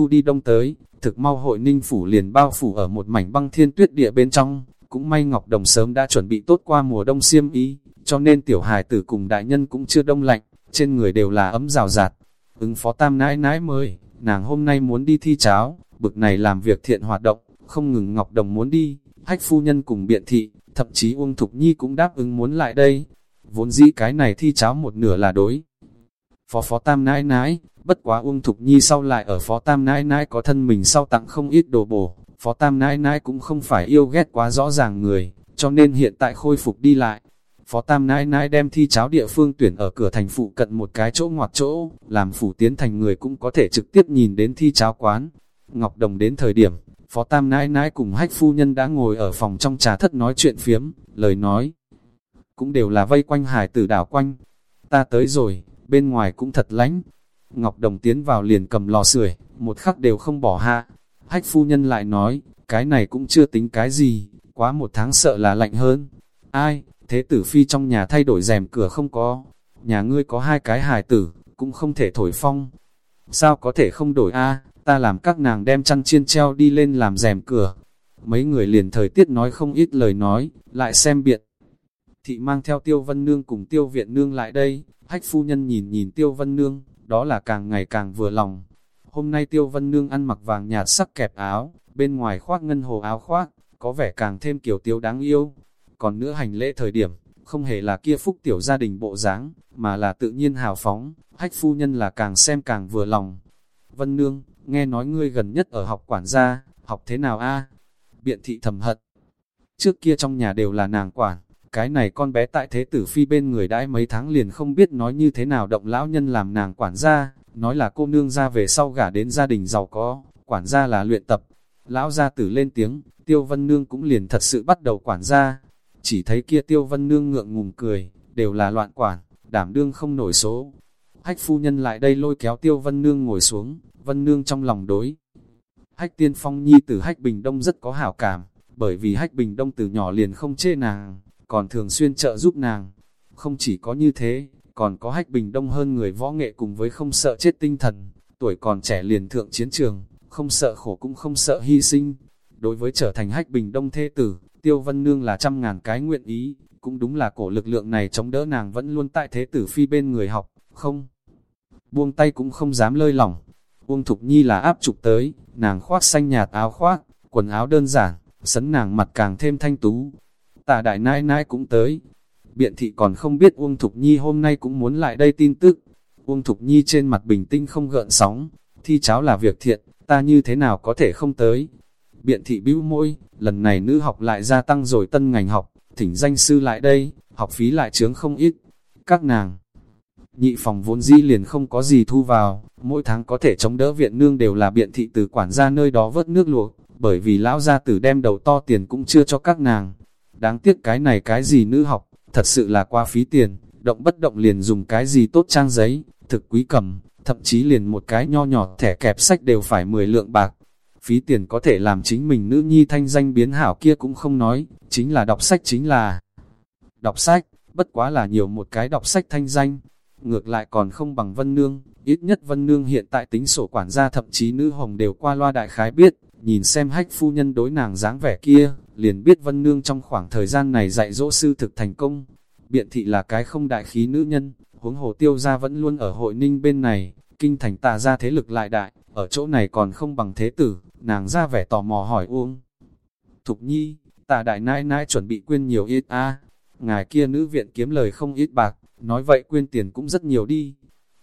thu đi đông tới, thực mau hội ninh phủ liền bao phủ ở một mảnh băng thiên tuyết địa bên trong, cũng may Ngọc Đồng sớm đã chuẩn bị tốt qua mùa đông xiêm ý, cho nên tiểu hài tử cùng đại nhân cũng chưa đông lạnh, trên người đều là ấm rào rạt. Ứng phó tam nãi nãi mới, nàng hôm nay muốn đi thi cháo, bực này làm việc thiện hoạt động, không ngừng Ngọc Đồng muốn đi, hách phu nhân cùng biện thị, thậm chí Uông Thục Nhi cũng đáp ứng muốn lại đây. Vốn dĩ cái này thi cháo một nửa là đối. Phó phó tam nãi nãi, bất quá Uông Thục Nhi sau lại ở phó tam nãi nãi có thân mình sau tặng không ít đồ bổ, phó tam nãi nãi cũng không phải yêu ghét quá rõ ràng người, cho nên hiện tại khôi phục đi lại. Phó tam nãi nãi đem thi cháo địa phương tuyển ở cửa thành phụ cận một cái chỗ ngoặt chỗ, làm phủ tiến thành người cũng có thể trực tiếp nhìn đến thi cháo quán. Ngọc Đồng đến thời điểm, Phó Tam nãi nãi cùng hách phu nhân đã ngồi ở phòng trong trà thất nói chuyện phiếm, lời nói. Cũng đều là vây quanh hải tử đảo quanh. Ta tới rồi, bên ngoài cũng thật lánh. Ngọc Đồng tiến vào liền cầm lò sưởi, một khắc đều không bỏ hạ. Hách phu nhân lại nói, cái này cũng chưa tính cái gì, quá một tháng sợ là lạnh hơn. Ai, thế tử phi trong nhà thay đổi rèm cửa không có. Nhà ngươi có hai cái hài tử, cũng không thể thổi phong. Sao có thể không đổi a ta làm các nàng đem chăn chiên treo đi lên làm rèm cửa. Mấy người liền thời tiết nói không ít lời nói, lại xem biện. Thị mang theo tiêu vân nương cùng tiêu viện nương lại đây, hách phu nhân nhìn nhìn tiêu vân nương, đó là càng ngày càng vừa lòng. Hôm nay tiêu vân nương ăn mặc vàng nhạt sắc kẹp áo, bên ngoài khoác ngân hồ áo khoác, có vẻ càng thêm kiểu tiêu đáng yêu. Còn nữa hành lễ thời điểm, không hề là kia phúc tiểu gia đình bộ dáng, mà là tự nhiên hào phóng, hách phu nhân là càng xem càng vừa lòng. Vân Nương, nghe nói ngươi gần nhất ở học quản gia, học thế nào a? Biện thị thầm hận. Trước kia trong nhà đều là nàng quản, cái này con bé tại thế tử phi bên người đãi mấy tháng liền không biết nói như thế nào động lão nhân làm nàng quản gia, nói là cô nương ra về sau gả đến gia đình giàu có, quản gia là luyện tập. Lão gia tử lên tiếng, tiêu vân nương cũng liền thật sự bắt đầu quản gia. Chỉ thấy kia tiêu vân nương ngượng ngùng cười, đều là loạn quản, đảm đương không nổi số. Hách phu nhân lại đây lôi kéo tiêu vân nương ngồi xuống, Vân Nương trong lòng đối. Hách tiên phong nhi tử Hách Bình Đông rất có hảo cảm, bởi vì Hách Bình Đông từ nhỏ liền không chê nàng, còn thường xuyên trợ giúp nàng. Không chỉ có như thế, còn có Hách Bình Đông hơn người võ nghệ cùng với không sợ chết tinh thần, tuổi còn trẻ liền thượng chiến trường, không sợ khổ cũng không sợ hy sinh. Đối với trở thành Hách Bình Đông thế tử, Tiêu Vân Nương là trăm ngàn cái nguyện ý, cũng đúng là cổ lực lượng này chống đỡ nàng vẫn luôn tại thế tử phi bên người học, không. Buông tay cũng không dám lơi lỏng, Uông Thục Nhi là áp trục tới, nàng khoác xanh nhạt áo khoác, quần áo đơn giản, sấn nàng mặt càng thêm thanh tú. Tà đại nãi nãi cũng tới. Biện thị còn không biết Uông Thục Nhi hôm nay cũng muốn lại đây tin tức. Uông Thục Nhi trên mặt bình tinh không gợn sóng, thi cháo là việc thiện, ta như thế nào có thể không tới. Biện thị bĩu môi, lần này nữ học lại gia tăng rồi tân ngành học, thỉnh danh sư lại đây, học phí lại chướng không ít. Các nàng, nhị phòng vốn di liền không có gì thu vào, mỗi tháng có thể chống đỡ viện nương đều là biện thị từ quản gia nơi đó vớt nước luộc, bởi vì lão gia tử đem đầu to tiền cũng chưa cho các nàng. Đáng tiếc cái này cái gì nữ học, thật sự là qua phí tiền, động bất động liền dùng cái gì tốt trang giấy, thực quý cầm, thậm chí liền một cái nho nhỏ thẻ kẹp sách đều phải 10 lượng bạc. Phí tiền có thể làm chính mình nữ nhi thanh danh biến hảo kia cũng không nói, chính là đọc sách chính là đọc sách, bất quá là nhiều một cái đọc sách thanh danh, ngược lại còn không bằng Vân Nương, ít nhất Vân Nương hiện tại tính sổ quản gia thậm chí nữ hồng đều qua loa đại khái biết, nhìn xem hách phu nhân đối nàng dáng vẻ kia, liền biết Vân Nương trong khoảng thời gian này dạy dỗ sư thực thành công. Biện thị là cái không đại khí nữ nhân, huống hồ tiêu gia vẫn luôn ở hội ninh bên này, kinh thành tà ra thế lực lại đại, ở chỗ này còn không bằng thế tử, nàng ra vẻ tò mò hỏi uông. Thục nhi, tà đại nãi nãi chuẩn bị quyên nhiều ít a ngài kia nữ viện kiếm lời không ít bạc, nói vậy quyên tiền cũng rất nhiều đi.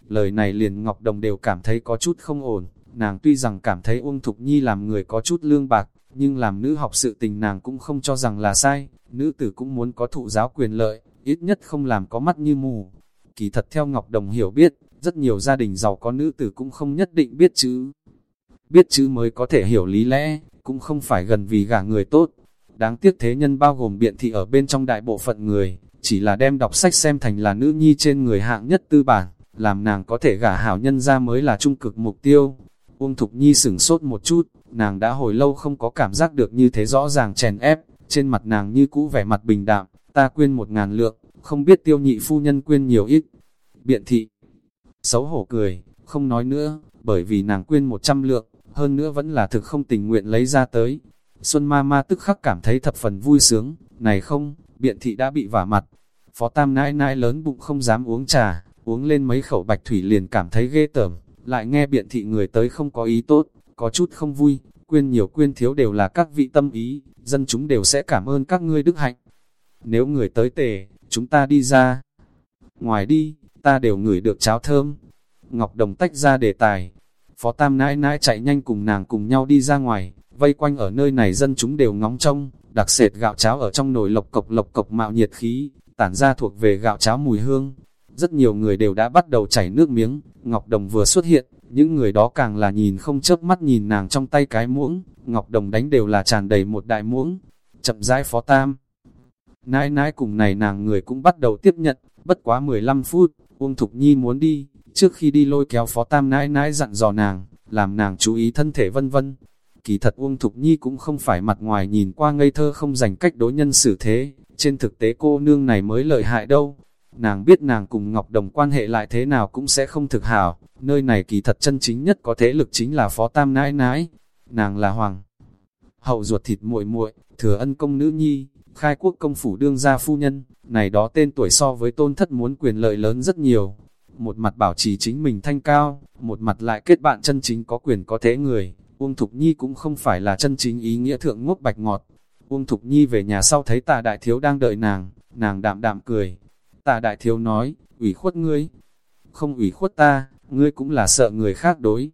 Lời này liền Ngọc Đồng đều cảm thấy có chút không ổn, nàng tuy rằng cảm thấy Uông Thục Nhi làm người có chút lương bạc, nhưng làm nữ học sự tình nàng cũng không cho rằng là sai, nữ tử cũng muốn có thụ giáo quyền lợi, ít nhất không làm có mắt như mù. Kỳ thật theo Ngọc Đồng hiểu biết, rất nhiều gia đình giàu có nữ tử cũng không nhất định biết chữ. Biết chữ mới có thể hiểu lý lẽ, cũng không phải gần vì gả người tốt. Đáng tiếc thế nhân bao gồm biện thị ở bên trong đại bộ phận người, chỉ là đem đọc sách xem thành là nữ nhi trên người hạng nhất tư bản, làm nàng có thể gả hảo nhân ra mới là trung cực mục tiêu. Uông Thục Nhi sửng sốt một chút, nàng đã hồi lâu không có cảm giác được như thế rõ ràng chèn ép, trên mặt nàng như cũ vẻ mặt bình đạm, ta quyên một ngàn lượng, không biết tiêu nhị phu nhân quyên nhiều ít. Biện thị, xấu hổ cười, không nói nữa, bởi vì nàng quyên một trăm lượng, hơn nữa vẫn là thực không tình nguyện lấy ra tới. Xuân ma ma tức khắc cảm thấy thập phần vui sướng, này không, biện thị đã bị vả mặt. Phó tam nãi nãi lớn bụng không dám uống trà, uống lên mấy khẩu bạch thủy liền cảm thấy ghê tởm, lại nghe biện thị người tới không có ý tốt, có chút không vui, quyên nhiều quyên thiếu đều là các vị tâm ý, dân chúng đều sẽ cảm ơn các ngươi đức hạnh. Nếu người tới tề, chúng ta đi ra. Ngoài đi, ta đều ngửi được cháo thơm. Ngọc Đồng tách ra đề tài. Phó Tam nãi nãi chạy nhanh cùng nàng cùng nhau đi ra ngoài, vây quanh ở nơi này dân chúng đều ngóng trông, đặc sệt gạo cháo ở trong nồi lộc cộc lộc cộc mạo nhiệt khí, tản ra thuộc về gạo cháo mùi hương. Rất nhiều người đều đã bắt đầu chảy nước miếng, Ngọc Đồng vừa xuất hiện, những người đó càng là nhìn không chớp mắt nhìn nàng trong tay cái muỗng, Ngọc Đồng đánh đều là tràn đầy một đại muỗng. Chậm rãi Phó Tam. Nãi nãi cùng này nàng người cũng bắt đầu tiếp nhận, bất quá 15 phút, Uông Thục Nhi muốn đi, trước khi đi lôi kéo Phó Tam nãi nãi dặn dò nàng, làm nàng chú ý thân thể vân vân. Kỳ thật Uông Thục Nhi cũng không phải mặt ngoài nhìn qua ngây thơ không dành cách đối nhân xử thế, trên thực tế cô nương này mới lợi hại đâu. Nàng biết nàng cùng Ngọc Đồng quan hệ lại thế nào cũng sẽ không thực hảo, nơi này kỳ thật chân chính nhất có thế lực chính là Phó Tam nãi nãi. Nàng là Hoàng hậu ruột thịt muội muội thừa ân công nữ nhi, khai quốc công phủ đương gia phu nhân, này đó tên tuổi so với tôn thất muốn quyền lợi lớn rất nhiều. Một mặt bảo trì chính mình thanh cao, một mặt lại kết bạn chân chính có quyền có thế người. Uông Thục Nhi cũng không phải là chân chính ý nghĩa thượng ngốc bạch ngọt. Uông Thục Nhi về nhà sau thấy tà đại thiếu đang đợi nàng, nàng đạm đạm cười. Tà đại thiếu nói, ủy khuất ngươi. Không ủy khuất ta, ngươi cũng là sợ người khác đối.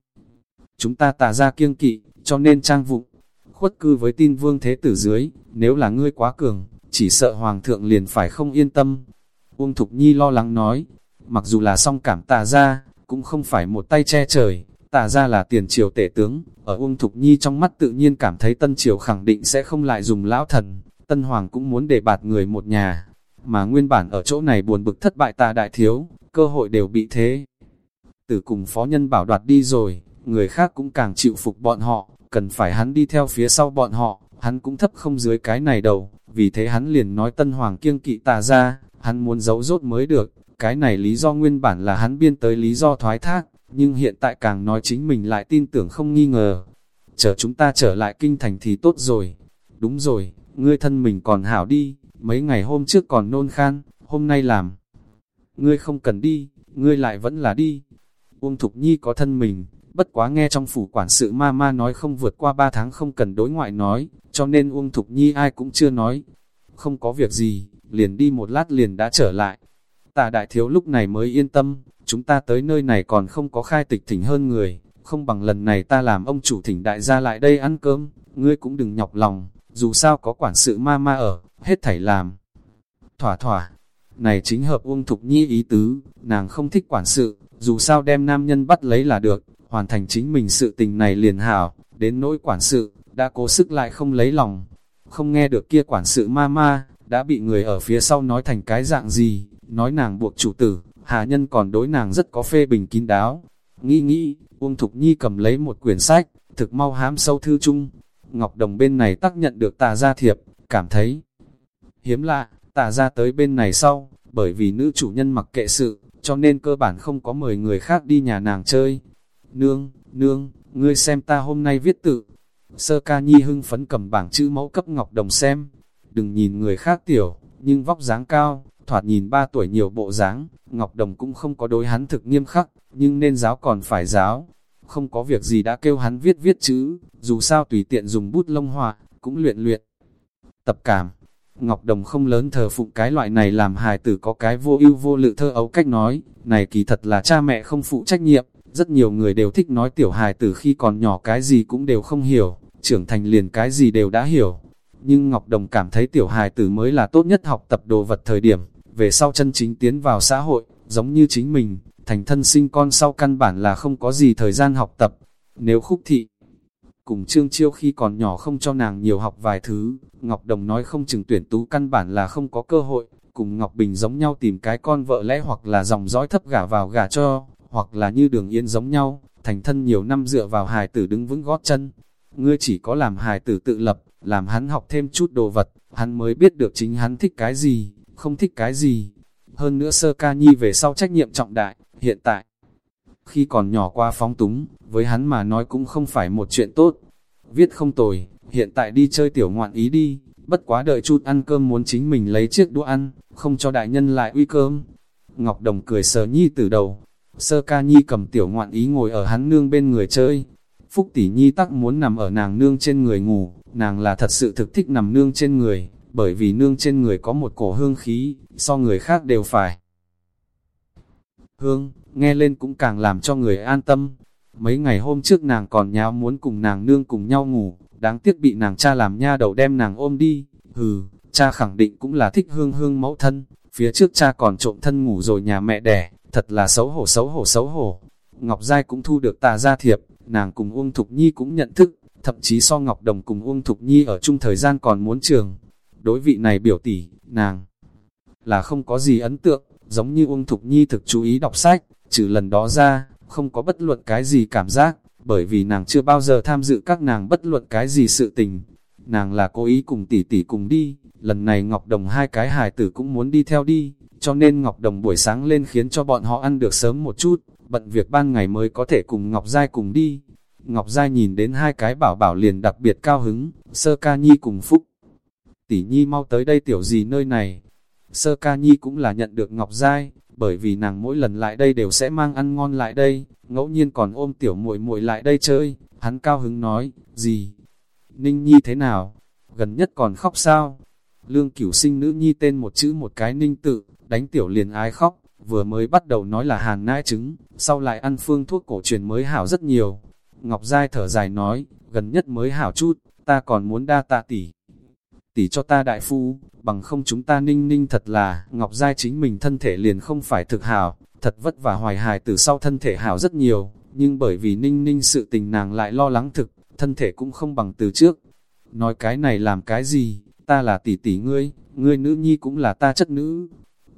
Chúng ta tà ra kiêng kỵ, cho nên trang vụ khuất cư với tin vương thế tử dưới, nếu là ngươi quá cường, chỉ sợ hoàng thượng liền phải không yên tâm. Uông Thục Nhi lo lắng nói, mặc dù là song cảm tà ra, cũng không phải một tay che trời, tà ra là tiền triều tể tướng, ở Uông Thục Nhi trong mắt tự nhiên cảm thấy tân triều khẳng định sẽ không lại dùng lão thần, tân hoàng cũng muốn để bạt người một nhà, mà nguyên bản ở chỗ này buồn bực thất bại tà đại thiếu, cơ hội đều bị thế. Tử cùng phó nhân bảo đoạt đi rồi, người khác cũng càng chịu phục bọn họ, cần phải hắn đi theo phía sau bọn họ, hắn cũng thấp không dưới cái này đầu, vì thế hắn liền nói tân hoàng kiêng kỵ tà ra, hắn muốn giấu rốt mới được, cái này lý do nguyên bản là hắn biên tới lý do thoái thác, nhưng hiện tại càng nói chính mình lại tin tưởng không nghi ngờ. Chờ chúng ta trở lại kinh thành thì tốt rồi. Đúng rồi, ngươi thân mình còn hảo đi, mấy ngày hôm trước còn nôn khan, hôm nay làm. Ngươi không cần đi, ngươi lại vẫn là đi. Uông Thục Nhi có thân mình, bất quá nghe trong phủ quản sự ma ma nói không vượt qua 3 tháng không cần đối ngoại nói, cho nên Uông Thục Nhi ai cũng chưa nói. Không có việc gì, liền đi một lát liền đã trở lại. Tà đại thiếu lúc này mới yên tâm, chúng ta tới nơi này còn không có khai tịch thỉnh hơn người, không bằng lần này ta làm ông chủ thỉnh đại gia lại đây ăn cơm, ngươi cũng đừng nhọc lòng, dù sao có quản sự ma ma ở, hết thảy làm. Thỏa thỏa, này chính hợp Uông Thục Nhi ý tứ, nàng không thích quản sự, dù sao đem nam nhân bắt lấy là được, hoàn thành chính mình sự tình này liền hảo, đến nỗi quản sự, đã cố sức lại không lấy lòng. Không nghe được kia quản sự ma ma, đã bị người ở phía sau nói thành cái dạng gì, nói nàng buộc chủ tử, hạ nhân còn đối nàng rất có phê bình kín đáo. Nghĩ nghĩ, Uông Thục Nhi cầm lấy một quyển sách, thực mau hám sâu thư chung. Ngọc Đồng bên này tác nhận được tà gia thiệp, cảm thấy hiếm lạ, tà gia tới bên này sau, bởi vì nữ chủ nhân mặc kệ sự, cho nên cơ bản không có mời người khác đi nhà nàng chơi, Nương, nương, ngươi xem ta hôm nay viết tự. Sơ ca nhi hưng phấn cầm bảng chữ mẫu cấp Ngọc Đồng xem. Đừng nhìn người khác tiểu, nhưng vóc dáng cao, thoạt nhìn ba tuổi nhiều bộ dáng, Ngọc Đồng cũng không có đối hắn thực nghiêm khắc, nhưng nên giáo còn phải giáo. Không có việc gì đã kêu hắn viết viết chữ, dù sao tùy tiện dùng bút lông họa, cũng luyện luyện. Tập cảm, Ngọc Đồng không lớn thờ phụng cái loại này làm hài tử có cái vô ưu vô lự thơ ấu cách nói, này kỳ thật là cha mẹ không phụ trách nhiệm, rất nhiều người đều thích nói tiểu hài tử khi còn nhỏ cái gì cũng đều không hiểu, trưởng thành liền cái gì đều đã hiểu. Nhưng Ngọc Đồng cảm thấy tiểu hài tử mới là tốt nhất học tập đồ vật thời điểm, về sau chân chính tiến vào xã hội, giống như chính mình, thành thân sinh con sau căn bản là không có gì thời gian học tập. Nếu khúc thị, cùng Trương Chiêu khi còn nhỏ không cho nàng nhiều học vài thứ, Ngọc Đồng nói không chừng tuyển tú căn bản là không có cơ hội, cùng Ngọc Bình giống nhau tìm cái con vợ lẽ hoặc là dòng dõi thấp gả vào gả cho hoặc là như đường yên giống nhau, thành thân nhiều năm dựa vào hài tử đứng vững gót chân. Ngươi chỉ có làm hài tử tự lập, làm hắn học thêm chút đồ vật, hắn mới biết được chính hắn thích cái gì, không thích cái gì. Hơn nữa sơ ca nhi về sau trách nhiệm trọng đại, hiện tại, Khi còn nhỏ qua phóng túng, với hắn mà nói cũng không phải một chuyện tốt. Viết không tồi, hiện tại đi chơi tiểu ngoạn ý đi, bất quá đợi chút ăn cơm muốn chính mình lấy chiếc đũa ăn, không cho đại nhân lại uy cơm. Ngọc Đồng cười sờ nhi từ đầu, sơ ca nhi cầm tiểu ngoạn ý ngồi ở hắn nương bên người chơi. Phúc tỷ nhi tắc muốn nằm ở nàng nương trên người ngủ, nàng là thật sự thực thích nằm nương trên người, bởi vì nương trên người có một cổ hương khí, so người khác đều phải. Hương, nghe lên cũng càng làm cho người an tâm. Mấy ngày hôm trước nàng còn nháo muốn cùng nàng nương cùng nhau ngủ, đáng tiếc bị nàng cha làm nha đầu đem nàng ôm đi. Hừ, cha khẳng định cũng là thích hương hương mẫu thân, phía trước cha còn trộm thân ngủ rồi nhà mẹ đẻ, thật là xấu hổ xấu hổ xấu hổ. Ngọc Giai cũng thu được tà gia thiệp, nàng cùng Uông Thục Nhi cũng nhận thức, thậm chí so Ngọc Đồng cùng Uông Thục Nhi ở chung thời gian còn muốn trường. Đối vị này biểu tỷ, nàng là không có gì ấn tượng, giống như Uông Thục Nhi thực chú ý đọc sách, trừ lần đó ra, không có bất luận cái gì cảm giác, bởi vì nàng chưa bao giờ tham dự các nàng bất luận cái gì sự tình. Nàng là cố ý cùng tỷ tỷ cùng đi, lần này Ngọc Đồng hai cái hài tử cũng muốn đi theo đi, cho nên Ngọc Đồng buổi sáng lên khiến cho bọn họ ăn được sớm một chút, bận việc ban ngày mới có thể cùng Ngọc Giai cùng đi. Ngọc Giai nhìn đến hai cái bảo bảo liền đặc biệt cao hứng, sơ ca nhi cùng phúc. Tỷ nhi mau tới đây tiểu gì nơi này. Sơ ca nhi cũng là nhận được Ngọc dai, bởi vì nàng mỗi lần lại đây đều sẽ mang ăn ngon lại đây, ngẫu nhiên còn ôm tiểu muội muội lại đây chơi, hắn cao hứng nói, gì? Ninh Nhi thế nào? Gần nhất còn khóc sao? Lương cửu sinh nữ nhi tên một chữ một cái ninh tự, đánh tiểu liền ái khóc, vừa mới bắt đầu nói là hàn nai trứng, sau lại ăn phương thuốc cổ truyền mới hảo rất nhiều. Ngọc Giai thở dài nói, gần nhất mới hảo chút, ta còn muốn đa tạ tỷ. Tỷ cho ta đại phu, bằng không chúng ta ninh ninh thật là, Ngọc Giai chính mình thân thể liền không phải thực hảo, thật vất vả hoài hài từ sau thân thể hảo rất nhiều, nhưng bởi vì ninh ninh sự tình nàng lại lo lắng thực, thân thể cũng không bằng từ trước. Nói cái này làm cái gì, ta là tỷ tỷ ngươi, ngươi nữ nhi cũng là ta chất nữ.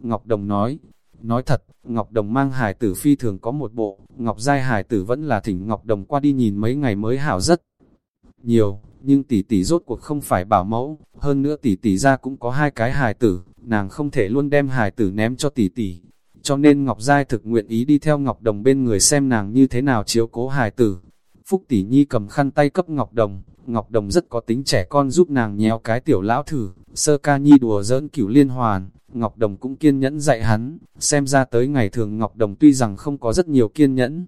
Ngọc Đồng nói, nói thật, Ngọc Đồng mang hài tử phi thường có một bộ, Ngọc Giai hài tử vẫn là thỉnh Ngọc Đồng qua đi nhìn mấy ngày mới hảo rất nhiều, nhưng tỷ tỷ rốt cuộc không phải bảo mẫu, hơn nữa tỷ tỷ ra cũng có hai cái hài tử, nàng không thể luôn đem hài tử ném cho tỷ tỷ. Cho nên Ngọc Giai thực nguyện ý đi theo Ngọc Đồng bên người xem nàng như thế nào chiếu cố hài tử. Phúc tỷ nhi cầm khăn tay cấp Ngọc Đồng, Ngọc Đồng rất có tính trẻ con giúp nàng nhéo cái tiểu lão thử, sơ ca nhi đùa giỡn cửu liên hoàn, Ngọc Đồng cũng kiên nhẫn dạy hắn, xem ra tới ngày thường Ngọc Đồng tuy rằng không có rất nhiều kiên nhẫn,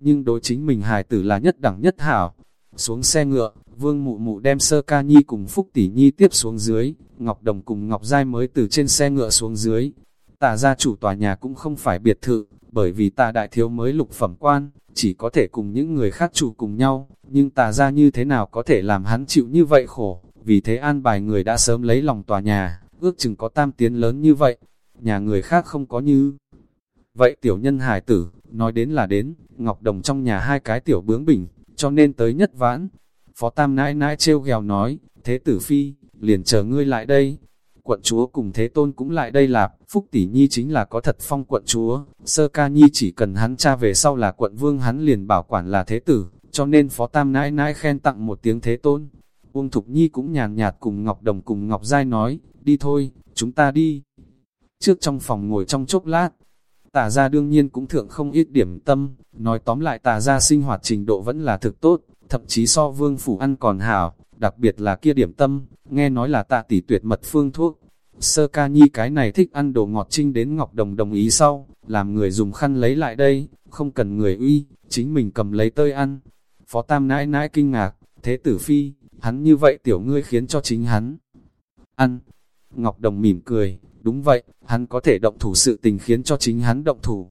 nhưng đối chính mình hài tử là nhất đẳng nhất hảo. Xuống xe ngựa, Vương Mụ Mụ đem Sơ Ca Nhi cùng Phúc Tỷ Nhi tiếp xuống dưới, Ngọc Đồng cùng Ngọc Giai mới từ trên xe ngựa xuống dưới. Tà gia chủ tòa nhà cũng không phải biệt thự, bởi vì tà đại thiếu mới lục phẩm quan, chỉ có thể cùng những người khác chủ cùng nhau, nhưng tà gia như thế nào có thể làm hắn chịu như vậy khổ, vì thế an bài người đã sớm lấy lòng tòa nhà, ước chừng có tam tiến lớn như vậy, nhà người khác không có như. Vậy tiểu nhân hài tử, nói đến là đến, Ngọc Đồng trong nhà hai cái tiểu bướng bỉnh, cho nên tới nhất vãn, Phó Tam nãi nãi trêu ghèo nói, thế tử phi, liền chờ ngươi lại đây. Quận chúa cùng thế tôn cũng lại đây lạp, Phúc Tỷ Nhi chính là có thật phong quận chúa, Sơ Ca Nhi chỉ cần hắn cha về sau là quận vương hắn liền bảo quản là thế tử, cho nên Phó Tam nãi nãi khen tặng một tiếng thế tôn. Uông Thục Nhi cũng nhàn nhạt cùng Ngọc Đồng cùng Ngọc Giai nói, đi thôi, chúng ta đi. Trước trong phòng ngồi trong chốc lát, tà gia đương nhiên cũng thượng không ít điểm tâm, nói tóm lại tà gia sinh hoạt trình độ vẫn là thực tốt, thậm chí so vương phủ ăn còn hảo, đặc biệt là kia điểm tâm, nghe nói là tạ tỷ tuyệt mật phương thuốc. Sơ ca nhi cái này thích ăn đồ ngọt trinh đến Ngọc Đồng đồng ý sau, làm người dùng khăn lấy lại đây, không cần người uy, chính mình cầm lấy tơi ăn. Phó Tam nãi nãi kinh ngạc, thế tử phi, hắn như vậy tiểu ngươi khiến cho chính hắn ăn. Ngọc Đồng mỉm cười, đúng vậy, hắn có thể động thủ sự tình khiến cho chính hắn động thủ,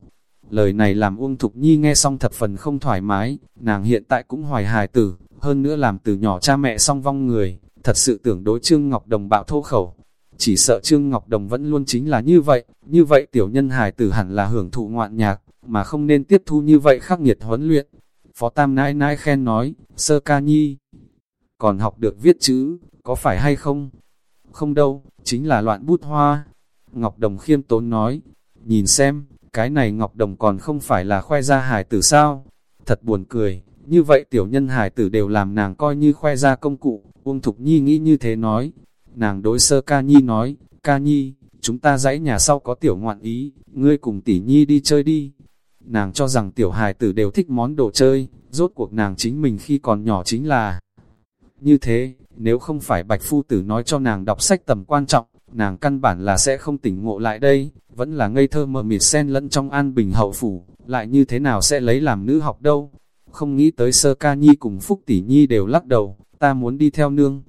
Lời này làm Uông Thục Nhi nghe xong thập phần không thoải mái, nàng hiện tại cũng hoài hài tử, hơn nữa làm từ nhỏ cha mẹ song vong người, thật sự tưởng đối Trương Ngọc Đồng bạo thô khẩu. Chỉ sợ Trương Ngọc Đồng vẫn luôn chính là như vậy, như vậy tiểu nhân hài tử hẳn là hưởng thụ ngoạn nhạc, mà không nên tiếp thu như vậy khắc nghiệt huấn luyện. Phó Tam nãi nãi khen nói, sơ ca nhi, còn học được viết chữ, có phải hay không? Không đâu, chính là loạn bút hoa. Ngọc Đồng khiêm tốn nói, nhìn xem, cái này Ngọc Đồng còn không phải là khoe ra hài tử sao? Thật buồn cười, như vậy tiểu nhân hài tử đều làm nàng coi như khoe ra công cụ, Uông Thục Nhi nghĩ như thế nói. Nàng đối sơ ca nhi nói, ca nhi, chúng ta dãy nhà sau có tiểu ngoạn ý, ngươi cùng tỷ nhi đi chơi đi. nàng cho rằng tiểu hài tử đều thích món đồ chơi, rốt cuộc nàng chính mình khi còn nhỏ chính là như thế, nếu không phải bạch phu tử nói cho nàng đọc sách tầm quan trọng, nàng căn bản là sẽ không tỉnh ngộ lại đây, vẫn là ngây thơ mờ mịt sen lẫn trong an bình hậu phủ, lại như thế nào sẽ lấy làm nữ học đâu. Không nghĩ tới sơ ca nhi cùng Phúc Tỷ Nhi đều lắc đầu, ta muốn đi theo nương.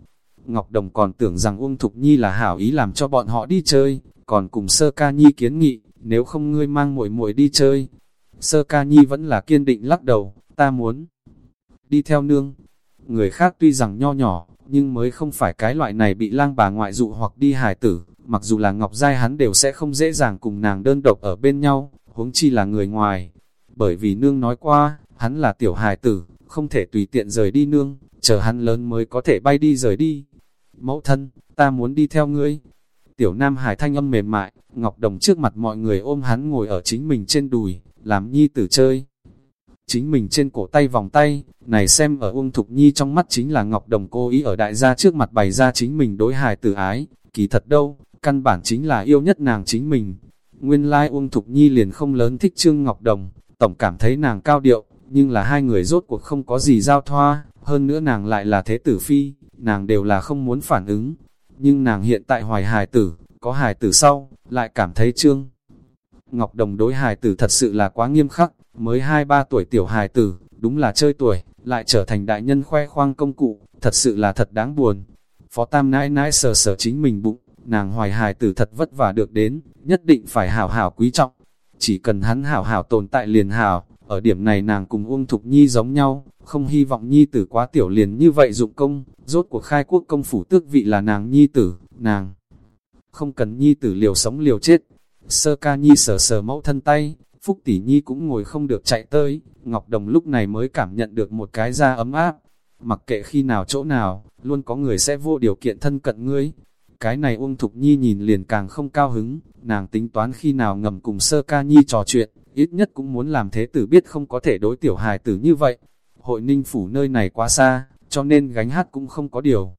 Ngọc Đồng còn tưởng rằng Uông Thục Nhi là hảo ý làm cho bọn họ đi chơi, còn cùng sơ ca nhi kiến nghị, nếu không ngươi mang muội muội đi chơi. Sơ ca nhi vẫn là kiên định lắc đầu, ta muốn đi theo nương. Người khác tuy rằng nho nhỏ, nhưng mới không phải cái loại này bị lang bà ngoại dụ hoặc đi hài tử, mặc dù là Ngọc Giai hắn đều sẽ không dễ dàng cùng nàng đơn độc ở bên nhau, huống chi là người ngoài. Bởi vì nương nói qua, hắn là tiểu hài tử, không thể tùy tiện rời đi nương, chờ hắn lớn mới có thể bay đi rời đi. Mẫu thân, ta muốn đi theo ngươi. Tiểu Nam Hải thanh âm mềm mại, Ngọc Đồng trước mặt mọi người ôm hắn ngồi ở chính mình trên đùi, làm nhi tử chơi. Chính mình trên cổ tay vòng tay, này xem ở Uông Thục Nhi trong mắt chính là Ngọc Đồng cố ý ở đại gia trước mặt bày ra chính mình đối hài tử ái, kỳ thật đâu, căn bản chính là yêu nhất nàng chính mình. Nguyên lai like Uông Thục Nhi liền không lớn thích Trương Ngọc Đồng, tổng cảm thấy nàng cao điệu, nhưng là hai người rốt cuộc không có gì giao thoa, hơn nữa nàng lại là thế tử phi, nàng đều là không muốn phản ứng. Nhưng nàng hiện tại hoài hài tử, có hài tử sau, lại cảm thấy Trương Ngọc Đồng đối hài tử thật sự là quá nghiêm khắc, mới 2-3 tuổi tiểu hài tử, đúng là chơi tuổi, lại trở thành đại nhân khoe khoang công cụ, thật sự là thật đáng buồn. Phó Tam nãi nãi sờ sờ chính mình bụng, nàng hoài hài tử thật vất vả được đến, nhất định phải hảo hảo quý trọng. Chỉ cần hắn hảo hảo tồn tại liền hảo, ở điểm này nàng cùng Uông Thục Nhi giống nhau, không hy vọng Nhi tử quá tiểu liền như vậy dụng công, rốt cuộc khai quốc công phủ tước vị là nàng Nhi tử, nàng không cần Nhi tử liều sống liều chết. Sơ ca Nhi sờ sờ mẫu thân tay, Phúc Tỷ Nhi cũng ngồi không được chạy tới, Ngọc Đồng lúc này mới cảm nhận được một cái da ấm áp. Mặc kệ khi nào chỗ nào, luôn có người sẽ vô điều kiện thân cận ngươi. Cái này Uông Thục Nhi nhìn liền càng không cao hứng, nàng tính toán khi nào ngầm cùng Sơ Ca Nhi trò chuyện, ít nhất cũng muốn làm thế tử biết không có thể đối tiểu hài tử như vậy. Hội ninh phủ nơi này quá xa, cho nên gánh hát cũng không có điều.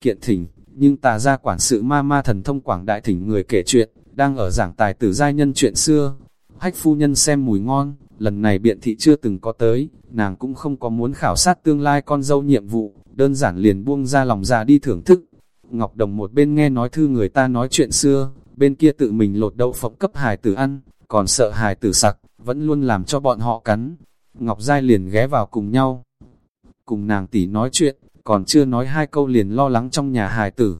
Kiện thỉnh, nhưng tà ra quản sự ma ma thần thông quảng đại thỉnh người kể chuyện, đang ở giảng tài tử giai nhân chuyện xưa, Hách phu nhân xem mùi ngon, lần này biện thị chưa từng có tới, nàng cũng không có muốn khảo sát tương lai con dâu nhiệm vụ, đơn giản liền buông ra lòng ra đi thưởng thức. Ngọc Đồng một bên nghe nói thư người ta nói chuyện xưa, bên kia tự mình lột đậu phộng cấp hài tử ăn, còn sợ hài tử sặc, vẫn luôn làm cho bọn họ cắn. Ngọc Giai liền ghé vào cùng nhau. Cùng nàng tỷ nói chuyện, còn chưa nói hai câu liền lo lắng trong nhà hài tử.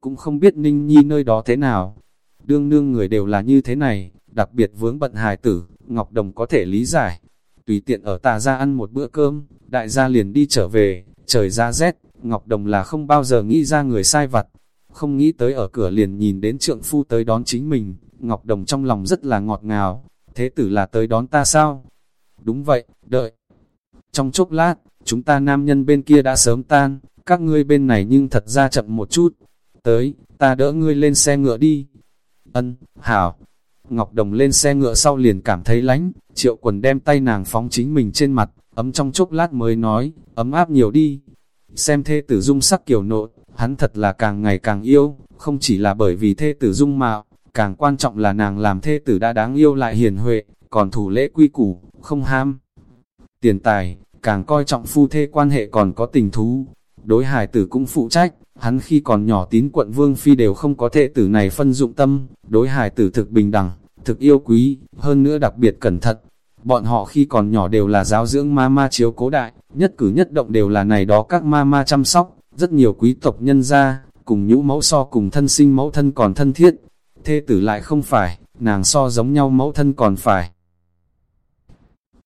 Cũng không biết Ninh Nhi nơi đó thế nào. Đương nương người đều là như thế này, đặc biệt vướng bận hài tử, Ngọc Đồng có thể lý giải. Tùy tiện ở tà ra ăn một bữa cơm, đại gia liền đi trở về, trời ra rét, Ngọc Đồng là không bao giờ nghĩ ra người sai vặt. Không nghĩ tới ở cửa liền nhìn đến trượng phu tới đón chính mình, Ngọc Đồng trong lòng rất là ngọt ngào. Thế tử là tới đón ta sao? Đúng vậy, đợi. Trong chốc lát, chúng ta nam nhân bên kia đã sớm tan, các ngươi bên này nhưng thật ra chậm một chút. Tới, ta đỡ ngươi lên xe ngựa đi. Ân, hảo, Ngọc Đồng lên xe ngựa sau liền cảm thấy lánh, triệu quần đem tay nàng phóng chính mình trên mặt, ấm trong chốc lát mới nói, ấm áp nhiều đi. Xem thê tử dung sắc kiểu nộ, hắn thật là càng ngày càng yêu, không chỉ là bởi vì thê tử dung mạo, càng quan trọng là nàng làm thê tử đã đáng yêu lại hiền huệ, còn thủ lễ quy củ, không ham. Tiền tài, càng coi trọng phu thê quan hệ còn có tình thú. Đối hài tử cũng phụ trách, hắn khi còn nhỏ tín quận Vương Phi đều không có thê tử này phân dụng tâm, đối hài tử thực bình đẳng, thực yêu quý, hơn nữa đặc biệt cẩn thận. Bọn họ khi còn nhỏ đều là giáo dưỡng ma ma chiếu cố đại, nhất cử nhất động đều là này đó các ma ma chăm sóc, rất nhiều quý tộc nhân gia, cùng nhũ mẫu so cùng thân sinh mẫu thân còn thân thiết. Thê tử lại không phải, nàng so giống nhau mẫu thân còn phải.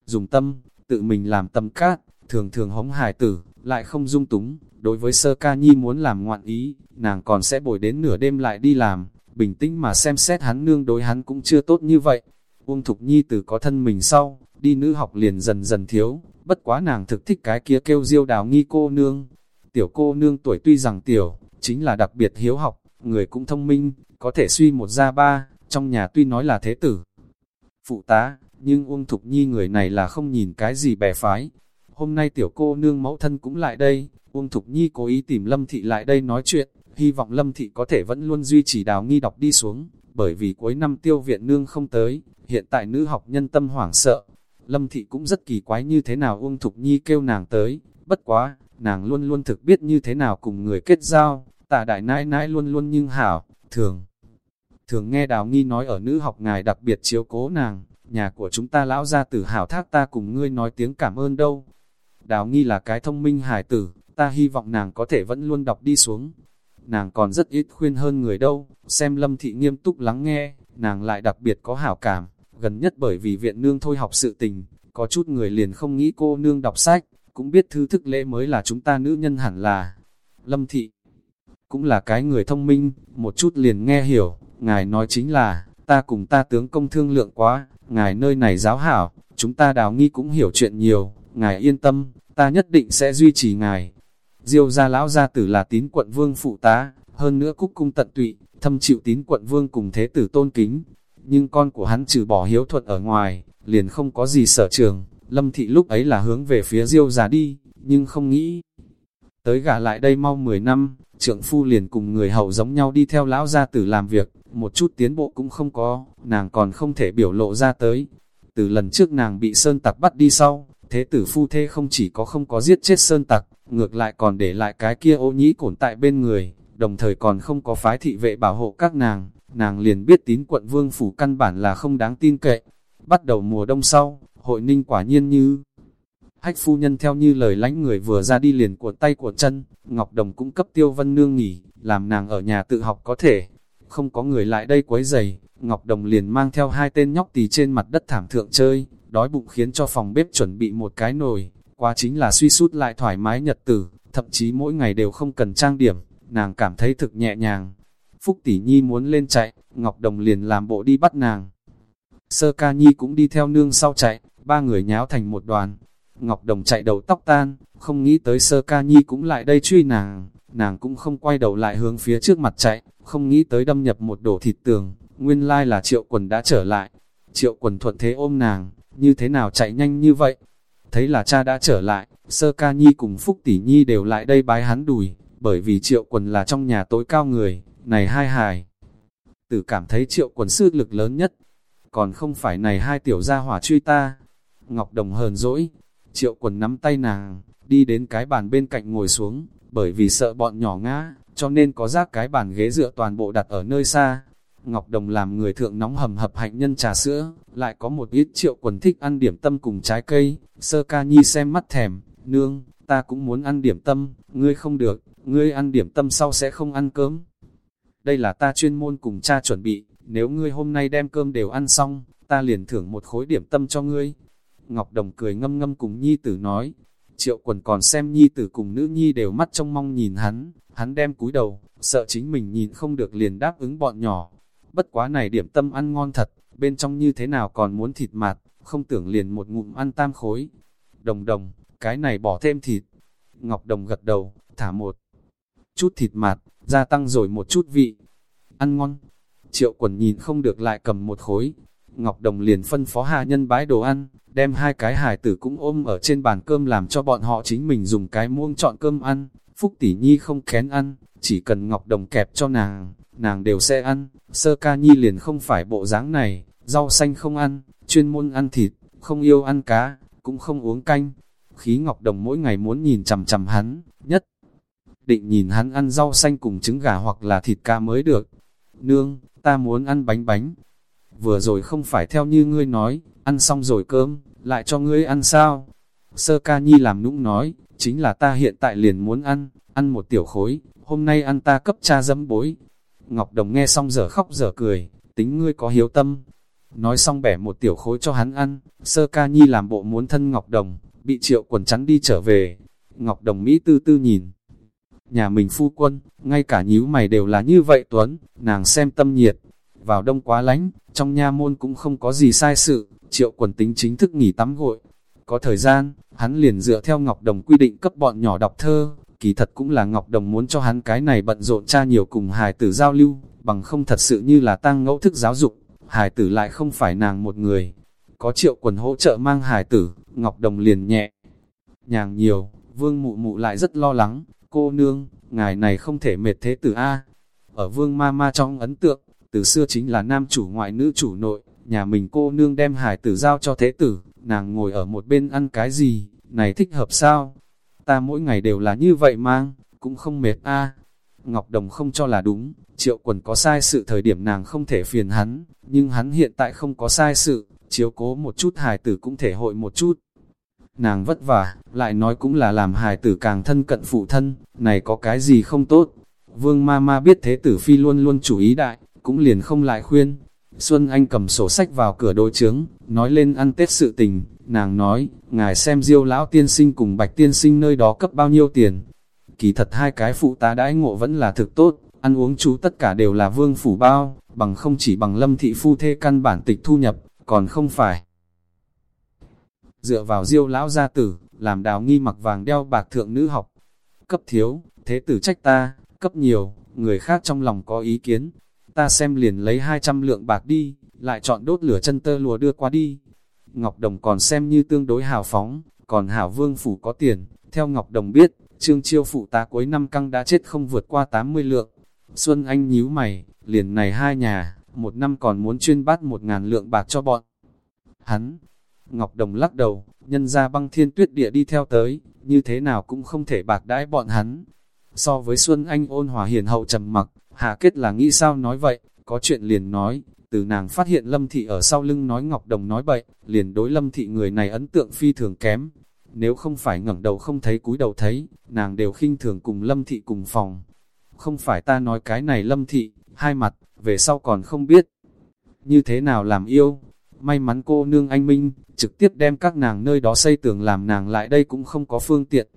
Dùng tâm, tự mình làm tâm cát, thường thường hống hài tử, lại không dung túng. Đối với sơ ca nhi muốn làm ngoạn ý, nàng còn sẽ bồi đến nửa đêm lại đi làm, bình tĩnh mà xem xét hắn nương đối hắn cũng chưa tốt như vậy. Uông Thục Nhi từ có thân mình sau, đi nữ học liền dần dần thiếu, bất quá nàng thực thích cái kia kêu diêu đào nghi cô nương. Tiểu cô nương tuổi tuy rằng tiểu, chính là đặc biệt hiếu học, người cũng thông minh, có thể suy một ra ba, trong nhà tuy nói là thế tử. Phụ tá, nhưng Uông Thục Nhi người này là không nhìn cái gì bè phái. Hôm nay tiểu cô nương mẫu thân cũng lại đây, Uông Thục Nhi cố ý tìm Lâm Thị lại đây nói chuyện, hy vọng Lâm Thị có thể vẫn luôn duy trì đào nghi đọc đi xuống, bởi vì cuối năm tiêu viện nương không tới, hiện tại nữ học nhân tâm hoảng sợ. Lâm thị cũng rất kỳ quái như thế nào Uông Thục Nhi kêu nàng tới, bất quá, nàng luôn luôn thực biết như thế nào cùng người kết giao, tạ đại nãi nãi luôn luôn nhưng hảo, thường. Thường nghe Đào Nghi nói ở nữ học ngài đặc biệt chiếu cố nàng, nhà của chúng ta lão ra tử hảo thác ta cùng ngươi nói tiếng cảm ơn đâu. Đào Nghi là cái thông minh hài tử, ta hy vọng nàng có thể vẫn luôn đọc đi xuống. Nàng còn rất ít khuyên hơn người đâu, xem lâm thị nghiêm túc lắng nghe, nàng lại đặc biệt có hảo cảm, gần nhất bởi vì viện nương thôi học sự tình, có chút người liền không nghĩ cô nương đọc sách, cũng biết thư thức lễ mới là chúng ta nữ nhân hẳn là. Lâm thị cũng là cái người thông minh, một chút liền nghe hiểu, ngài nói chính là, ta cùng ta tướng công thương lượng quá, ngài nơi này giáo hảo, chúng ta đào nghi cũng hiểu chuyện nhiều, ngài yên tâm, ta nhất định sẽ duy trì ngài. Diêu gia lão gia tử là tín quận vương phụ tá, hơn nữa cúc cung tận tụy, thâm chịu tín quận vương cùng thế tử tôn kính. Nhưng con của hắn trừ bỏ hiếu thuận ở ngoài, liền không có gì sở trường. Lâm thị lúc ấy là hướng về phía diêu gia đi, nhưng không nghĩ. Tới gả lại đây mau 10 năm, trượng phu liền cùng người hậu giống nhau đi theo lão gia tử làm việc, một chút tiến bộ cũng không có, nàng còn không thể biểu lộ ra tới. Từ lần trước nàng bị sơn tặc bắt đi sau, thế tử phu thê không chỉ có không có giết chết sơn tặc, ngược lại còn để lại cái kia ô nhĩ cổn tại bên người, đồng thời còn không có phái thị vệ bảo hộ các nàng, nàng liền biết tín quận vương phủ căn bản là không đáng tin cậy. Bắt đầu mùa đông sau, hội ninh quả nhiên như hách phu nhân theo như lời lánh người vừa ra đi liền cuộn tay cuộn chân, Ngọc Đồng cũng cấp tiêu vân nương nghỉ, làm nàng ở nhà tự học có thể. Không có người lại đây quấy giày, Ngọc Đồng liền mang theo hai tên nhóc tì trên mặt đất thảm thượng chơi, đói bụng khiến cho phòng bếp chuẩn bị một cái nồi, quá chính là suy sút lại thoải mái nhật tử, thậm chí mỗi ngày đều không cần trang điểm, nàng cảm thấy thực nhẹ nhàng. Phúc tỷ nhi muốn lên chạy, Ngọc Đồng liền làm bộ đi bắt nàng. Sơ ca nhi cũng đi theo nương sau chạy, ba người nháo thành một đoàn. Ngọc Đồng chạy đầu tóc tan, không nghĩ tới sơ ca nhi cũng lại đây truy nàng, nàng cũng không quay đầu lại hướng phía trước mặt chạy, không nghĩ tới đâm nhập một đổ thịt tường, nguyên lai là triệu quần đã trở lại. Triệu quần thuận thế ôm nàng, như thế nào chạy nhanh như vậy? Thấy là cha đã trở lại, sơ ca nhi cùng Phúc Tỷ Nhi đều lại đây bái hắn đùi, bởi vì triệu quần là trong nhà tối cao người, này hai hài. Tử cảm thấy triệu quần sư lực lớn nhất, còn không phải này hai tiểu gia hỏa truy ta. Ngọc Đồng hờn dỗi, triệu quần nắm tay nàng, đi đến cái bàn bên cạnh ngồi xuống, bởi vì sợ bọn nhỏ ngã, cho nên có rác cái bàn ghế dựa toàn bộ đặt ở nơi xa. Ngọc Đồng làm người thượng nóng hầm hập hạnh nhân trà sữa, lại có một ít triệu quần thích ăn điểm tâm cùng trái cây, sơ ca nhi xem mắt thèm, nương, ta cũng muốn ăn điểm tâm, ngươi không được, ngươi ăn điểm tâm sau sẽ không ăn cơm. Đây là ta chuyên môn cùng cha chuẩn bị, nếu ngươi hôm nay đem cơm đều ăn xong, ta liền thưởng một khối điểm tâm cho ngươi. Ngọc Đồng cười ngâm ngâm cùng nhi tử nói, triệu quần còn xem nhi tử cùng nữ nhi đều mắt trong mong nhìn hắn, hắn đem cúi đầu, sợ chính mình nhìn không được liền đáp ứng bọn nhỏ. Bất quá này điểm tâm ăn ngon thật, bên trong như thế nào còn muốn thịt mạt, không tưởng liền một ngụm ăn tam khối. Đồng đồng, cái này bỏ thêm thịt. Ngọc Đồng gật đầu, thả một chút thịt mạt, gia tăng rồi một chút vị. Ăn ngon. Triệu quần nhìn không được lại cầm một khối. Ngọc Đồng liền phân phó hạ nhân bái đồ ăn, đem hai cái hải tử cũng ôm ở trên bàn cơm làm cho bọn họ chính mình dùng cái muông chọn cơm ăn. Phúc tỷ nhi không kén ăn, chỉ cần Ngọc Đồng kẹp cho nàng, nàng đều sẽ ăn. Sơ ca nhi liền không phải bộ dáng này, rau xanh không ăn, chuyên môn ăn thịt, không yêu ăn cá, cũng không uống canh. Khí Ngọc Đồng mỗi ngày muốn nhìn chằm chằm hắn, nhất định nhìn hắn ăn rau xanh cùng trứng gà hoặc là thịt cá mới được. Nương, ta muốn ăn bánh bánh. Vừa rồi không phải theo như ngươi nói, ăn xong rồi cơm, lại cho ngươi ăn sao? Sơ ca nhi làm nũng nói, chính là ta hiện tại liền muốn ăn, ăn một tiểu khối, hôm nay ăn ta cấp cha dâm bối. Ngọc Đồng nghe xong giờ khóc giờ cười, tính ngươi có hiếu tâm. Nói xong bẻ một tiểu khối cho hắn ăn, sơ ca nhi làm bộ muốn thân Ngọc Đồng, bị triệu quần chắn đi trở về. Ngọc Đồng Mỹ tư tư nhìn. Nhà mình phu quân, ngay cả nhíu mày đều là như vậy Tuấn, nàng xem tâm nhiệt. Vào đông quá lánh, trong nha môn cũng không có gì sai sự, triệu quần tính chính thức nghỉ tắm gội. Có thời gian, hắn liền dựa theo Ngọc Đồng quy định cấp bọn nhỏ đọc thơ, kỳ thật cũng là Ngọc Đồng muốn cho hắn cái này bận rộn cha nhiều cùng hài tử giao lưu, bằng không thật sự như là tăng ngẫu thức giáo dục, hài tử lại không phải nàng một người. Có triệu quần hỗ trợ mang hài tử, Ngọc Đồng liền nhẹ. Nhàng nhiều, vương mụ mụ lại rất lo lắng, cô nương, ngài này không thể mệt thế tử A. Ở vương ma ma trong ấn tượng, từ xưa chính là nam chủ ngoại nữ chủ nội, nhà mình cô nương đem hài tử giao cho thế tử, nàng ngồi ở một bên ăn cái gì, này thích hợp sao? Ta mỗi ngày đều là như vậy mang, cũng không mệt a. Ngọc Đồng không cho là đúng, triệu quần có sai sự thời điểm nàng không thể phiền hắn, nhưng hắn hiện tại không có sai sự, chiếu cố một chút hài tử cũng thể hội một chút. Nàng vất vả, lại nói cũng là làm hài tử càng thân cận phụ thân, này có cái gì không tốt. Vương ma ma biết thế tử phi luôn luôn chủ ý đại, cũng liền không lại khuyên. Xuân Anh cầm sổ sách vào cửa đối chướng, nói lên ăn Tết sự tình, nàng nói, ngài xem diêu lão tiên sinh cùng bạch tiên sinh nơi đó cấp bao nhiêu tiền. Kỳ thật hai cái phụ tá đãi ngộ vẫn là thực tốt, ăn uống chú tất cả đều là vương phủ bao, bằng không chỉ bằng lâm thị phu thê căn bản tịch thu nhập, còn không phải. Dựa vào diêu lão gia tử, làm đào nghi mặc vàng đeo bạc thượng nữ học. Cấp thiếu, thế tử trách ta, cấp nhiều, người khác trong lòng có ý kiến. Ta xem liền lấy 200 lượng bạc đi, lại chọn đốt lửa chân tơ lùa đưa qua đi. Ngọc Đồng còn xem như tương đối hào phóng, còn Hảo Vương Phủ có tiền. Theo Ngọc Đồng biết, Trương Chiêu Phụ tá cuối năm căng đã chết không vượt qua 80 lượng. Xuân Anh nhíu mày, liền này hai nhà, một năm còn muốn chuyên bát một ngàn lượng bạc cho bọn. Hắn, Ngọc Đồng lắc đầu, nhân ra băng thiên tuyết địa đi theo tới, như thế nào cũng không thể bạc đãi bọn hắn. So với Xuân Anh ôn hòa hiền hậu trầm mặc, Hạ Kết là nghĩ sao nói vậy, có chuyện liền nói, từ nàng phát hiện Lâm Thị ở sau lưng nói Ngọc Đồng nói bậy, liền đối Lâm Thị người này ấn tượng phi thường kém. Nếu không phải ngẩng đầu không thấy cúi đầu thấy, nàng đều khinh thường cùng Lâm Thị cùng phòng. Không phải ta nói cái này Lâm Thị, hai mặt, về sau còn không biết. Như thế nào làm yêu? May mắn cô nương anh Minh, trực tiếp đem các nàng nơi đó xây tường làm nàng lại đây cũng không có phương tiện.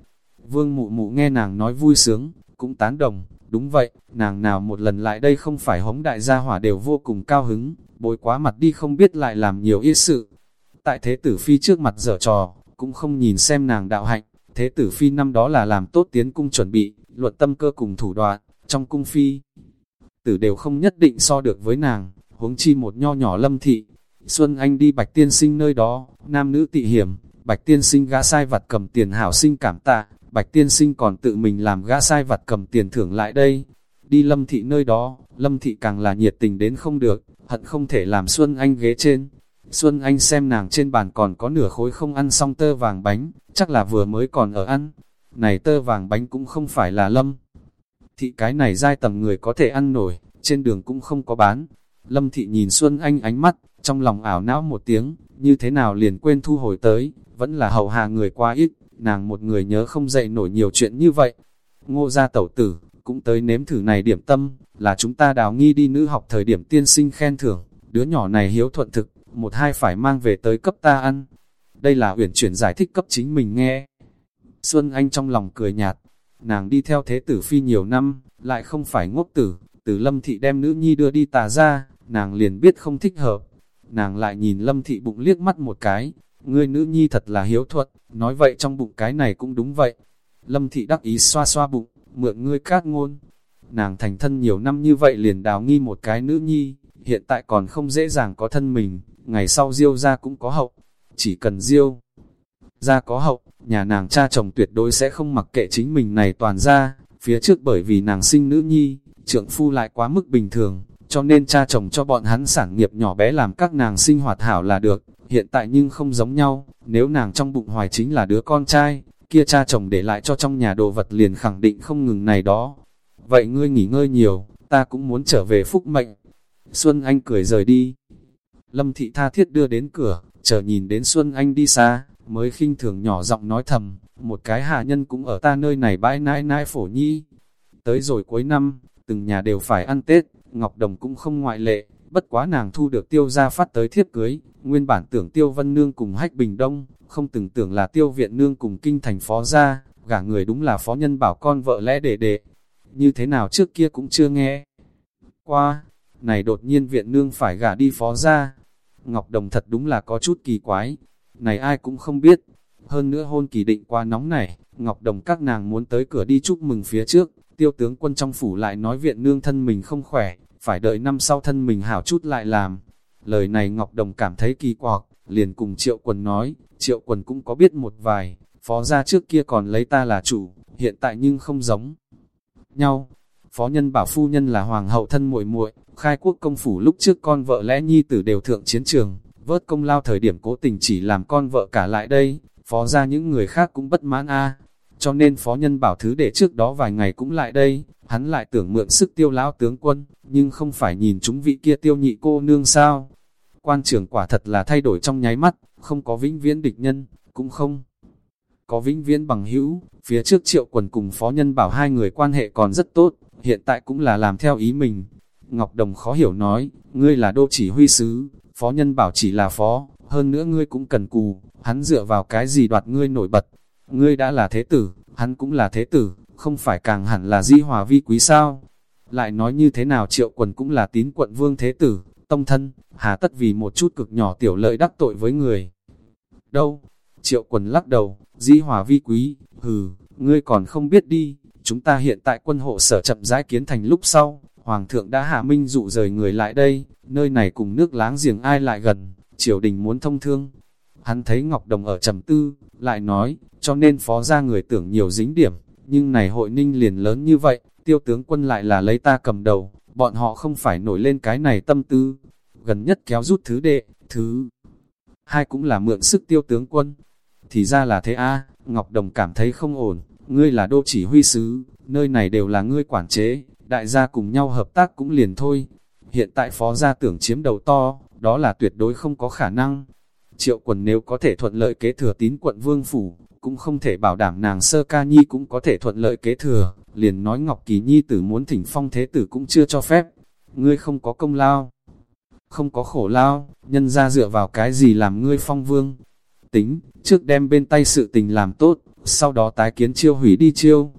Vương mụ mụ nghe nàng nói vui sướng, cũng tán đồng, đúng vậy, nàng nào một lần lại đây không phải hống đại gia hỏa đều vô cùng cao hứng, bối quá mặt đi không biết lại làm nhiều ít sự. Tại thế tử phi trước mặt dở trò, cũng không nhìn xem nàng đạo hạnh, thế tử phi năm đó là làm tốt tiến cung chuẩn bị, luận tâm cơ cùng thủ đoạn, trong cung phi. Tử đều không nhất định so được với nàng, huống chi một nho nhỏ lâm thị. Xuân Anh đi bạch tiên sinh nơi đó, nam nữ tị hiểm, bạch tiên sinh gã sai vặt cầm tiền hảo sinh cảm tạ, bạch tiên sinh còn tự mình làm gã sai vặt cầm tiền thưởng lại đây. Đi lâm thị nơi đó, lâm thị càng là nhiệt tình đến không được, hận không thể làm Xuân Anh ghế trên. Xuân Anh xem nàng trên bàn còn có nửa khối không ăn xong tơ vàng bánh, chắc là vừa mới còn ở ăn. Này tơ vàng bánh cũng không phải là lâm. Thị cái này dai tầm người có thể ăn nổi, trên đường cũng không có bán. Lâm Thị nhìn Xuân Anh ánh mắt, trong lòng ảo não một tiếng, như thế nào liền quên thu hồi tới, vẫn là hầu hạ người quá ít, nàng một người nhớ không dậy nổi nhiều chuyện như vậy. Ngô gia tẩu tử, cũng tới nếm thử này điểm tâm, là chúng ta đào nghi đi nữ học thời điểm tiên sinh khen thưởng, đứa nhỏ này hiếu thuận thực, một hai phải mang về tới cấp ta ăn. Đây là uyển chuyển giải thích cấp chính mình nghe. Xuân Anh trong lòng cười nhạt, nàng đi theo thế tử phi nhiều năm, lại không phải ngốc tử, từ lâm thị đem nữ nhi đưa đi tà ra, nàng liền biết không thích hợp. Nàng lại nhìn lâm thị bụng liếc mắt một cái, ngươi nữ nhi thật là hiếu thuật, nói vậy trong bụng cái này cũng đúng vậy. Lâm thị đắc ý xoa xoa bụng, mượn ngươi cát ngôn. Nàng thành thân nhiều năm như vậy liền đào nghi một cái nữ nhi, hiện tại còn không dễ dàng có thân mình, ngày sau diêu ra cũng có hậu. Chỉ cần diêu ra có hậu, nhà nàng cha chồng tuyệt đối sẽ không mặc kệ chính mình này toàn ra, phía trước bởi vì nàng sinh nữ nhi, trượng phu lại quá mức bình thường, cho nên cha chồng cho bọn hắn sản nghiệp nhỏ bé làm các nàng sinh hoạt hảo là được, hiện tại nhưng không giống nhau, nếu nàng trong bụng hoài chính là đứa con trai, kia cha chồng để lại cho trong nhà đồ vật liền khẳng định không ngừng này đó. Vậy ngươi nghỉ ngơi nhiều, ta cũng muốn trở về phúc mệnh. Xuân Anh cười rời đi. Lâm Thị tha thiết đưa đến cửa, chờ nhìn đến Xuân Anh đi xa, mới khinh thường nhỏ giọng nói thầm, một cái hạ nhân cũng ở ta nơi này bãi nãi nãi phổ nhi. Tới rồi cuối năm, từng nhà đều phải ăn Tết, Ngọc Đồng cũng không ngoại lệ, bất quá nàng thu được tiêu gia phát tới thiếp cưới, nguyên bản tưởng tiêu vân nương cùng hách bình đông, không từng tưởng là tiêu viện nương cùng kinh thành phó gia, gả người đúng là phó nhân bảo con vợ lẽ đệ đệ. Như thế nào trước kia cũng chưa nghe. Qua, này đột nhiên viện nương phải gả đi phó gia. Ngọc Đồng thật đúng là có chút kỳ quái, này ai cũng không biết. Hơn nữa hôn kỳ định qua nóng này, Ngọc Đồng các nàng muốn tới cửa đi chúc mừng phía trước, tiêu tướng quân trong phủ lại nói viện nương thân mình không khỏe, phải đợi năm sau thân mình hảo chút lại làm. Lời này Ngọc Đồng cảm thấy kỳ quặc, liền cùng Triệu Quần nói, Triệu Quần cũng có biết một vài, phó gia trước kia còn lấy ta là chủ, hiện tại nhưng không giống nhau. phó nhân bảo phu nhân là hoàng hậu thân muội muội khai quốc công phủ lúc trước con vợ lẽ nhi tử đều thượng chiến trường, vớt công lao thời điểm cố tình chỉ làm con vợ cả lại đây, phó ra những người khác cũng bất mãn a cho nên phó nhân bảo thứ để trước đó vài ngày cũng lại đây, hắn lại tưởng mượn sức tiêu lão tướng quân, nhưng không phải nhìn chúng vị kia tiêu nhị cô nương sao. Quan trưởng quả thật là thay đổi trong nháy mắt, không có vĩnh viễn địch nhân, cũng không có vĩnh viễn bằng hữu, phía trước triệu quần cùng phó nhân bảo hai người quan hệ còn rất tốt, hiện tại cũng là làm theo ý mình. Ngọc Đồng khó hiểu nói, ngươi là đô chỉ huy sứ, phó nhân bảo chỉ là phó, hơn nữa ngươi cũng cần cù, hắn dựa vào cái gì đoạt ngươi nổi bật. Ngươi đã là thế tử, hắn cũng là thế tử, không phải càng hẳn là di hòa vi quý sao. Lại nói như thế nào triệu quần cũng là tín quận vương thế tử, tông thân, hà tất vì một chút cực nhỏ tiểu lợi đắc tội với người. Đâu? Triệu quần lắc đầu, di hòa vi quý, hừ, ngươi còn không biết đi, chúng ta hiện tại quân hộ sở chậm rãi kiến thành lúc sau, Hoàng thượng đã hạ minh dụ rời người lại đây, nơi này cùng nước láng giềng ai lại gần, triều đình muốn thông thương. Hắn thấy Ngọc Đồng ở trầm tư, lại nói, cho nên phó ra người tưởng nhiều dính điểm, nhưng này hội ninh liền lớn như vậy, tiêu tướng quân lại là lấy ta cầm đầu, bọn họ không phải nổi lên cái này tâm tư, gần nhất kéo rút thứ đệ, thứ hai cũng là mượn sức tiêu tướng quân. Thì ra là thế a Ngọc Đồng cảm thấy không ổn, ngươi là đô chỉ huy sứ, nơi này đều là ngươi quản chế, đại gia cùng nhau hợp tác cũng liền thôi. Hiện tại phó gia tưởng chiếm đầu to, đó là tuyệt đối không có khả năng. Triệu quần nếu có thể thuận lợi kế thừa tín quận vương phủ, cũng không thể bảo đảm nàng sơ ca nhi cũng có thể thuận lợi kế thừa, liền nói Ngọc Kỳ Nhi tử muốn thỉnh phong thế tử cũng chưa cho phép. Ngươi không có công lao, không có khổ lao, nhân ra dựa vào cái gì làm ngươi phong vương. Tính, trước đem bên tay sự tình làm tốt, sau đó tái kiến chiêu hủy đi chiêu.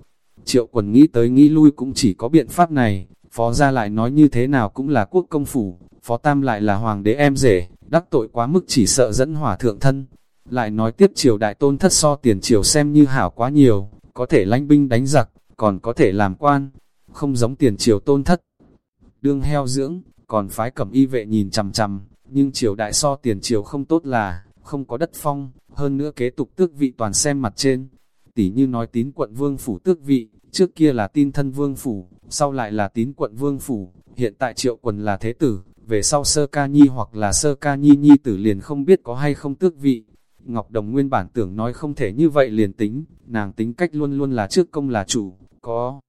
Triệu quần nghĩ tới nghĩ lui cũng chỉ có biện pháp này, phó gia lại nói như thế nào cũng là quốc công phủ, phó tam lại là hoàng đế em rể, đắc tội quá mức chỉ sợ dẫn hỏa thượng thân. Lại nói tiếp triều đại tôn thất so tiền triều xem như hảo quá nhiều, có thể lãnh binh đánh giặc, còn có thể làm quan, không giống tiền triều tôn thất. Đương heo dưỡng, còn phái cẩm y vệ nhìn chằm chằm, nhưng triều đại so tiền triều không tốt là, không có đất phong, hơn nữa kế tục tước vị toàn xem mặt trên. Tỷ như nói tín quận vương phủ tước vị, trước kia là tin thân vương phủ, sau lại là tín quận vương phủ, hiện tại triệu quần là thế tử, về sau sơ ca nhi hoặc là sơ ca nhi nhi tử liền không biết có hay không tước vị. Ngọc Đồng nguyên bản tưởng nói không thể như vậy liền tính, nàng tính cách luôn luôn là trước công là chủ, có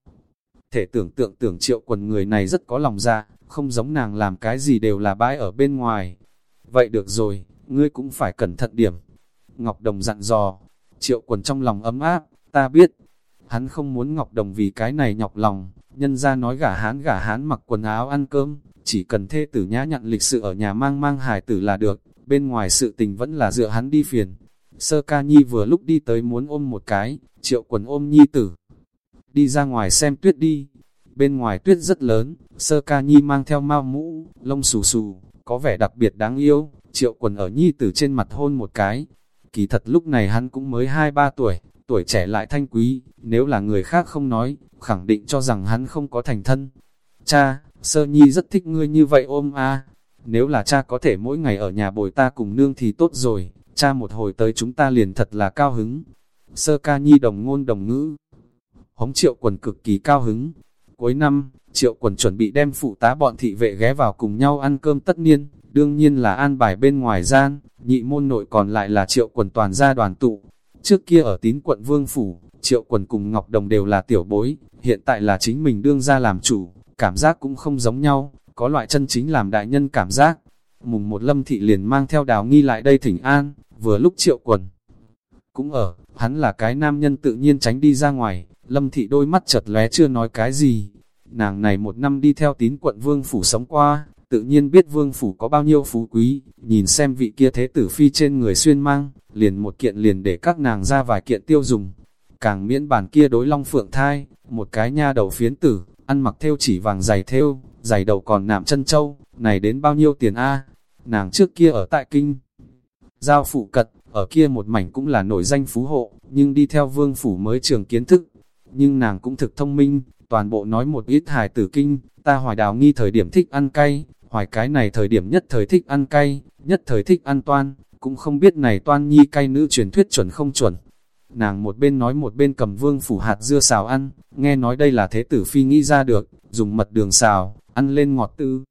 thể tưởng tượng tưởng triệu quần người này rất có lòng dạ, không giống nàng làm cái gì đều là bãi ở bên ngoài. Vậy được rồi, ngươi cũng phải cẩn thận điểm. Ngọc Đồng dặn dò, triệu quần trong lòng ấm áp, ta biết. Hắn không muốn Ngọc Đồng vì cái này nhọc lòng, nhân ra nói gả hán gả hán mặc quần áo ăn cơm, chỉ cần thê tử nhã nhặn lịch sự ở nhà mang mang hài tử là được, bên ngoài sự tình vẫn là dựa hắn đi phiền. Sơ ca nhi vừa lúc đi tới muốn ôm một cái, triệu quần ôm nhi tử. Đi ra ngoài xem tuyết đi. Bên ngoài tuyết rất lớn, sơ ca nhi mang theo mau mũ, lông xù xù, có vẻ đặc biệt đáng yêu, triệu quần ở nhi tử trên mặt hôn một cái. Kỳ thật lúc này hắn cũng mới 2-3 tuổi, tuổi trẻ lại thanh quý, nếu là người khác không nói, khẳng định cho rằng hắn không có thành thân. Cha, sơ nhi rất thích ngươi như vậy ôm a nếu là cha có thể mỗi ngày ở nhà bồi ta cùng nương thì tốt rồi, cha một hồi tới chúng ta liền thật là cao hứng. Sơ ca nhi đồng ngôn đồng ngữ. Hống triệu quần cực kỳ cao hứng. Cuối năm, triệu quần chuẩn bị đem phụ tá bọn thị vệ ghé vào cùng nhau ăn cơm tất niên, đương nhiên là an bài bên ngoài gian, nhị môn nội còn lại là triệu quần toàn gia đoàn tụ. Trước kia ở tín quận Vương Phủ, triệu quần cùng Ngọc Đồng đều là tiểu bối, hiện tại là chính mình đương ra làm chủ, cảm giác cũng không giống nhau, có loại chân chính làm đại nhân cảm giác. Mùng một lâm thị liền mang theo đào nghi lại đây thỉnh an, vừa lúc triệu quần. Cũng ở, hắn là cái nam nhân tự nhiên tránh đi ra ngoài, lâm thị đôi mắt chật lóe chưa nói cái gì. Nàng này một năm đi theo tín quận vương phủ sống qua, tự nhiên biết vương phủ có bao nhiêu phú quý, nhìn xem vị kia thế tử phi trên người xuyên mang, liền một kiện liền để các nàng ra vài kiện tiêu dùng. Càng miễn bản kia đối long phượng thai, một cái nha đầu phiến tử, ăn mặc theo chỉ vàng dày theo, giày đầu còn nạm chân châu, này đến bao nhiêu tiền a Nàng trước kia ở tại kinh. Giao phụ cật, ở kia một mảnh cũng là nổi danh phú hộ, nhưng đi theo vương phủ mới trường kiến thức. Nhưng nàng cũng thực thông minh, toàn bộ nói một ít hài tử kinh, ta hoài đào nghi thời điểm thích ăn cay, hoài cái này thời điểm nhất thời thích ăn cay, nhất thời thích ăn toan, cũng không biết này toan nhi cay nữ truyền thuyết chuẩn không chuẩn. Nàng một bên nói một bên cầm vương phủ hạt dưa xào ăn, nghe nói đây là thế tử phi nghĩ ra được, dùng mật đường xào, ăn lên ngọt tư.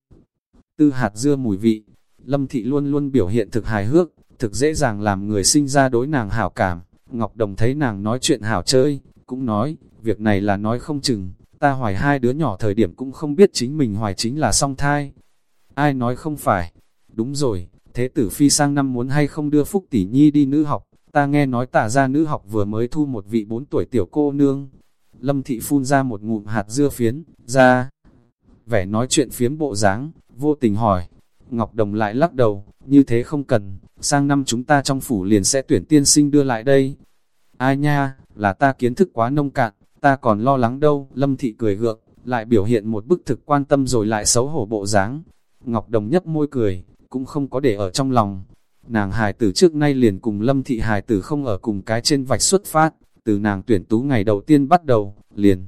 Tư hạt dưa mùi vị, Lâm Thị luôn luôn biểu hiện thực hài hước, thực dễ dàng làm người sinh ra đối nàng hảo cảm. Ngọc Đồng thấy nàng nói chuyện hảo chơi, cũng nói, việc này là nói không chừng, ta hoài hai đứa nhỏ thời điểm cũng không biết chính mình hoài chính là song thai. Ai nói không phải? Đúng rồi, thế tử phi sang năm muốn hay không đưa Phúc Tỷ Nhi đi nữ học, ta nghe nói tả ra nữ học vừa mới thu một vị bốn tuổi tiểu cô nương. Lâm Thị phun ra một ngụm hạt dưa phiến, ra. Vẻ nói chuyện phiếm bộ dáng vô tình hỏi. Ngọc Đồng lại lắc đầu, như thế không cần, sang năm chúng ta trong phủ liền sẽ tuyển tiên sinh đưa lại đây. Ai nha, là ta kiến thức quá nông cạn, ta còn lo lắng đâu, Lâm Thị cười gượng, lại biểu hiện một bức thực quan tâm rồi lại xấu hổ bộ dáng. Ngọc Đồng nhấp môi cười, cũng không có để ở trong lòng. Nàng hài tử trước nay liền cùng Lâm Thị hài tử không ở cùng cái trên vạch xuất phát, từ nàng tuyển tú ngày đầu tiên bắt đầu, liền.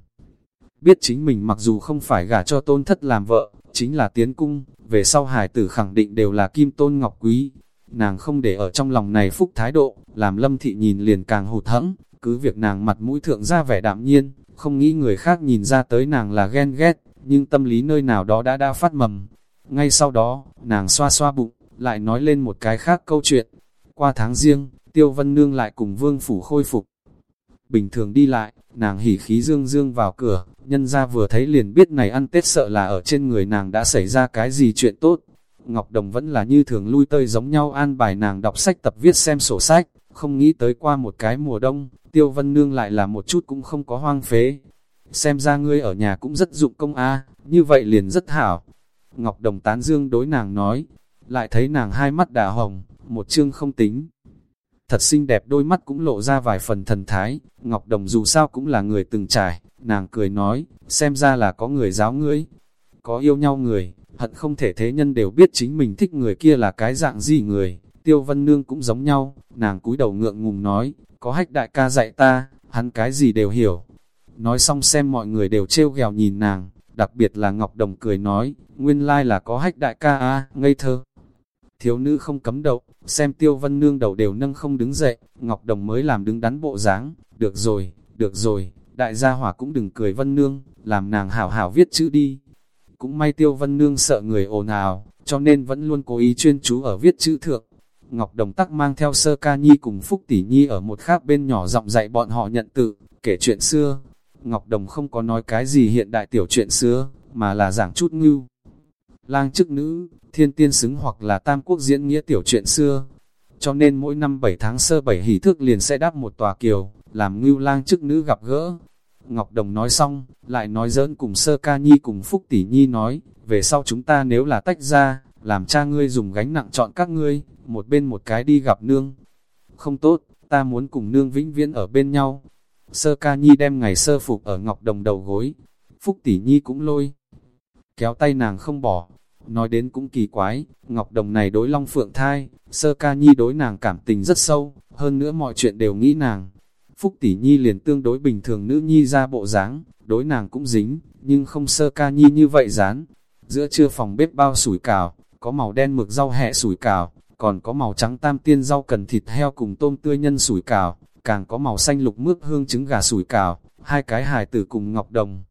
Biết chính mình mặc dù không phải gả cho tôn thất làm vợ, chính là tiến cung, về sau hài tử khẳng định đều là kim tôn ngọc quý. Nàng không để ở trong lòng này phúc thái độ, làm lâm thị nhìn liền càng hụt hẫng cứ việc nàng mặt mũi thượng ra vẻ đạm nhiên, không nghĩ người khác nhìn ra tới nàng là ghen ghét, nhưng tâm lý nơi nào đó đã đã phát mầm. Ngay sau đó, nàng xoa xoa bụng, lại nói lên một cái khác câu chuyện. Qua tháng riêng, Tiêu Vân Nương lại cùng Vương Phủ khôi phục. Bình thường đi lại, nàng hỉ khí dương dương vào cửa, nhân ra vừa thấy liền biết này ăn Tết sợ là ở trên người nàng đã xảy ra cái gì chuyện tốt. Ngọc Đồng vẫn là như thường lui tơi giống nhau an bài nàng đọc sách tập viết xem sổ sách, không nghĩ tới qua một cái mùa đông, Tiêu Vân Nương lại là một chút cũng không có hoang phế. Xem ra ngươi ở nhà cũng rất dụng công a như vậy liền rất hảo. Ngọc Đồng tán dương đối nàng nói, lại thấy nàng hai mắt đà hồng, một chương không tính. Thật xinh đẹp đôi mắt cũng lộ ra vài phần thần thái, Ngọc Đồng dù sao cũng là người từng trải, nàng cười nói, xem ra là có người giáo ngươi. Có yêu nhau người, hận không thể thế nhân đều biết chính mình thích người kia là cái dạng gì người. Tiêu Vân Nương cũng giống nhau, nàng cúi đầu ngượng ngùng nói, có hách đại ca dạy ta, hắn cái gì đều hiểu. Nói xong xem mọi người đều trêu ghèo nhìn nàng, đặc biệt là Ngọc Đồng cười nói, nguyên lai là có hách đại ca a ngây thơ. Thiếu nữ không cấm đậu xem Tiêu Vân Nương đầu đều nâng không đứng dậy, Ngọc Đồng mới làm đứng đắn bộ dáng, được rồi, được rồi, đại gia hỏa cũng đừng cười Vân Nương, làm nàng hảo hảo viết chữ đi. Cũng may Tiêu Vân Nương sợ người ồn ào, cho nên vẫn luôn cố ý chuyên chú ở viết chữ thượng. Ngọc Đồng tắc mang theo sơ ca nhi cùng Phúc Tỷ Nhi ở một khác bên nhỏ giọng dạy bọn họ nhận tự, kể chuyện xưa. Ngọc Đồng không có nói cái gì hiện đại tiểu chuyện xưa, mà là giảng chút ngưu. Lang chức nữ, thiên tiên xứng hoặc là tam quốc diễn nghĩa tiểu chuyện xưa. Cho nên mỗi năm 7 tháng sơ 7 hỷ thức liền sẽ đáp một tòa kiều, làm ngưu lang chức nữ gặp gỡ. Ngọc Đồng nói xong, lại nói giỡn cùng sơ ca nhi cùng Phúc Tỷ Nhi nói, về sau chúng ta nếu là tách ra, làm cha ngươi dùng gánh nặng chọn các ngươi, một bên một cái đi gặp nương. Không tốt, ta muốn cùng nương vĩnh viễn ở bên nhau. Sơ ca nhi đem ngày sơ phục ở Ngọc Đồng đầu gối, Phúc Tỷ Nhi cũng lôi. Kéo tay nàng không bỏ, nói đến cũng kỳ quái, Ngọc Đồng này đối Long Phượng thai, sơ ca nhi đối nàng cảm tình rất sâu, hơn nữa mọi chuyện đều nghĩ nàng. Phúc Tỷ Nhi liền tương đối bình thường nữ nhi ra bộ dáng, đối nàng cũng dính, nhưng không sơ ca nhi như vậy dán. Giữa trưa phòng bếp bao sủi cào, có màu đen mực rau hẹ sủi cào, còn có màu trắng tam tiên rau cần thịt heo cùng tôm tươi nhân sủi cào, càng có màu xanh lục mướp hương trứng gà sủi cào, hai cái hài tử cùng Ngọc Đồng.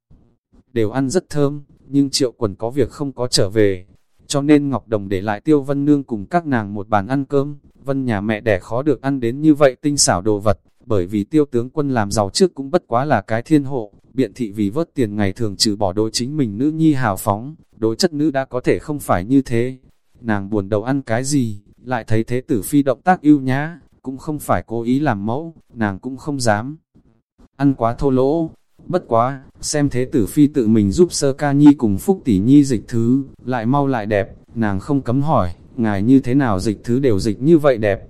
Đều ăn rất thơm, nhưng triệu quần có việc không có trở về, cho nên Ngọc Đồng để lại Tiêu Vân Nương cùng các nàng một bàn ăn cơm, Vân nhà mẹ đẻ khó được ăn đến như vậy tinh xảo đồ vật, bởi vì Tiêu tướng quân làm giàu trước cũng bất quá là cái thiên hộ, biện thị vì vớt tiền ngày thường trừ bỏ đối chính mình nữ nhi hào phóng, đối chất nữ đã có thể không phải như thế. Nàng buồn đầu ăn cái gì, lại thấy thế tử phi động tác yêu nhá, cũng không phải cố ý làm mẫu, nàng cũng không dám. Ăn quá thô lỗ, bất quá, xem thế tử phi tự mình giúp sơ ca nhi cùng phúc tỷ nhi dịch thứ, lại mau lại đẹp, nàng không cấm hỏi, ngài như thế nào dịch thứ đều dịch như vậy đẹp.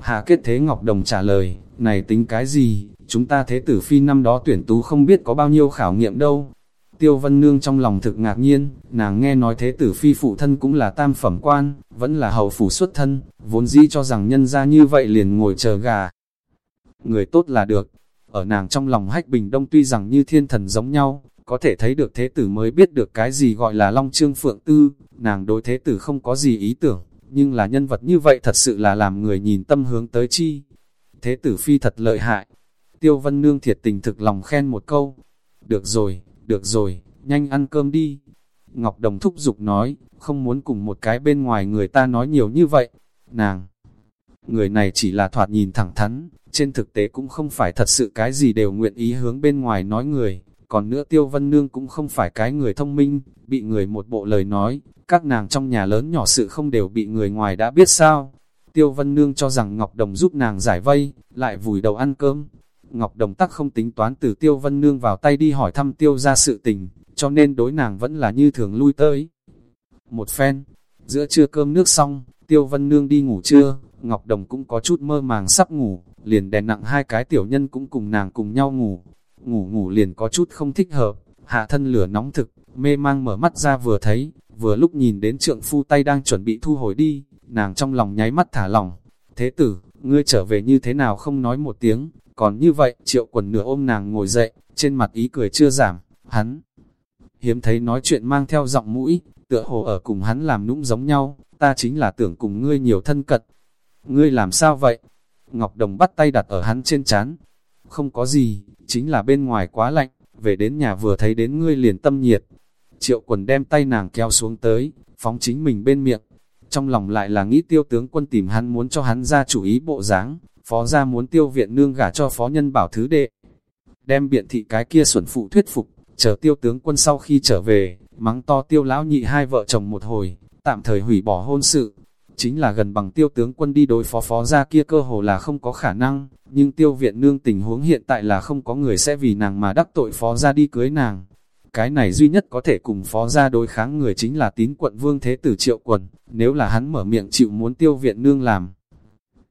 Hạ kết thế Ngọc Đồng trả lời, này tính cái gì, chúng ta thế tử phi năm đó tuyển tú không biết có bao nhiêu khảo nghiệm đâu, Tiêu Vân Nương trong lòng thực ngạc nhiên, nàng nghe nói thế tử phi phụ thân cũng là tam phẩm quan, vẫn là hầu phủ xuất thân, vốn dĩ cho rằng nhân ra như vậy liền ngồi chờ gà. Người tốt là được, ở nàng trong lòng hách bình đông tuy rằng như thiên thần giống nhau, có thể thấy được thế tử mới biết được cái gì gọi là long trương phượng tư, nàng đối thế tử không có gì ý tưởng, nhưng là nhân vật như vậy thật sự là làm người nhìn tâm hướng tới chi. Thế tử phi thật lợi hại, tiêu vân nương thiệt tình thực lòng khen một câu, được rồi, được rồi, nhanh ăn cơm đi. Ngọc Đồng thúc giục nói, không muốn cùng một cái bên ngoài người ta nói nhiều như vậy. Nàng, người này chỉ là thoạt nhìn thẳng thắn, trên thực tế cũng không phải thật sự cái gì đều nguyện ý hướng bên ngoài nói người. Còn nữa Tiêu Vân Nương cũng không phải cái người thông minh, bị người một bộ lời nói, các nàng trong nhà lớn nhỏ sự không đều bị người ngoài đã biết sao. Tiêu Vân Nương cho rằng Ngọc Đồng giúp nàng giải vây, lại vùi đầu ăn cơm. Ngọc Đồng tắc không tính toán từ Tiêu Vân Nương vào tay đi hỏi thăm Tiêu ra sự tình, cho nên đối nàng vẫn là như thường lui tới. Một phen, giữa trưa cơm nước xong, Tiêu Vân Nương đi ngủ chưa, Ngọc Đồng cũng có chút mơ màng sắp ngủ, liền đè nặng hai cái tiểu nhân cũng cùng nàng cùng nhau ngủ. Ngủ ngủ liền có chút không thích hợp, hạ thân lửa nóng thực, mê mang mở mắt ra vừa thấy, vừa lúc nhìn đến trượng phu tay đang chuẩn bị thu hồi đi, nàng trong lòng nháy mắt thả lỏng. Thế tử, ngươi trở về như thế nào không nói một tiếng, còn như vậy, triệu quần nửa ôm nàng ngồi dậy, trên mặt ý cười chưa giảm, hắn. Hiếm thấy nói chuyện mang theo giọng mũi, tựa hồ ở cùng hắn làm nũng giống nhau, ta chính là tưởng cùng ngươi nhiều thân cận Ngươi làm sao vậy? Ngọc Đồng bắt tay đặt ở hắn trên chán. Không có gì, chính là bên ngoài quá lạnh, về đến nhà vừa thấy đến ngươi liền tâm nhiệt. Triệu quần đem tay nàng kéo xuống tới, phóng chính mình bên miệng. Trong lòng lại là nghĩ tiêu tướng quân tìm hắn muốn cho hắn ra chủ ý bộ dáng phó ra muốn tiêu viện nương gả cho phó nhân bảo thứ đệ. Đem biện thị cái kia xuẩn phụ thuyết phục, chờ tiêu tướng quân sau khi trở về, mắng to tiêu lão nhị hai vợ chồng một hồi, tạm thời hủy bỏ hôn sự. Chính là gần bằng tiêu tướng quân đi đối phó phó ra kia cơ hồ là không có khả năng, nhưng tiêu viện nương tình huống hiện tại là không có người sẽ vì nàng mà đắc tội phó ra đi cưới nàng. Cái này duy nhất có thể cùng phó ra đối kháng người chính là tín quận vương thế tử triệu quần, nếu là hắn mở miệng chịu muốn tiêu viện nương làm.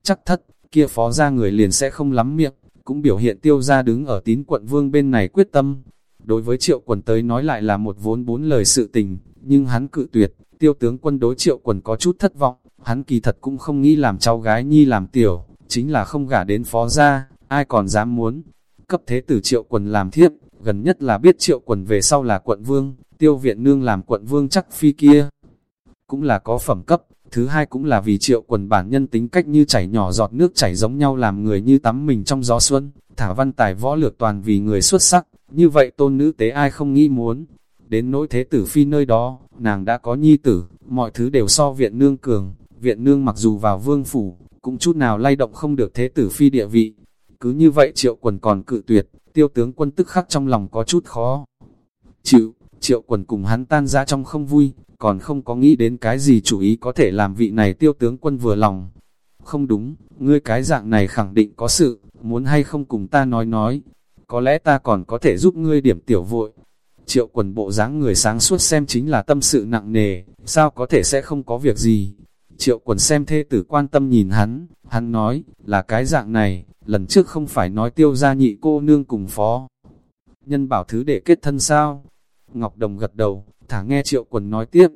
Chắc thất, kia phó ra người liền sẽ không lắm miệng, cũng biểu hiện tiêu ra đứng ở tín quận vương bên này quyết tâm. Đối với triệu quần tới nói lại là một vốn bốn lời sự tình, nhưng hắn cự tuyệt, tiêu tướng quân đối triệu quần có chút thất vọng, hắn kỳ thật cũng không nghĩ làm cháu gái nhi làm tiểu, chính là không gả đến phó gia ai còn dám muốn. Cấp thế tử triệu quần làm thiếp, gần nhất là biết triệu quần về sau là quận vương, tiêu viện nương làm quận vương chắc phi kia. Cũng là có phẩm cấp, thứ hai cũng là vì triệu quần bản nhân tính cách như chảy nhỏ giọt nước chảy giống nhau làm người như tắm mình trong gió xuân, thả văn tài võ lược toàn vì người xuất sắc, như vậy tôn nữ tế ai không nghĩ muốn. Đến nỗi thế tử phi nơi đó, nàng đã có nhi tử, mọi thứ đều so viện nương cường, viện nương mặc dù vào vương phủ, cũng chút nào lay động không được thế tử phi địa vị. Cứ như vậy triệu quần còn cự tuyệt, tiêu tướng quân tức khắc trong lòng có chút khó. Chịu, triệu quần cùng hắn tan ra trong không vui, còn không có nghĩ đến cái gì chủ ý có thể làm vị này tiêu tướng quân vừa lòng. Không đúng, ngươi cái dạng này khẳng định có sự, muốn hay không cùng ta nói nói, có lẽ ta còn có thể giúp ngươi điểm tiểu vội. Triệu quần bộ dáng người sáng suốt xem chính là tâm sự nặng nề, sao có thể sẽ không có việc gì. Triệu quần xem thê tử quan tâm nhìn hắn, hắn nói, là cái dạng này, lần trước không phải nói tiêu ra nhị cô nương cùng phó. Nhân bảo thứ để kết thân sao? Ngọc Đồng gật đầu, thả nghe triệu quần nói tiếp.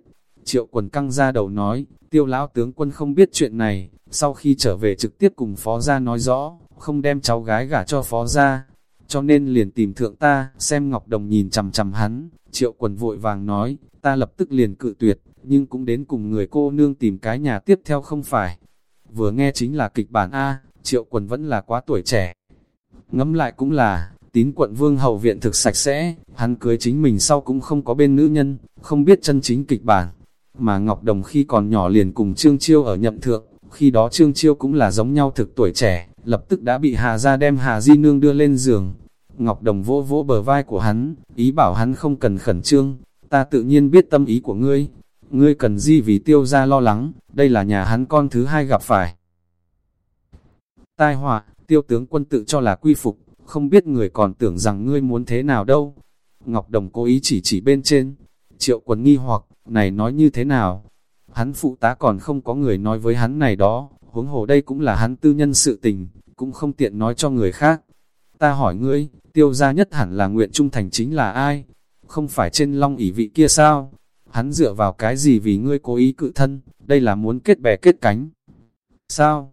Triệu quần căng ra đầu nói, tiêu lão tướng quân không biết chuyện này, sau khi trở về trực tiếp cùng phó gia nói rõ, không đem cháu gái gả cho phó gia. Cho nên liền tìm thượng ta, xem Ngọc Đồng nhìn chằm chằm hắn, triệu quần vội vàng nói, ta lập tức liền cự tuyệt, nhưng cũng đến cùng người cô nương tìm cái nhà tiếp theo không phải. Vừa nghe chính là kịch bản A, triệu quần vẫn là quá tuổi trẻ. Ngẫm lại cũng là, tín quận vương hậu viện thực sạch sẽ, hắn cưới chính mình sau cũng không có bên nữ nhân, không biết chân chính kịch bản. Mà Ngọc Đồng khi còn nhỏ liền cùng Trương Chiêu ở nhậm thượng, khi đó Trương Chiêu cũng là giống nhau thực tuổi trẻ, lập tức đã bị Hà ra đem Hà Di Nương đưa lên giường. Ngọc Đồng vỗ vỗ bờ vai của hắn, ý bảo hắn không cần khẩn trương, ta tự nhiên biết tâm ý của ngươi, ngươi cần gì vì tiêu ra lo lắng, đây là nhà hắn con thứ hai gặp phải. Tai họa, tiêu tướng quân tự cho là quy phục, không biết người còn tưởng rằng ngươi muốn thế nào đâu. Ngọc Đồng cố ý chỉ chỉ bên trên, triệu quần nghi hoặc, này nói như thế nào? Hắn phụ tá còn không có người nói với hắn này đó, huống hồ đây cũng là hắn tư nhân sự tình, cũng không tiện nói cho người khác. Ta hỏi ngươi, tiêu gia nhất hẳn là nguyện trung thành chính là ai? Không phải trên long ỷ vị kia sao? Hắn dựa vào cái gì vì ngươi cố ý cự thân, đây là muốn kết bè kết cánh. Sao?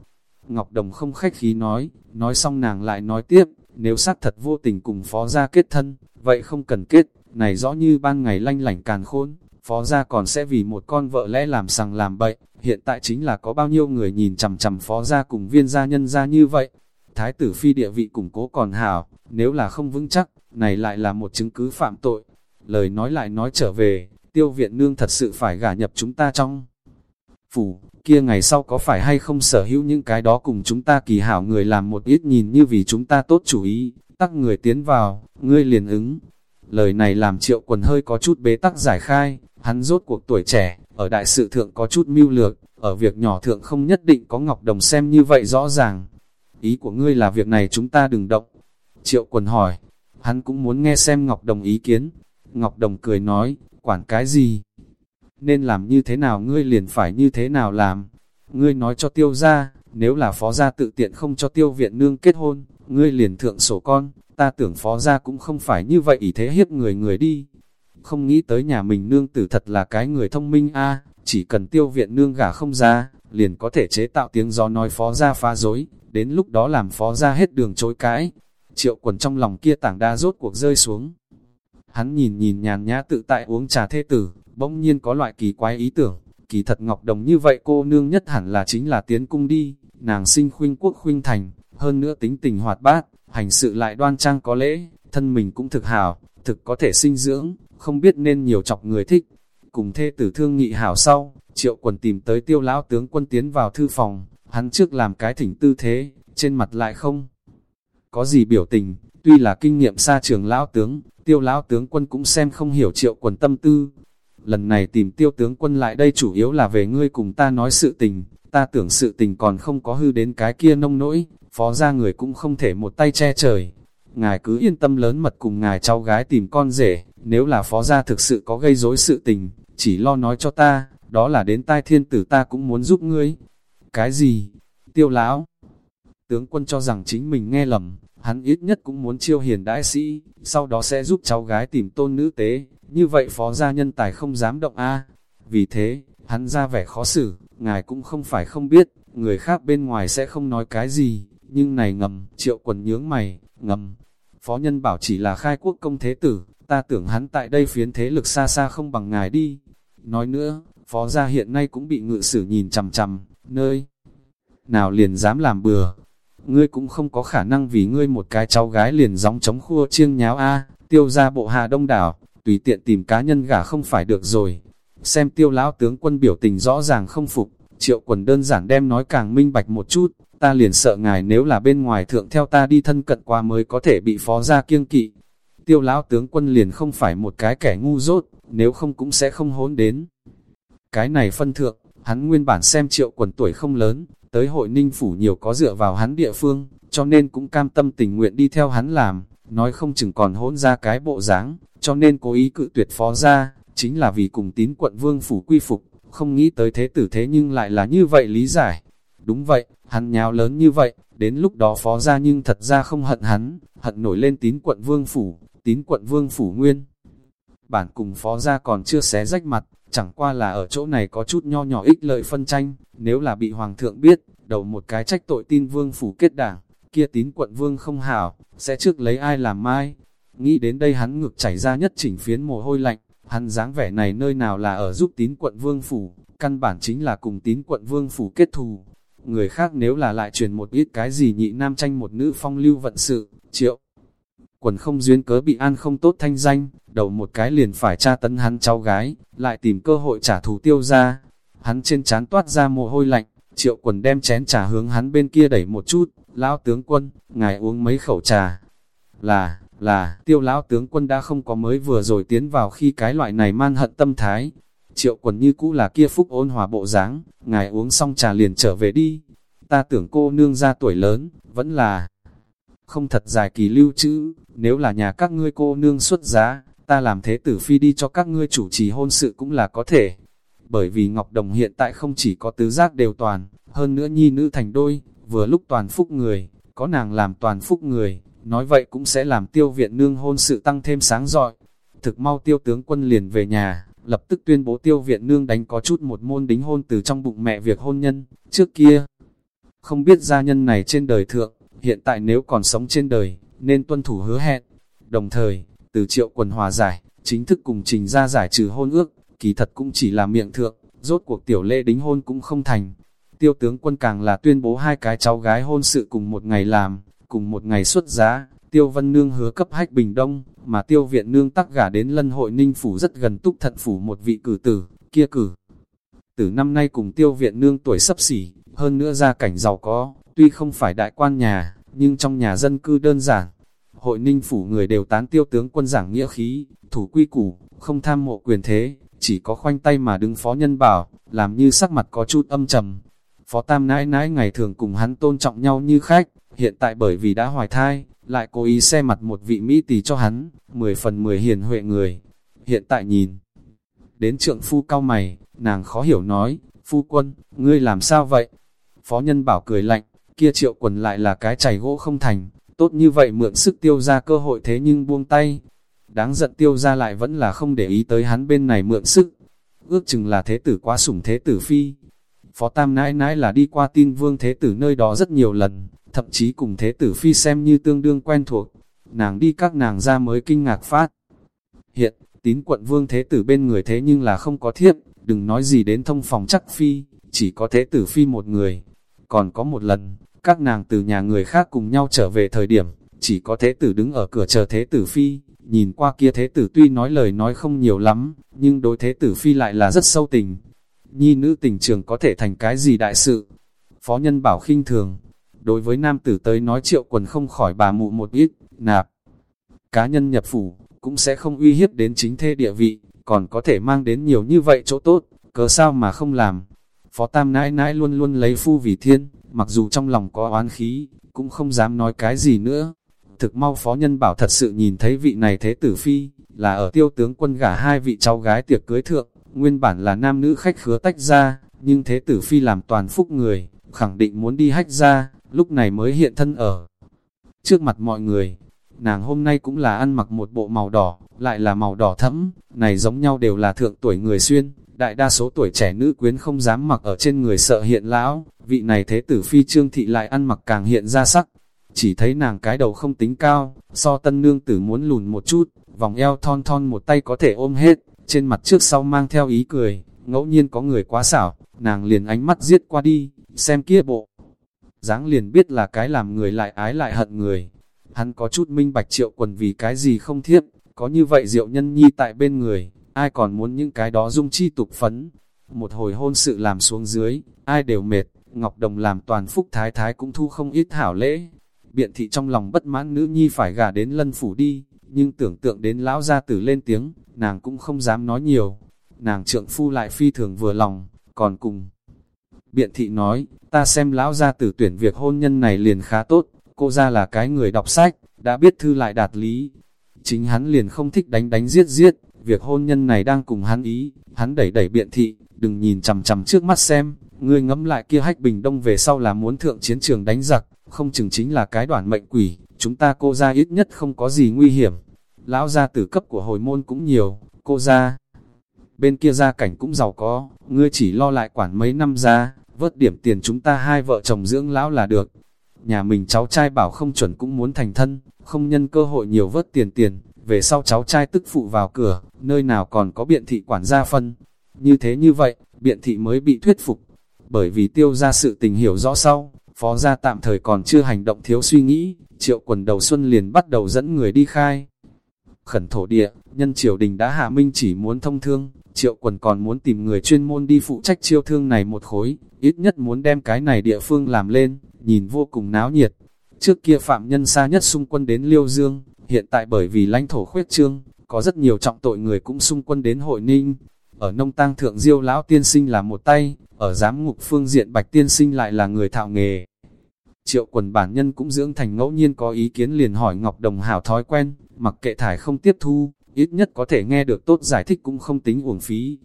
Ngọc Đồng không khách khí nói, nói xong nàng lại nói tiếp, nếu xác thật vô tình cùng phó gia kết thân, vậy không cần kết, này rõ như ban ngày lanh lảnh càn khôn, phó gia còn sẽ vì một con vợ lẽ làm sằng làm bậy, hiện tại chính là có bao nhiêu người nhìn chằm chằm phó gia cùng viên gia nhân gia như vậy. Thái tử phi địa vị củng cố còn hảo, nếu là không vững chắc, này lại là một chứng cứ phạm tội. Lời nói lại nói trở về, tiêu viện nương thật sự phải gả nhập chúng ta trong. Phủ, kia ngày sau có phải hay không sở hữu những cái đó cùng chúng ta kỳ hảo người làm một ít nhìn như vì chúng ta tốt chủ ý, tắc người tiến vào, ngươi liền ứng. Lời này làm triệu quần hơi có chút bế tắc giải khai, hắn rốt cuộc tuổi trẻ, ở đại sự thượng có chút mưu lược, ở việc nhỏ thượng không nhất định có Ngọc Đồng xem như vậy rõ ràng. Ý của ngươi là việc này chúng ta đừng động. Triệu quần hỏi, hắn cũng muốn nghe xem Ngọc Đồng ý kiến. Ngọc Đồng cười nói, quản cái gì? Nên làm như thế nào ngươi liền phải như thế nào làm? Ngươi nói cho tiêu ra, nếu là phó gia tự tiện không cho tiêu viện nương kết hôn, ngươi liền thượng sổ con, ta tưởng phó gia cũng không phải như vậy ý thế hiếp người người đi. Không nghĩ tới nhà mình nương tử thật là cái người thông minh a chỉ cần tiêu viện nương gả không ra, liền có thể chế tạo tiếng gió nói phó gia phá dối, đến lúc đó làm phó gia hết đường chối cãi. Triệu quần trong lòng kia tảng đa rốt cuộc rơi xuống. Hắn nhìn nhìn nhàn nhã tự tại uống trà thê tử, bỗng nhiên có loại kỳ quái ý tưởng, kỳ thật Ngọc Đồng như vậy cô nương nhất hẳn là chính là tiến cung đi, nàng sinh khuynh quốc khuynh thành, hơn nữa tính tình hoạt bát, hành sự lại đoan trang có lễ, thân mình cũng thực hảo, thực có thể sinh dưỡng, không biết nên nhiều chọc người thích. Cùng thê tử thương nghị hảo sau, triệu quần tìm tới tiêu lão tướng quân tiến vào thư phòng, hắn trước làm cái thỉnh tư thế, trên mặt lại không. Có gì biểu tình, tuy là kinh nghiệm xa trường lão tướng, tiêu lão tướng quân cũng xem không hiểu triệu quần tâm tư. Lần này tìm tiêu tướng quân lại đây chủ yếu là về ngươi cùng ta nói sự tình, ta tưởng sự tình còn không có hư đến cái kia nông nỗi, phó ra người cũng không thể một tay che trời. Ngài cứ yên tâm lớn mật cùng ngài cháu gái tìm con rể, nếu là phó gia thực sự có gây rối sự tình, chỉ lo nói cho ta, đó là đến tai thiên tử ta cũng muốn giúp ngươi. Cái gì? Tiêu lão Tướng quân cho rằng chính mình nghe lầm, hắn ít nhất cũng muốn chiêu hiền đại sĩ, sau đó sẽ giúp cháu gái tìm tôn nữ tế, như vậy phó gia nhân tài không dám động a Vì thế, hắn ra vẻ khó xử, ngài cũng không phải không biết, người khác bên ngoài sẽ không nói cái gì, nhưng này ngầm, triệu quần nhướng mày, ngầm. Phó nhân bảo chỉ là khai quốc công thế tử, ta tưởng hắn tại đây phiến thế lực xa xa không bằng ngài đi. Nói nữa, phó gia hiện nay cũng bị ngự sử nhìn chằm chằm, nơi nào liền dám làm bừa. Ngươi cũng không có khả năng vì ngươi một cái cháu gái liền gióng chống khua chiêng nháo a tiêu ra bộ hạ đông đảo, tùy tiện tìm cá nhân gả không phải được rồi. Xem tiêu lão tướng quân biểu tình rõ ràng không phục, triệu quần đơn giản đem nói càng minh bạch một chút, ta liền sợ ngài nếu là bên ngoài thượng theo ta đi thân cận qua mới có thể bị phó ra kiêng kỵ. Tiêu lão tướng quân liền không phải một cái kẻ ngu dốt, nếu không cũng sẽ không hốn đến. Cái này phân thượng, hắn nguyên bản xem triệu quần tuổi không lớn, tới hội ninh phủ nhiều có dựa vào hắn địa phương, cho nên cũng cam tâm tình nguyện đi theo hắn làm, nói không chừng còn hỗn ra cái bộ dáng, cho nên cố ý cự tuyệt phó ra, chính là vì cùng tín quận vương phủ quy phục, không nghĩ tới thế tử thế nhưng lại là như vậy lý giải. Đúng vậy, hắn nhào lớn như vậy, đến lúc đó phó ra nhưng thật ra không hận hắn, hận nổi lên tín quận vương phủ, tín quận vương phủ nguyên. Bản cùng phó ra còn chưa xé rách mặt, chẳng qua là ở chỗ này có chút nho nhỏ ích lợi phân tranh, nếu là bị hoàng thượng biết, đầu một cái trách tội tin vương phủ kết đảng, kia tín quận vương không hảo, sẽ trước lấy ai làm mai. Nghĩ đến đây hắn ngực chảy ra nhất chỉnh phiến mồ hôi lạnh, hắn dáng vẻ này nơi nào là ở giúp tín quận vương phủ, căn bản chính là cùng tín quận vương phủ kết thù. Người khác nếu là lại truyền một ít cái gì nhị nam tranh một nữ phong lưu vận sự, triệu. Quần không duyên cớ bị an không tốt thanh danh, đầu một cái liền phải tra tấn hắn cháu gái, lại tìm cơ hội trả thù tiêu ra. Hắn trên chán toát ra mồ hôi lạnh, triệu quần đem chén trà hướng hắn bên kia đẩy một chút, lão tướng quân, ngài uống mấy khẩu trà. Là, là, tiêu lão tướng quân đã không có mới vừa rồi tiến vào khi cái loại này man hận tâm thái. Triệu quần như cũ là kia phúc ôn hòa bộ dáng ngài uống xong trà liền trở về đi. Ta tưởng cô nương ra tuổi lớn, vẫn là không thật dài kỳ lưu trữ, nếu là nhà các ngươi cô nương xuất giá, ta làm thế tử phi đi cho các ngươi chủ trì hôn sự cũng là có thể. Bởi vì Ngọc Đồng hiện tại không chỉ có tứ giác đều toàn, hơn nữa nhi nữ thành đôi, vừa lúc toàn phúc người, có nàng làm toàn phúc người, nói vậy cũng sẽ làm tiêu viện nương hôn sự tăng thêm sáng rọi. Thực mau tiêu tướng quân liền về nhà, lập tức tuyên bố tiêu viện nương đánh có chút một môn đính hôn từ trong bụng mẹ việc hôn nhân, trước kia. Không biết gia nhân này trên đời thượng, hiện tại nếu còn sống trên đời, nên tuân thủ hứa hẹn. Đồng thời, từ triệu quần hòa giải, chính thức cùng trình ra giải trừ hôn ước, kỳ thật cũng chỉ là miệng thượng, rốt cuộc tiểu lễ đính hôn cũng không thành. Tiêu tướng quân càng là tuyên bố hai cái cháu gái hôn sự cùng một ngày làm, cùng một ngày xuất giá, Tiêu Vân Nương hứa cấp hách Bình Đông, mà Tiêu Viện Nương tắc gả đến lân hội ninh phủ rất gần túc thận phủ một vị cử tử, kia cử. từ năm nay cùng Tiêu Viện Nương tuổi sắp xỉ, hơn nữa gia cảnh giàu có, tuy không phải đại quan nhà, nhưng trong nhà dân cư đơn giản. Hội ninh phủ người đều tán tiêu tướng quân giảng nghĩa khí, thủ quy củ, không tham mộ quyền thế, chỉ có khoanh tay mà đứng phó nhân bảo, làm như sắc mặt có chút âm trầm. Phó tam nãi nãi ngày thường cùng hắn tôn trọng nhau như khách, hiện tại bởi vì đã hoài thai, lại cố ý xe mặt một vị Mỹ tỷ cho hắn, 10 phần 10 hiền huệ người. Hiện tại nhìn, đến trượng phu cao mày, nàng khó hiểu nói, phu quân, ngươi làm sao vậy? Phó nhân bảo cười lạnh, kia triệu quần lại là cái chảy gỗ không thành, tốt như vậy mượn sức tiêu ra cơ hội thế nhưng buông tay. Đáng giận tiêu ra lại vẫn là không để ý tới hắn bên này mượn sức. Ước chừng là thế tử quá sủng thế tử phi. Phó Tam nãi nãi là đi qua tin vương thế tử nơi đó rất nhiều lần, thậm chí cùng thế tử phi xem như tương đương quen thuộc. Nàng đi các nàng ra mới kinh ngạc phát. Hiện, tín quận vương thế tử bên người thế nhưng là không có thiếp, đừng nói gì đến thông phòng chắc phi, chỉ có thế tử phi một người. Còn có một lần, các nàng từ nhà người khác cùng nhau trở về thời điểm, chỉ có thế tử đứng ở cửa chờ thế tử phi, nhìn qua kia thế tử tuy nói lời nói không nhiều lắm, nhưng đối thế tử phi lại là rất sâu tình. Nhi nữ tình trường có thể thành cái gì đại sự? Phó nhân bảo khinh thường, đối với nam tử tới nói triệu quần không khỏi bà mụ một ít, nạp. Cá nhân nhập phủ, cũng sẽ không uy hiếp đến chính thê địa vị, còn có thể mang đến nhiều như vậy chỗ tốt, cớ sao mà không làm. Phó Tam nãi nãi luôn luôn lấy phu vì thiên, mặc dù trong lòng có oán khí, cũng không dám nói cái gì nữa. Thực mau phó nhân bảo thật sự nhìn thấy vị này thế tử phi, là ở tiêu tướng quân gả hai vị cháu gái tiệc cưới thượng, nguyên bản là nam nữ khách khứa tách ra, nhưng thế tử phi làm toàn phúc người, khẳng định muốn đi hách ra, lúc này mới hiện thân ở. Trước mặt mọi người, nàng hôm nay cũng là ăn mặc một bộ màu đỏ, lại là màu đỏ thẫm, này giống nhau đều là thượng tuổi người xuyên, đại đa số tuổi trẻ nữ quyến không dám mặc ở trên người sợ hiện lão, vị này thế tử phi trương thị lại ăn mặc càng hiện ra sắc. Chỉ thấy nàng cái đầu không tính cao, so tân nương tử muốn lùn một chút, vòng eo thon thon một tay có thể ôm hết, trên mặt trước sau mang theo ý cười, ngẫu nhiên có người quá xảo, nàng liền ánh mắt giết qua đi, xem kia bộ. dáng liền biết là cái làm người lại ái lại hận người. Hắn có chút minh bạch triệu quần vì cái gì không thiếp, có như vậy diệu nhân nhi tại bên người, ai còn muốn những cái đó dung chi tục phấn. Một hồi hôn sự làm xuống dưới, ai đều mệt, Ngọc Đồng làm toàn phúc thái thái cũng thu không ít hảo lễ. Biện thị trong lòng bất mãn nữ nhi phải gả đến lân phủ đi, nhưng tưởng tượng đến lão gia tử lên tiếng, nàng cũng không dám nói nhiều. Nàng trượng phu lại phi thường vừa lòng, còn cùng. Biện thị nói, ta xem lão gia tử tuyển việc hôn nhân này liền khá tốt, cô ra là cái người đọc sách, đã biết thư lại đạt lý. Chính hắn liền không thích đánh đánh giết giết, việc hôn nhân này đang cùng hắn ý, hắn đẩy đẩy biện thị, đừng nhìn chằm chằm trước mắt xem, ngươi ngẫm lại kia hách bình đông về sau là muốn thượng chiến trường đánh giặc, không chừng chính là cái đoàn mệnh quỷ, chúng ta cô ra ít nhất không có gì nguy hiểm. Lão gia tử cấp của hồi môn cũng nhiều, cô ra. Bên kia gia cảnh cũng giàu có, ngươi chỉ lo lại quản mấy năm ra, vớt điểm tiền chúng ta hai vợ chồng dưỡng lão là được. Nhà mình cháu trai bảo không chuẩn cũng muốn thành thân, không nhân cơ hội nhiều vớt tiền tiền, về sau cháu trai tức phụ vào cửa, nơi nào còn có biện thị quản gia phân. Như thế như vậy, biện thị mới bị thuyết phục. Bởi vì tiêu ra sự tình hiểu rõ sau, phó gia tạm thời còn chưa hành động thiếu suy nghĩ, triệu quần đầu xuân liền bắt đầu dẫn người đi khai. Khẩn thổ địa, nhân triều đình đã hạ minh chỉ muốn thông thương, triệu quần còn muốn tìm người chuyên môn đi phụ trách chiêu thương này một khối, ít nhất muốn đem cái này địa phương làm lên, nhìn vô cùng náo nhiệt. Trước kia phạm nhân xa nhất xung quân đến Liêu Dương, Hiện tại bởi vì lãnh thổ khuyết trương, có rất nhiều trọng tội người cũng xung quân đến hội ninh. Ở nông tang thượng diêu lão tiên sinh là một tay, ở giám ngục phương diện bạch tiên sinh lại là người thạo nghề. Triệu quần bản nhân cũng dưỡng thành ngẫu nhiên có ý kiến liền hỏi Ngọc Đồng Hảo thói quen, mặc kệ thải không tiếp thu, ít nhất có thể nghe được tốt giải thích cũng không tính uổng phí.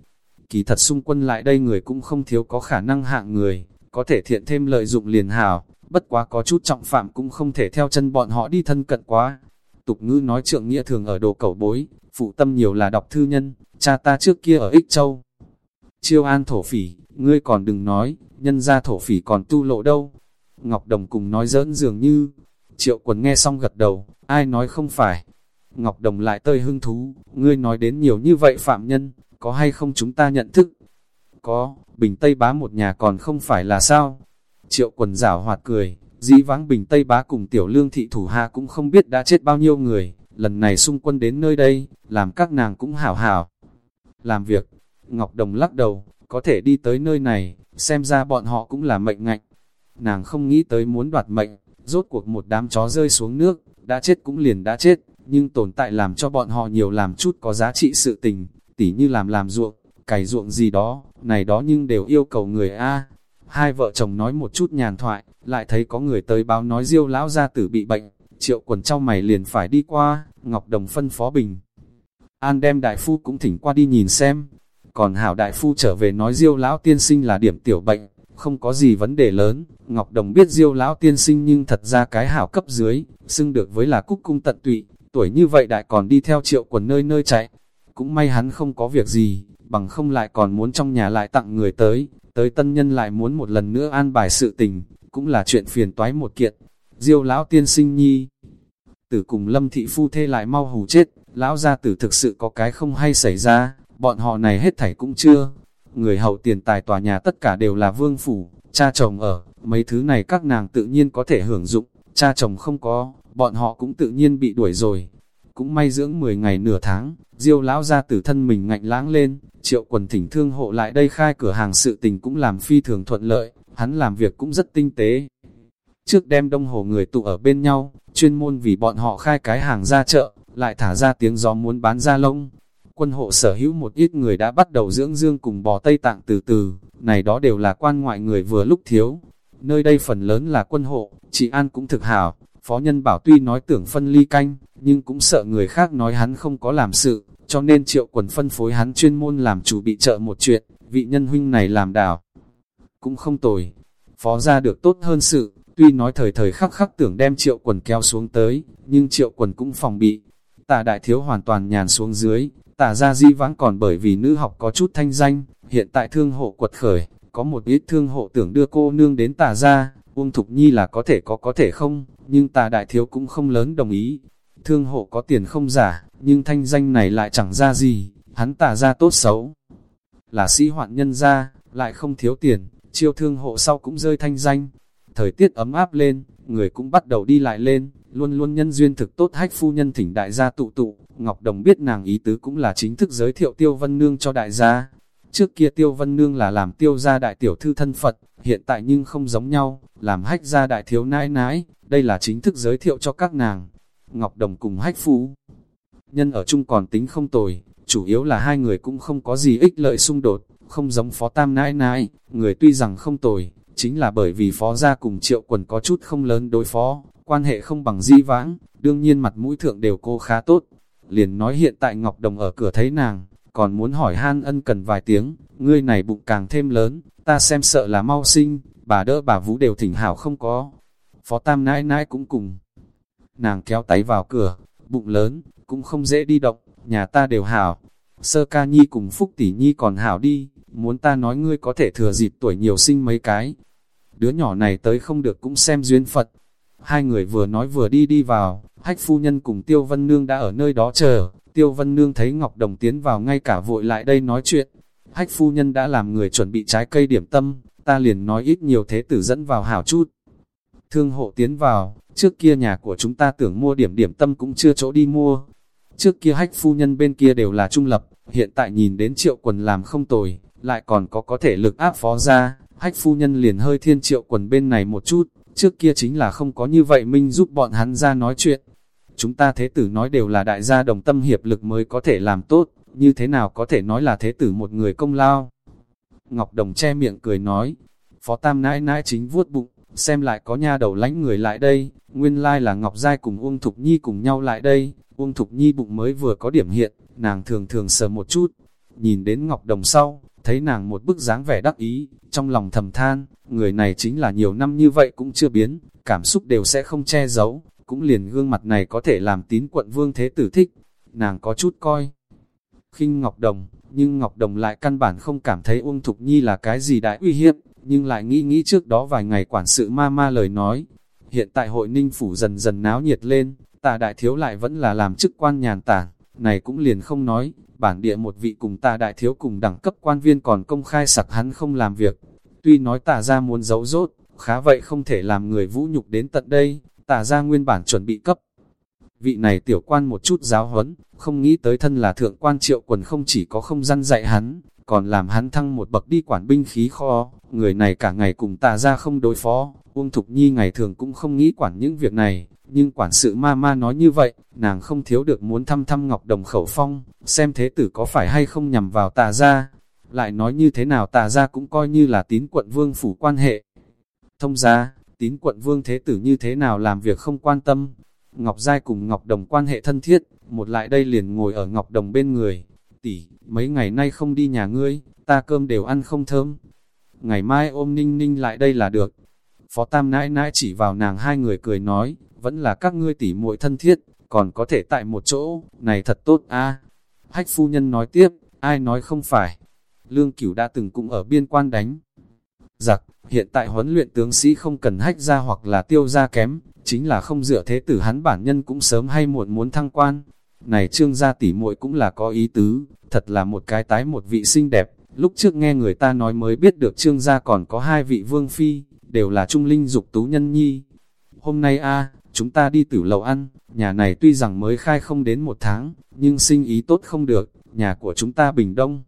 Kỳ thật xung quân lại đây người cũng không thiếu có khả năng hạng người, có thể thiện thêm lợi dụng liền hảo, bất quá có chút trọng phạm cũng không thể theo chân bọn họ đi thân cận quá. Tục ngữ nói trượng nghĩa thường ở đồ cẩu bối, phụ tâm nhiều là đọc thư nhân, cha ta trước kia ở Ích Châu. Chiêu an thổ phỉ, ngươi còn đừng nói, nhân ra thổ phỉ còn tu lộ đâu. Ngọc Đồng cùng nói giỡn dường như, triệu quần nghe xong gật đầu, ai nói không phải. Ngọc Đồng lại tơi hưng thú, ngươi nói đến nhiều như vậy phạm nhân, có hay không chúng ta nhận thức? Có, bình Tây bá một nhà còn không phải là sao? Triệu quần giảo hoạt cười, dĩ vãng bình Tây Bá cùng tiểu lương thị thủ hạ cũng không biết đã chết bao nhiêu người, lần này xung quân đến nơi đây, làm các nàng cũng hảo hảo. Làm việc, Ngọc Đồng lắc đầu, có thể đi tới nơi này, xem ra bọn họ cũng là mệnh ngạnh. Nàng không nghĩ tới muốn đoạt mệnh, rốt cuộc một đám chó rơi xuống nước, đã chết cũng liền đã chết, nhưng tồn tại làm cho bọn họ nhiều làm chút có giá trị sự tình, tỉ như làm làm ruộng, cày ruộng gì đó, này đó nhưng đều yêu cầu người A. Hai vợ chồng nói một chút nhàn thoại, lại thấy có người tới báo nói diêu lão gia tử bị bệnh, triệu quần trong mày liền phải đi qua, Ngọc Đồng phân phó bình. An đem đại phu cũng thỉnh qua đi nhìn xem, còn hảo đại phu trở về nói diêu lão tiên sinh là điểm tiểu bệnh, không có gì vấn đề lớn, Ngọc Đồng biết diêu lão tiên sinh nhưng thật ra cái hảo cấp dưới, xưng được với là cúc cung tận tụy, tuổi như vậy đại còn đi theo triệu quần nơi nơi chạy, cũng may hắn không có việc gì, bằng không lại còn muốn trong nhà lại tặng người tới, tới tân nhân lại muốn một lần nữa an bài sự tình, cũng là chuyện phiền toái một kiện. Diêu lão tiên sinh nhi, tử cùng lâm thị phu thê lại mau hù chết, lão gia tử thực sự có cái không hay xảy ra, bọn họ này hết thảy cũng chưa. Người hậu tiền tài tòa nhà tất cả đều là vương phủ, cha chồng ở, mấy thứ này các nàng tự nhiên có thể hưởng dụng, cha chồng không có, bọn họ cũng tự nhiên bị đuổi rồi. Cũng may dưỡng 10 ngày nửa tháng, diêu lão ra tử thân mình ngạnh lãng lên, triệu quần thỉnh thương hộ lại đây khai cửa hàng sự tình cũng làm phi thường thuận lợi, hắn làm việc cũng rất tinh tế. Trước đem đông hồ người tụ ở bên nhau, chuyên môn vì bọn họ khai cái hàng ra chợ, lại thả ra tiếng gió muốn bán ra lông. Quân hộ sở hữu một ít người đã bắt đầu dưỡng dương cùng bò Tây Tạng từ từ, này đó đều là quan ngoại người vừa lúc thiếu. Nơi đây phần lớn là quân hộ, chị An cũng thực hảo, phó nhân bảo tuy nói tưởng phân ly canh, nhưng cũng sợ người khác nói hắn không có làm sự, cho nên triệu quần phân phối hắn chuyên môn làm chủ bị trợ một chuyện, vị nhân huynh này làm đảo. Cũng không tồi, phó ra được tốt hơn sự, tuy nói thời thời khắc khắc tưởng đem triệu quần kéo xuống tới, nhưng triệu quần cũng phòng bị. Tà đại thiếu hoàn toàn nhàn xuống dưới, tà ra di vãng còn bởi vì nữ học có chút thanh danh, hiện tại thương hộ quật khởi, có một ít thương hộ tưởng đưa cô nương đến tà ra, Uông Thục Nhi là có thể có có thể không, nhưng tà đại thiếu cũng không lớn đồng ý. Thương hộ có tiền không giả, nhưng thanh danh này lại chẳng ra gì, hắn tà ra tốt xấu. Là sĩ hoạn nhân ra, lại không thiếu tiền, chiêu thương hộ sau cũng rơi thanh danh. Thời tiết ấm áp lên, người cũng bắt đầu đi lại lên, luôn luôn nhân duyên thực tốt hách phu nhân thỉnh đại gia tụ tụ. Ngọc Đồng biết nàng ý tứ cũng là chính thức giới thiệu Tiêu Vân Nương cho đại gia. Trước kia Tiêu Vân Nương là làm tiêu gia đại tiểu thư thân Phật, hiện tại nhưng không giống nhau, làm hách gia đại thiếu nãi nãi, đây là chính thức giới thiệu cho các nàng. Ngọc Đồng cùng hách phú. nhân ở chung còn tính không tồi, chủ yếu là hai người cũng không có gì ích lợi xung đột, không giống phó tam nãi nãi, người tuy rằng không tồi, chính là bởi vì phó gia cùng triệu quần có chút không lớn đối phó, quan hệ không bằng di vãng, đương nhiên mặt mũi thượng đều cô khá tốt. Liền nói hiện tại Ngọc Đồng ở cửa thấy nàng, còn muốn hỏi han ân cần vài tiếng, ngươi này bụng càng thêm lớn, ta xem sợ là mau sinh, bà đỡ bà vũ đều thỉnh hảo không có. Phó tam nãi nãi cũng cùng. Nàng kéo tay vào cửa, bụng lớn, cũng không dễ đi động, nhà ta đều hảo. Sơ ca nhi cùng phúc tỷ nhi còn hảo đi, muốn ta nói ngươi có thể thừa dịp tuổi nhiều sinh mấy cái. Đứa nhỏ này tới không được cũng xem duyên Phật. Hai người vừa nói vừa đi đi vào, hách phu nhân cùng Tiêu Vân Nương đã ở nơi đó chờ. Tiêu Vân Nương thấy Ngọc Đồng tiến vào ngay cả vội lại đây nói chuyện. Hách phu nhân đã làm người chuẩn bị trái cây điểm tâm, ta liền nói ít nhiều thế tử dẫn vào hảo chút. Thương hộ tiến vào, trước kia nhà của chúng ta tưởng mua điểm điểm tâm cũng chưa chỗ đi mua. Trước kia hách phu nhân bên kia đều là trung lập, hiện tại nhìn đến triệu quần làm không tồi, lại còn có có thể lực áp phó ra, hách phu nhân liền hơi thiên triệu quần bên này một chút, trước kia chính là không có như vậy minh giúp bọn hắn ra nói chuyện. Chúng ta thế tử nói đều là đại gia đồng tâm hiệp lực mới có thể làm tốt, như thế nào có thể nói là thế tử một người công lao. Ngọc Đồng che miệng cười nói, phó tam nãi nãi chính vuốt bụng, xem lại có nha đầu lánh người lại đây, nguyên lai là Ngọc Giai cùng Uông Thục Nhi cùng nhau lại đây, Uông Thục Nhi bụng mới vừa có điểm hiện, nàng thường thường sờ một chút, nhìn đến Ngọc Đồng sau, thấy nàng một bức dáng vẻ đắc ý, trong lòng thầm than, người này chính là nhiều năm như vậy cũng chưa biến, cảm xúc đều sẽ không che giấu, cũng liền gương mặt này có thể làm tín quận vương thế tử thích, nàng có chút coi. khinh Ngọc Đồng, nhưng Ngọc Đồng lại căn bản không cảm thấy Uông Thục Nhi là cái gì đại uy hiếp, nhưng lại nghĩ nghĩ trước đó vài ngày quản sự ma ma lời nói. Hiện tại hội ninh phủ dần dần náo nhiệt lên, tà đại thiếu lại vẫn là làm chức quan nhàn tản, này cũng liền không nói, bản địa một vị cùng tà đại thiếu cùng đẳng cấp quan viên còn công khai sặc hắn không làm việc. Tuy nói tà ra muốn giấu rốt, khá vậy không thể làm người vũ nhục đến tận đây, tà ra nguyên bản chuẩn bị cấp. Vị này tiểu quan một chút giáo huấn, không nghĩ tới thân là thượng quan triệu quần không chỉ có không gian dạy hắn, còn làm hắn thăng một bậc đi quản binh khí kho, người này cả ngày cùng tà ra không đối phó, Uông Thục Nhi ngày thường cũng không nghĩ quản những việc này, nhưng quản sự ma ma nói như vậy, nàng không thiếu được muốn thăm thăm Ngọc Đồng khẩu phong, xem thế tử có phải hay không nhằm vào tà ra. Lại nói như thế nào tà ra cũng coi như là tín quận vương phủ quan hệ. Thông ra, tín quận vương thế tử như thế nào làm việc không quan tâm. Ngọc Giai cùng Ngọc Đồng quan hệ thân thiết, một lại đây liền ngồi ở Ngọc Đồng bên người. Tỷ, mấy ngày nay không đi nhà ngươi, ta cơm đều ăn không thơm. Ngày mai ôm ninh ninh lại đây là được. Phó Tam nãi nãi chỉ vào nàng hai người cười nói, vẫn là các ngươi tỷ muội thân thiết, còn có thể tại một chỗ, này thật tốt a. Hách phu nhân nói tiếp, ai nói không phải. Lương cửu đã từng cũng ở biên quan đánh. Giặc, hiện tại huấn luyện tướng sĩ không cần hách ra hoặc là tiêu ra kém, chính là không dựa thế tử hắn bản nhân cũng sớm hay muộn muốn thăng quan. Này trương gia tỉ muội cũng là có ý tứ, thật là một cái tái một vị xinh đẹp. Lúc trước nghe người ta nói mới biết được trương gia còn có hai vị vương phi, đều là trung linh dục tú nhân nhi. Hôm nay a chúng ta đi tử lầu ăn, nhà này tuy rằng mới khai không đến một tháng, nhưng sinh ý tốt không được, nhà của chúng ta bình đông.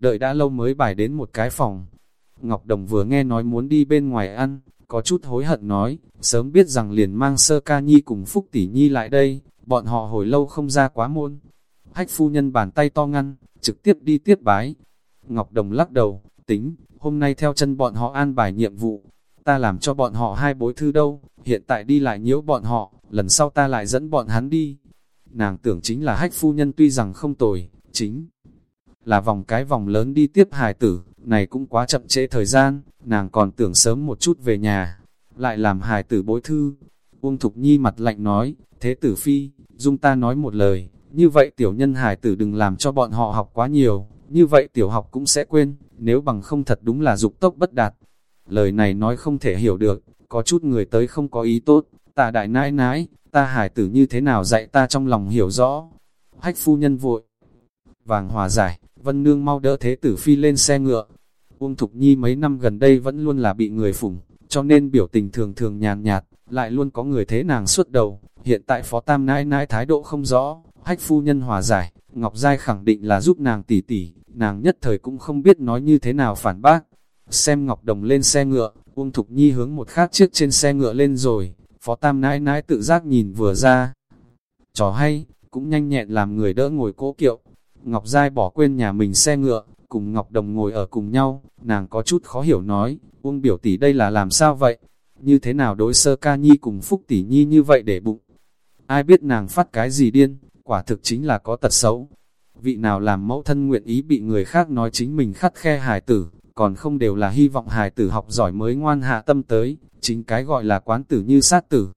Đợi đã lâu mới bài đến một cái phòng. Ngọc Đồng vừa nghe nói muốn đi bên ngoài ăn, có chút hối hận nói, sớm biết rằng liền mang sơ ca nhi cùng Phúc Tỷ Nhi lại đây, bọn họ hồi lâu không ra quá môn. Hách phu nhân bàn tay to ngăn, trực tiếp đi tiếp bái. Ngọc Đồng lắc đầu, tính, hôm nay theo chân bọn họ an bài nhiệm vụ, ta làm cho bọn họ hai bối thư đâu, hiện tại đi lại nhiễu bọn họ, lần sau ta lại dẫn bọn hắn đi. Nàng tưởng chính là hách phu nhân tuy rằng không tồi, chính là vòng cái vòng lớn đi tiếp hài tử, này cũng quá chậm trễ thời gian, nàng còn tưởng sớm một chút về nhà, lại làm hài tử bối thư. Uông Thục Nhi mặt lạnh nói, thế tử phi, dung ta nói một lời, như vậy tiểu nhân hài tử đừng làm cho bọn họ học quá nhiều, như vậy tiểu học cũng sẽ quên, nếu bằng không thật đúng là dục tốc bất đạt. Lời này nói không thể hiểu được, có chút người tới không có ý tốt, ta đại nãi nãi, ta hài tử như thế nào dạy ta trong lòng hiểu rõ. Hách phu nhân vội, vàng hòa giải, vân nương mau đỡ thế tử phi lên xe ngựa. Uông Thục Nhi mấy năm gần đây vẫn luôn là bị người phủng, cho nên biểu tình thường thường nhàn nhạt, lại luôn có người thế nàng suốt đầu. Hiện tại phó tam nãi nãi thái độ không rõ, hách phu nhân hòa giải, Ngọc Giai khẳng định là giúp nàng tỉ tỉ, nàng nhất thời cũng không biết nói như thế nào phản bác. Xem Ngọc Đồng lên xe ngựa, Uông Thục Nhi hướng một khác chiếc trên xe ngựa lên rồi, Phó Tam nãi nãi tự giác nhìn vừa ra. Trò hay, cũng nhanh nhẹn làm người đỡ ngồi cố kiệu. Ngọc Giai bỏ quên nhà mình xe ngựa, cùng Ngọc Đồng ngồi ở cùng nhau, nàng có chút khó hiểu nói, Uông biểu tỷ đây là làm sao vậy? Như thế nào đối sơ ca nhi cùng Phúc tỷ nhi như vậy để bụng? Ai biết nàng phát cái gì điên, quả thực chính là có tật xấu. Vị nào làm mẫu thân nguyện ý bị người khác nói chính mình khắt khe hài tử, còn không đều là hy vọng hài tử học giỏi mới ngoan hạ tâm tới, chính cái gọi là quán tử như sát tử.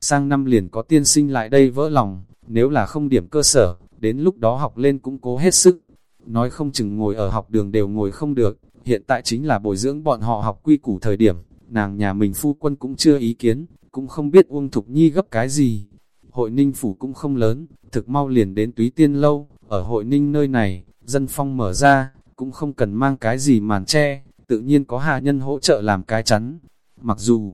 Sang năm liền có tiên sinh lại đây vỡ lòng, nếu là không điểm cơ sở, đến lúc đó học lên cũng cố hết sức. Nói không chừng ngồi ở học đường đều ngồi không được, hiện tại chính là bồi dưỡng bọn họ học quy củ thời điểm, nàng nhà mình phu quân cũng chưa ý kiến, cũng không biết Uông Thục Nhi gấp cái gì. Hội ninh phủ cũng không lớn, thực mau liền đến túy tiên lâu, ở hội ninh nơi này, dân phong mở ra, cũng không cần mang cái gì màn che, tự nhiên có hạ nhân hỗ trợ làm cái chắn. Mặc dù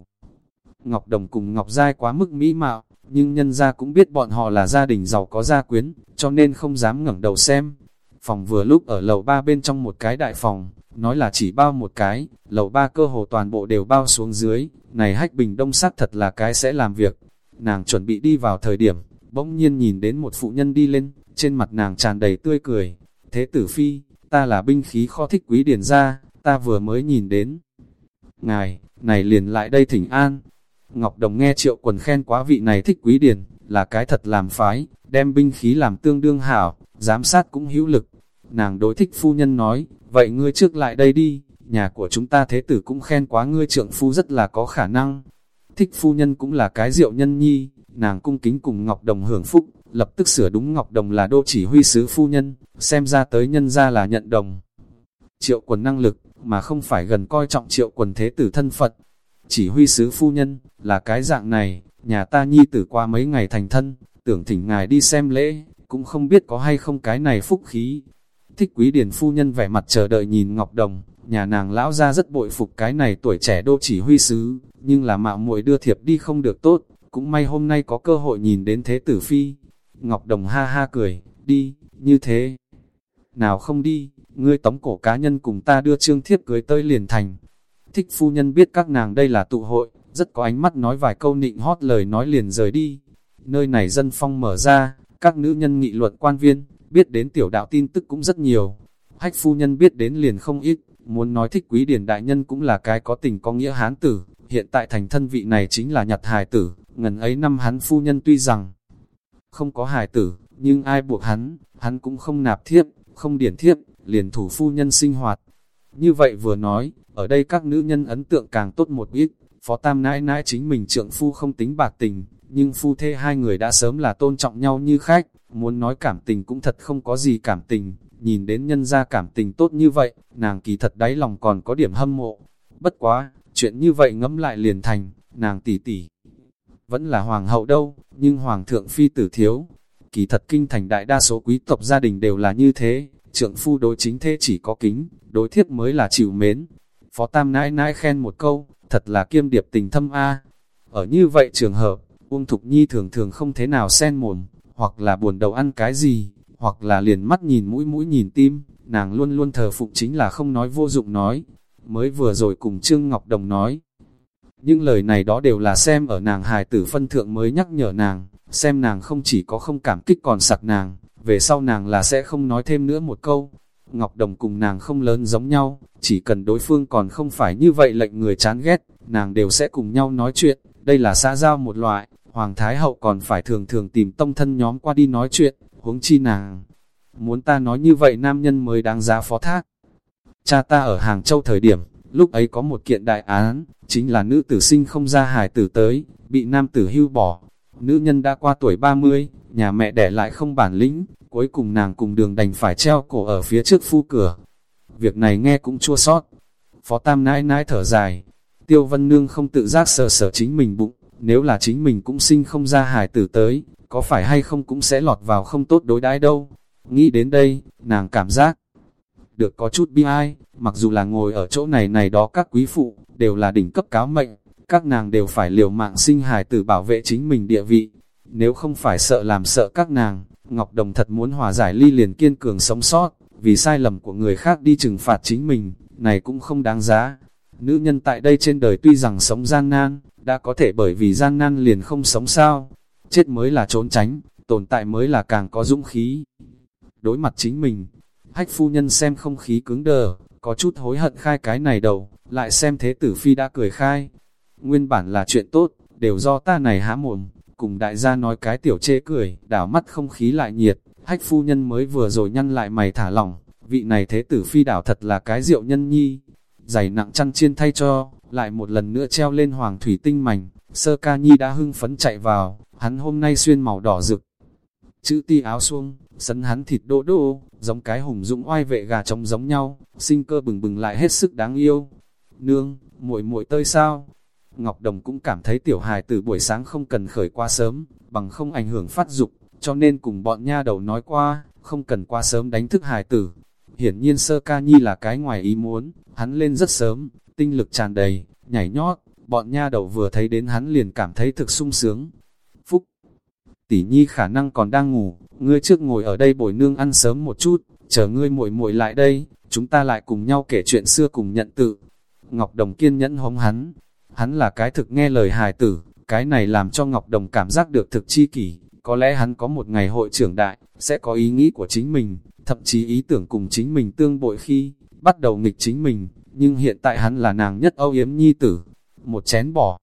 Ngọc Đồng cùng Ngọc Giai quá mức mỹ mạo, nhưng nhân gia cũng biết bọn họ là gia đình giàu có gia quyến, cho nên không dám ngẩng đầu xem. Phòng vừa lúc ở lầu ba bên trong một cái đại phòng, nói là chỉ bao một cái, lầu ba cơ hồ toàn bộ đều bao xuống dưới, này hách bình đông sắc thật là cái sẽ làm việc. Nàng chuẩn bị đi vào thời điểm, bỗng nhiên nhìn đến một phụ nhân đi lên, trên mặt nàng tràn đầy tươi cười. Thế tử phi, ta là binh khí kho thích quý điển ra, ta vừa mới nhìn đến. Ngài, này liền lại đây thỉnh an. Ngọc Đồng nghe triệu quần khen quá vị này thích quý điển, là cái thật làm phái, đem binh khí làm tương đương hảo, giám sát cũng hữu lực. Nàng đối thích phu nhân nói, vậy ngươi trước lại đây đi, nhà của chúng ta thế tử cũng khen quá ngươi trượng phu rất là có khả năng. Thích phu nhân cũng là cái diệu nhân nhi, nàng cung kính cùng Ngọc Đồng hưởng phúc, lập tức sửa đúng Ngọc Đồng là đô chỉ huy sứ phu nhân, xem ra tới nhân ra là nhận đồng. Triệu quần năng lực, mà không phải gần coi trọng triệu quần thế tử thân Phật. Chỉ huy sứ phu nhân, là cái dạng này, nhà ta nhi tử qua mấy ngày thành thân, tưởng thỉnh ngài đi xem lễ, cũng không biết có hay không cái này phúc khí. Thích quý điển phu nhân vẻ mặt chờ đợi nhìn Ngọc Đồng, nhà nàng lão ra rất bội phục cái này tuổi trẻ đô chỉ huy sứ, nhưng là mạo muội đưa thiệp đi không được tốt, cũng may hôm nay có cơ hội nhìn đến thế tử phi. Ngọc Đồng ha ha cười, đi, như thế. Nào không đi, ngươi tống cổ cá nhân cùng ta đưa trương thiếp cưới tới liền thành. Thích phu nhân biết các nàng đây là tụ hội, rất có ánh mắt nói vài câu nịnh hót lời nói liền rời đi. Nơi này dân phong mở ra, các nữ nhân nghị luận quan viên, biết đến tiểu đạo tin tức cũng rất nhiều. Hách phu nhân biết đến liền không ít, muốn nói thích quý điển đại nhân cũng là cái có tình có nghĩa hán tử, hiện tại thành thân vị này chính là nhặt hài tử, ngần ấy năm hắn phu nhân tuy rằng không có hài tử, nhưng ai buộc hắn, hắn cũng không nạp thiếp, không điển thiếp, liền thủ phu nhân sinh hoạt. Như vậy vừa nói, ở đây các nữ nhân ấn tượng càng tốt một ít, phó tam nãi nãi chính mình trượng phu không tính bạc tình, nhưng phu thê hai người đã sớm là tôn trọng nhau như khách, muốn nói cảm tình cũng thật không có gì cảm tình, nhìn đến nhân gia cảm tình tốt như vậy, nàng kỳ thật đáy lòng còn có điểm hâm mộ. Bất quá, chuyện như vậy ngẫm lại liền thành, nàng tỷ tỷ vẫn là hoàng hậu đâu, nhưng hoàng thượng phi tử thiếu. Kỳ thật kinh thành đại đa số quý tộc gia đình đều là như thế, trượng phu đối chính thế chỉ có kính, đối thiết mới là chịu mến. Phó Tam nãi nãi khen một câu, thật là kiêm điệp tình thâm A. Ở như vậy trường hợp, Uông Thục Nhi thường thường không thế nào sen mồm, hoặc là buồn đầu ăn cái gì, hoặc là liền mắt nhìn mũi mũi nhìn tim, nàng luôn luôn thờ phụng chính là không nói vô dụng nói. Mới vừa rồi cùng Trương Ngọc Đồng nói, những lời này đó đều là xem ở nàng hài tử phân thượng mới nhắc nhở nàng, xem nàng không chỉ có không cảm kích còn sặc nàng, về sau nàng là sẽ không nói thêm nữa một câu. Ngọc Đồng cùng nàng không lớn giống nhau, chỉ cần đối phương còn không phải như vậy lệnh người chán ghét, nàng đều sẽ cùng nhau nói chuyện, đây là xã giao một loại, Hoàng Thái Hậu còn phải thường thường tìm tông thân nhóm qua đi nói chuyện, huống chi nàng. Muốn ta nói như vậy nam nhân mới đáng giá phó thác. Cha ta ở Hàng Châu thời điểm, lúc ấy có một kiện đại án, chính là nữ tử sinh không ra hài tử tới, bị nam tử hưu bỏ. Nữ nhân đã qua tuổi 30, nhà mẹ đẻ lại không bản lĩnh, cuối cùng nàng cùng đường đành phải treo cổ ở phía trước phu cửa. Việc này nghe cũng chua sót. Phó Tam nãi nãi thở dài, Tiêu Vân Nương không tự giác sờ sờ chính mình bụng, nếu là chính mình cũng sinh không ra hài tử tới, có phải hay không cũng sẽ lọt vào không tốt đối đãi đâu. Nghĩ đến đây, nàng cảm giác được có chút bi ai, mặc dù là ngồi ở chỗ này này đó các quý phụ, đều là đỉnh cấp cáo mệnh, các nàng đều phải liều mạng sinh hài tử bảo vệ chính mình địa vị. Nếu không phải sợ làm sợ các nàng, Ngọc Đồng thật muốn hòa giải ly liền kiên cường sống sót, vì sai lầm của người khác đi trừng phạt chính mình, này cũng không đáng giá. Nữ nhân tại đây trên đời tuy rằng sống gian nan, đã có thể bởi vì gian nan liền không sống sao. Chết mới là trốn tránh, tồn tại mới là càng có dũng khí. Đối mặt chính mình, hách phu nhân xem không khí cứng đờ, có chút hối hận khai cái này đầu, lại xem thế tử phi đã cười khai. Nguyên bản là chuyện tốt, đều do ta này há mồm, cùng đại gia nói cái tiểu chê cười, đảo mắt không khí lại nhiệt, hách phu nhân mới vừa rồi nhăn lại mày thả lỏng, vị này thế tử phi đảo thật là cái rượu nhân nhi. Giày nặng chăn chiên thay cho, lại một lần nữa treo lên hoàng thủy tinh mảnh, sơ ca nhi đã hưng phấn chạy vào, hắn hôm nay xuyên màu đỏ rực. Chữ ti áo xuông, sấn hắn thịt đô đô, giống cái hùng dũng oai vệ gà trống giống nhau, sinh cơ bừng bừng lại hết sức đáng yêu. Nương, muội muội tơi sao? Ngọc Đồng cũng cảm thấy tiểu hài từ buổi sáng không cần khởi qua sớm, bằng không ảnh hưởng phát dục, cho nên cùng bọn nha đầu nói qua, không cần qua sớm đánh thức hài tử. Hiển nhiên sơ ca nhi là cái ngoài ý muốn, hắn lên rất sớm, tinh lực tràn đầy, nhảy nhót, bọn nha đầu vừa thấy đến hắn liền cảm thấy thực sung sướng. Phúc, tỷ nhi khả năng còn đang ngủ, ngươi trước ngồi ở đây bồi nương ăn sớm một chút, chờ ngươi muội muội lại đây, chúng ta lại cùng nhau kể chuyện xưa cùng nhận tự. Ngọc Đồng kiên nhẫn hống hắn, hắn là cái thực nghe lời hài tử, cái này làm cho Ngọc Đồng cảm giác được thực chi kỷ, có lẽ hắn có một ngày hội trưởng đại, sẽ có ý nghĩ của chính mình, thậm chí ý tưởng cùng chính mình tương bội khi, bắt đầu nghịch chính mình, nhưng hiện tại hắn là nàng nhất âu yếm nhi tử, một chén bỏ,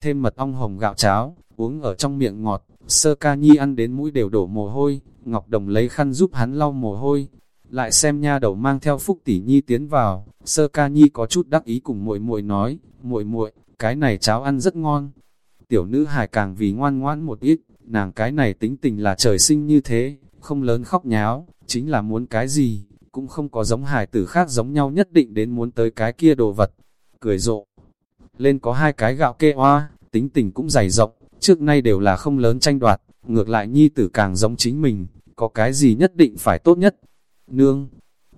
thêm mật ong hồng gạo cháo, uống ở trong miệng ngọt, sơ ca nhi ăn đến mũi đều đổ mồ hôi, Ngọc Đồng lấy khăn giúp hắn lau mồ hôi, lại xem nha đầu mang theo phúc tỷ nhi tiến vào, sơ ca nhi có chút đắc ý cùng muội muội nói, muội muội, cái này cháo ăn rất ngon. Tiểu nữ hài càng vì ngoan ngoãn một ít, nàng cái này tính tình là trời sinh như thế, không lớn khóc nháo, chính là muốn cái gì, cũng không có giống hài tử khác giống nhau nhất định đến muốn tới cái kia đồ vật. Cười rộ, lên có hai cái gạo kê hoa, tính tình cũng dày rộng, trước nay đều là không lớn tranh đoạt, ngược lại nhi tử càng giống chính mình, có cái gì nhất định phải tốt nhất. Nương,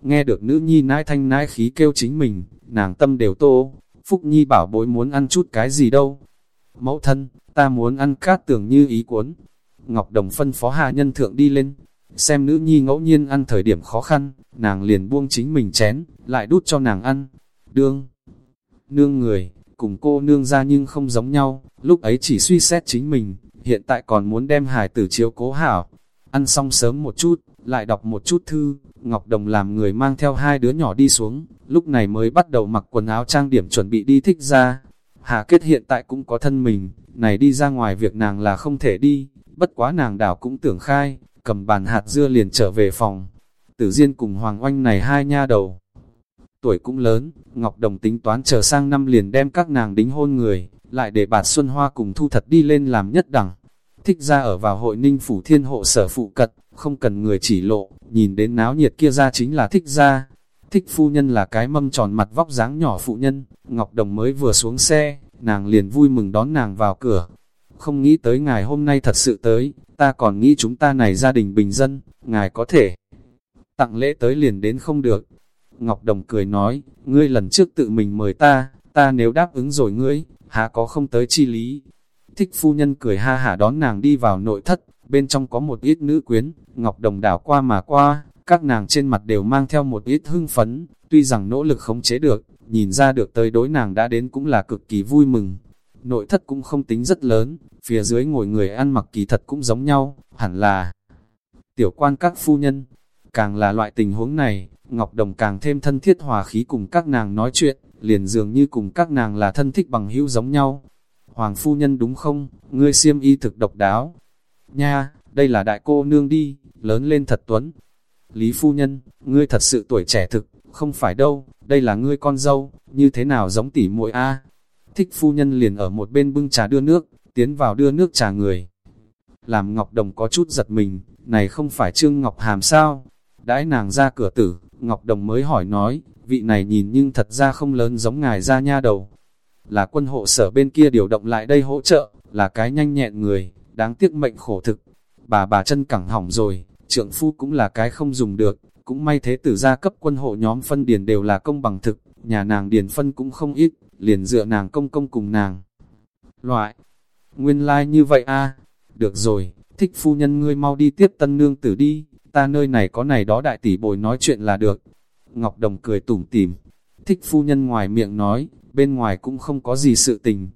nghe được nữ nhi nãi thanh nãi khí kêu chính mình, nàng tâm đều tô, Phúc Nhi bảo bối muốn ăn chút cái gì đâu. Mẫu thân, ta muốn ăn cát tường như ý cuốn. Ngọc Đồng phân phó hạ nhân thượng đi lên, xem nữ nhi ngẫu nhiên ăn thời điểm khó khăn, nàng liền buông chính mình chén, lại đút cho nàng ăn. Đương, nương người, cùng cô nương ra nhưng không giống nhau, lúc ấy chỉ suy xét chính mình, hiện tại còn muốn đem hài tử chiếu cố hảo. Ăn xong sớm một chút, lại đọc một chút thư, Ngọc Đồng làm người mang theo hai đứa nhỏ đi xuống, lúc này mới bắt đầu mặc quần áo trang điểm chuẩn bị đi thích ra. Hà kết hiện tại cũng có thân mình, này đi ra ngoài việc nàng là không thể đi, bất quá nàng đảo cũng tưởng khai, cầm bàn hạt dưa liền trở về phòng. Tử Diên cùng Hoàng Oanh này hai nha đầu. Tuổi cũng lớn, Ngọc Đồng tính toán chờ sang năm liền đem các nàng đính hôn người, lại để bạt Xuân Hoa cùng thu thật đi lên làm nhất đẳng. Thích ra ở vào hội ninh phủ thiên hộ sở phụ cật, không cần người chỉ lộ, nhìn đến náo nhiệt kia ra chính là thích ra. Thích phu nhân là cái mâm tròn mặt vóc dáng nhỏ phụ nhân, Ngọc Đồng mới vừa xuống xe, nàng liền vui mừng đón nàng vào cửa. Không nghĩ tới ngài hôm nay thật sự tới, ta còn nghĩ chúng ta này gia đình bình dân, ngài có thể tặng lễ tới liền đến không được. Ngọc Đồng cười nói, ngươi lần trước tự mình mời ta, ta nếu đáp ứng rồi ngươi, há có không tới chi lý. Thích phu nhân cười ha hả đón nàng đi vào nội thất, bên trong có một ít nữ quyến, Ngọc Đồng đảo qua mà qua, các nàng trên mặt đều mang theo một ít hưng phấn, tuy rằng nỗ lực khống chế được, nhìn ra được tới đối nàng đã đến cũng là cực kỳ vui mừng. Nội thất cũng không tính rất lớn, phía dưới ngồi người ăn mặc kỳ thật cũng giống nhau, hẳn là tiểu quan các phu nhân. Càng là loại tình huống này, Ngọc Đồng càng thêm thân thiết hòa khí cùng các nàng nói chuyện, liền dường như cùng các nàng là thân thích bằng hữu giống nhau. Hoàng phu nhân đúng không, ngươi siêm y thực độc đáo. Nha, đây là đại cô nương đi, lớn lên thật tuấn. Lý phu nhân, ngươi thật sự tuổi trẻ thực, không phải đâu, đây là ngươi con dâu, như thế nào giống tỉ muội a Thích phu nhân liền ở một bên bưng trà đưa nước, tiến vào đưa nước trà người. Làm Ngọc Đồng có chút giật mình, này không phải Trương Ngọc Hàm sao? Đãi nàng ra cửa tử, Ngọc Đồng mới hỏi nói, vị này nhìn nhưng thật ra không lớn giống ngài ra nha đầu. Là quân hộ sở bên kia điều động lại đây hỗ trợ, là cái nhanh nhẹn người, đáng tiếc mệnh khổ thực. Bà bà chân cẳng hỏng rồi, trượng phu cũng là cái không dùng được, cũng may thế tử gia cấp quân hộ nhóm phân điền đều là công bằng thực, nhà nàng điền phân cũng không ít, liền dựa nàng công công cùng nàng. Loại, nguyên lai like như vậy a được rồi, thích phu nhân ngươi mau đi tiếp tân nương tử đi, ta nơi này có này đó đại tỷ bồi nói chuyện là được. Ngọc Đồng cười tủm tỉm, thích phu nhân ngoài miệng nói, bên ngoài cũng không có gì sự tình,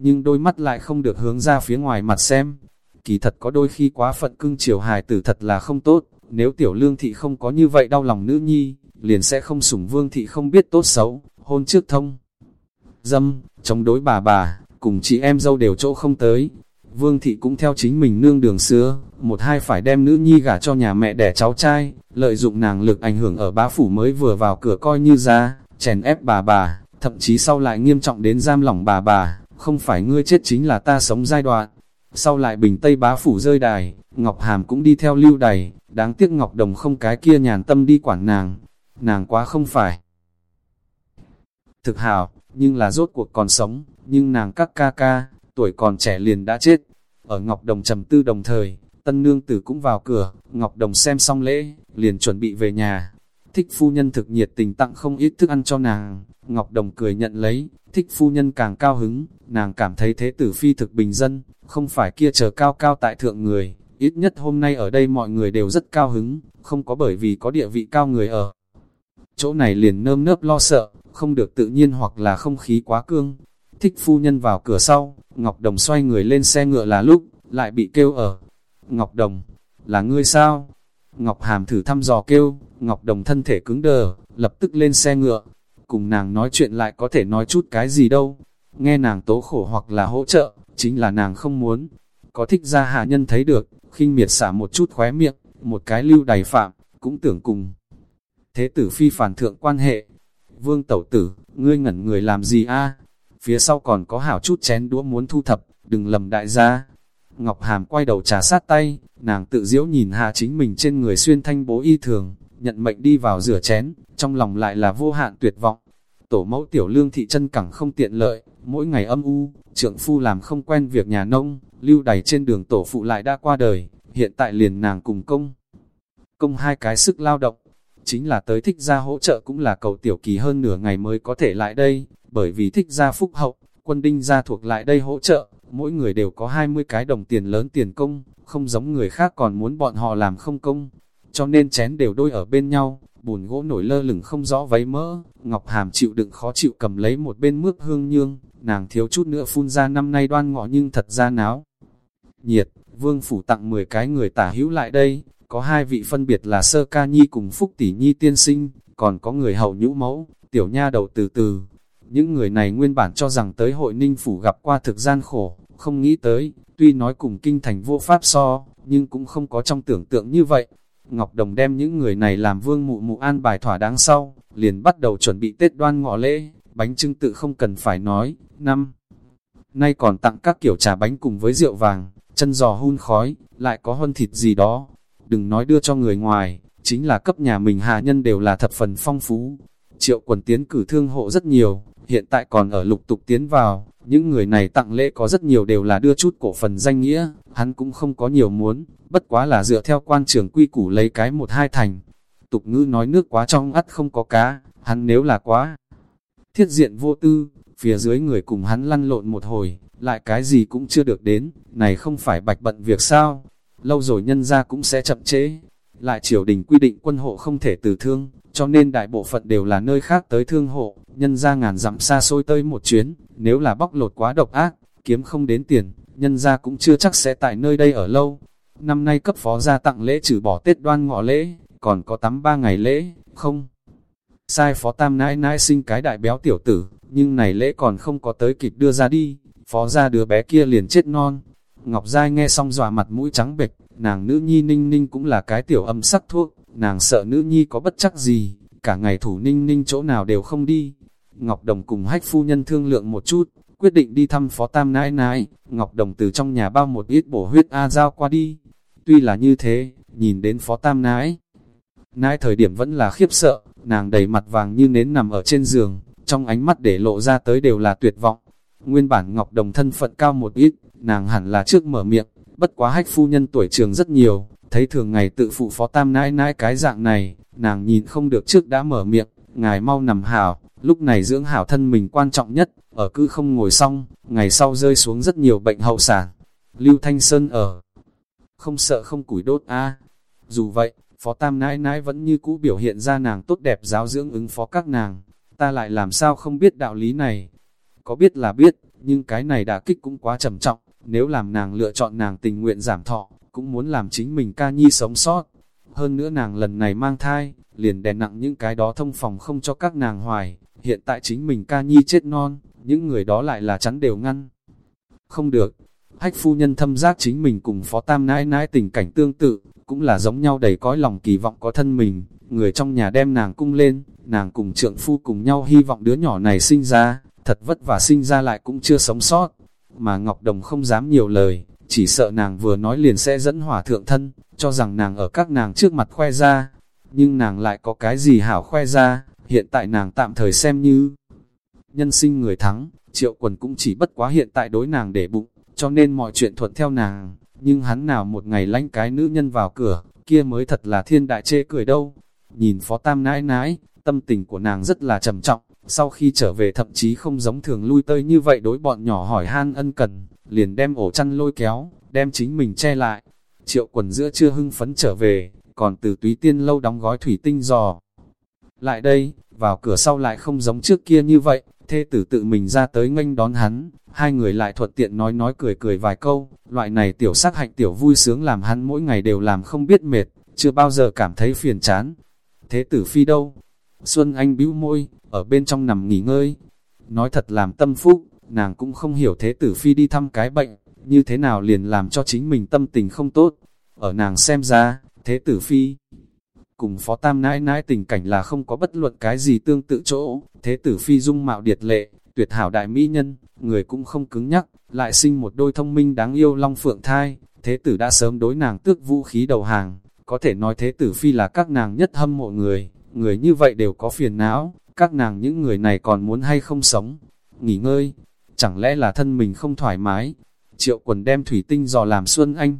nhưng đôi mắt lại không được hướng ra phía ngoài mặt xem. Kỳ thật có đôi khi quá phận cưng chiều hài tử thật là không tốt, nếu tiểu lương thị không có như vậy đau lòng nữ nhi, liền sẽ không sủng vương thị không biết tốt xấu, hôn trước thông. Dâm, chống đối bà bà, cùng chị em dâu đều chỗ không tới. Vương thị cũng theo chính mình nương đường xưa, một hai phải đem nữ nhi gả cho nhà mẹ đẻ cháu trai, lợi dụng nàng lực ảnh hưởng ở bá phủ mới vừa vào cửa coi như ra, chèn ép bà bà, thậm chí sau lại nghiêm trọng đến giam lỏng bà bà, không phải ngươi chết chính là ta sống giai đoạn. Sau lại bình Tây bá phủ rơi đài, Ngọc Hàm cũng đi theo lưu đày, đáng tiếc Ngọc Đồng không cái kia nhàn tâm đi quản nàng, nàng quá không phải. Thực hào, nhưng là rốt cuộc còn sống, nhưng nàng các ca ca, tuổi còn trẻ liền đã chết. Ở Ngọc Đồng trầm tư đồng thời, tân nương tử cũng vào cửa, Ngọc Đồng xem xong lễ, liền chuẩn bị về nhà. Thích phu nhân thực nhiệt tình tặng không ít thức ăn cho nàng, Ngọc Đồng cười nhận lấy, thích phu nhân càng cao hứng, nàng cảm thấy thế tử phi thực bình dân, không phải kia chờ cao cao tại thượng người, ít nhất hôm nay ở đây mọi người đều rất cao hứng, không có bởi vì có địa vị cao người ở. Chỗ này liền nơm nớp lo sợ, không được tự nhiên hoặc là không khí quá cương. Thích phu nhân vào cửa sau, Ngọc Đồng xoay người lên xe ngựa là lúc, lại bị kêu ở. Ngọc Đồng, là ngươi sao? Ngọc Hàm thử thăm dò kêu, Ngọc Đồng thân thể cứng đờ, lập tức lên xe ngựa. Cùng nàng nói chuyện lại có thể nói chút cái gì đâu. Nghe nàng tố khổ hoặc là hỗ trợ, chính là nàng không muốn. Có thích ra hạ nhân thấy được, khinh miệt xả một chút khóe miệng, một cái lưu đầy phạm, cũng tưởng cùng. Thế tử phi phản thượng quan hệ. Vương tẩu tử, ngươi ngẩn người làm gì a Phía sau còn có hảo chút chén đũa muốn thu thập, đừng lầm đại gia. Ngọc Hàm quay đầu trà sát tay, nàng tự diễu nhìn hạ chính mình trên người xuyên thanh bố y thường, nhận mệnh đi vào rửa chén, trong lòng lại là vô hạn tuyệt vọng. Tổ mẫu tiểu lương thị chân cẳng không tiện lợi, mỗi ngày âm u, trượng phu làm không quen việc nhà nông, lưu đày trên đường tổ phụ lại đã qua đời, hiện tại liền nàng cùng công. Công hai cái sức lao động, chính là tới thích gia hỗ trợ cũng là cầu tiểu kỳ hơn nửa ngày mới có thể lại đây, bởi vì thích gia phúc hậu, quân đinh gia thuộc lại đây hỗ trợ, mỗi người đều có 20 cái đồng tiền lớn tiền công, không giống người khác còn muốn bọn họ làm không công, cho nên chén đều đôi ở bên nhau, bùn gỗ nổi lơ lửng không rõ váy mỡ, Ngọc Hàm chịu đựng khó chịu cầm lấy một bên mướp hương nhương, nàng thiếu chút nữa phun ra năm nay đoan ngọ nhưng thật ra náo. Nhiệt, vương phủ tặng 10 cái người tả hữu lại đây, có hai vị phân biệt là Sơ Ca Nhi cùng Phúc Tỷ Nhi tiên sinh, còn có người hậu nhũ mẫu, tiểu nha đầu từ từ. Những người này nguyên bản cho rằng tới hội ninh phủ gặp qua thực gian khổ, không nghĩ tới, tuy nói cùng kinh thành vô pháp so, nhưng cũng không có trong tưởng tượng như vậy. Ngọc Đồng đem những người này làm vương mụ mụ an bài thỏa đáng sau, liền bắt đầu chuẩn bị Tết đoan ngọ lễ, bánh trưng tự không cần phải nói, năm. Nay còn tặng các kiểu trà bánh cùng với rượu vàng, chân giò hun khói, lại có hơn thịt gì đó. Đừng nói đưa cho người ngoài, chính là cấp nhà mình hạ nhân đều là thập phần phong phú. Triệu quần tiến cử thương hộ rất nhiều, hiện tại còn ở lục tục tiến vào, những người này tặng lễ có rất nhiều đều là đưa chút cổ phần danh nghĩa, hắn cũng không có nhiều muốn, bất quá là dựa theo quan trường quy củ lấy cái một hai thành. Tục ngữ nói nước quá trong ắt không có cá, hắn nếu là quá thiết diện vô tư, phía dưới người cùng hắn lăn lộn một hồi, lại cái gì cũng chưa được đến, này không phải bạch bận việc sao, lâu rồi nhân ra cũng sẽ chậm chế. Lại triều đình quy định quân hộ không thể từ thương, cho nên đại bộ phận đều là nơi khác tới thương hộ, nhân ra ngàn dặm xa xôi tới một chuyến, nếu là bóc lột quá độc ác, kiếm không đến tiền, nhân ra cũng chưa chắc sẽ tại nơi đây ở lâu. Năm nay cấp phó gia tặng lễ trừ bỏ Tết đoan ngọ lễ, còn có tắm ba ngày lễ, không? Sai phó tam nãi nãi sinh cái đại béo tiểu tử, nhưng này lễ còn không có tới kịp đưa ra đi, phó ra đứa bé kia liền chết non. Ngọc Giai nghe xong dọa mặt mũi trắng bệch, nàng nữ nhi ninh ninh cũng là cái tiểu âm sắc thuốc, nàng sợ nữ nhi có bất chắc gì, cả ngày thủ ninh ninh chỗ nào đều không đi. Ngọc Đồng cùng hách phu nhân thương lượng một chút, quyết định đi thăm phó tam nãi nãi, Ngọc Đồng từ trong nhà bao một ít bổ huyết A giao qua đi. Tuy là như thế, nhìn đến phó tam nãi, nãi thời điểm vẫn là khiếp sợ, nàng đầy mặt vàng như nến nằm ở trên giường, trong ánh mắt để lộ ra tới đều là tuyệt vọng. Nguyên bản Ngọc Đồng thân phận cao một ít, nàng hẳn là trước mở miệng, bất quá hách phu nhân tuổi trường rất nhiều, thấy thường ngày tự phụ phó tam nãi nãi cái dạng này, nàng nhìn không được trước đã mở miệng, ngài mau nằm hảo, lúc này dưỡng hảo thân mình quan trọng nhất, ở cứ không ngồi xong, ngày sau rơi xuống rất nhiều bệnh hậu sản. Lưu Thanh Sơn ở, không sợ không củi đốt a Dù vậy, phó tam nãi nãi vẫn như cũ biểu hiện ra nàng tốt đẹp giáo dưỡng ứng phó các nàng, ta lại làm sao không biết đạo lý này. Có biết là biết, nhưng cái này đã kích cũng quá trầm trọng, nếu làm nàng lựa chọn nàng tình nguyện giảm thọ, cũng muốn làm chính mình ca nhi sống sót. Hơn nữa nàng lần này mang thai, liền đè nặng những cái đó thông phòng không cho các nàng hoài, hiện tại chính mình ca nhi chết non, những người đó lại là chắn đều ngăn. Không được, hách phu nhân thâm giác chính mình cùng phó tam nãi nãi tình cảnh tương tự, cũng là giống nhau đầy cõi lòng kỳ vọng có thân mình, người trong nhà đem nàng cung lên, nàng cùng trượng phu cùng nhau hy vọng đứa nhỏ này sinh ra, thật vất vả sinh ra lại cũng chưa sống sót. Mà Ngọc Đồng không dám nhiều lời, chỉ sợ nàng vừa nói liền sẽ dẫn hỏa thượng thân, cho rằng nàng ở các nàng trước mặt khoe ra. Nhưng nàng lại có cái gì hảo khoe ra, hiện tại nàng tạm thời xem như nhân sinh người thắng, triệu quần cũng chỉ bất quá hiện tại đối nàng để bụng, cho nên mọi chuyện thuận theo nàng. Nhưng hắn nào một ngày lánh cái nữ nhân vào cửa, kia mới thật là thiên đại chê cười đâu. Nhìn phó tam nãi nãi, tâm tình của nàng rất là trầm trọng, sau khi trở về thậm chí không giống thường lui tơi như vậy đối bọn nhỏ hỏi han ân cần, liền đem ổ chăn lôi kéo, đem chính mình che lại. Triệu quần giữa chưa hưng phấn trở về, còn từ túy tiên lâu đóng gói thủy tinh giò. Lại đây, vào cửa sau lại không giống trước kia như vậy, thê tử tự mình ra tới nghênh đón hắn, hai người lại thuận tiện nói nói cười cười vài câu, loại này tiểu sắc hạnh tiểu vui sướng làm hắn mỗi ngày đều làm không biết mệt, chưa bao giờ cảm thấy phiền chán. Thế tử phi đâu? Xuân Anh bĩu môi, ở bên trong nằm nghỉ ngơi. Nói thật làm tâm phúc, nàng cũng không hiểu thế tử phi đi thăm cái bệnh, như thế nào liền làm cho chính mình tâm tình không tốt. Ở nàng xem ra, thế tử phi cùng phó tam nãi nãi tình cảnh là không có bất luận cái gì tương tự chỗ, thế tử phi dung mạo điệt lệ, tuyệt hảo đại mỹ nhân, người cũng không cứng nhắc, lại sinh một đôi thông minh đáng yêu long phượng thai, thế tử đã sớm đối nàng tước vũ khí đầu hàng, có thể nói thế tử phi là các nàng nhất hâm mộ người, người như vậy đều có phiền não, các nàng những người này còn muốn hay không sống, nghỉ ngơi, chẳng lẽ là thân mình không thoải mái, triệu quần đem thủy tinh dò làm Xuân Anh.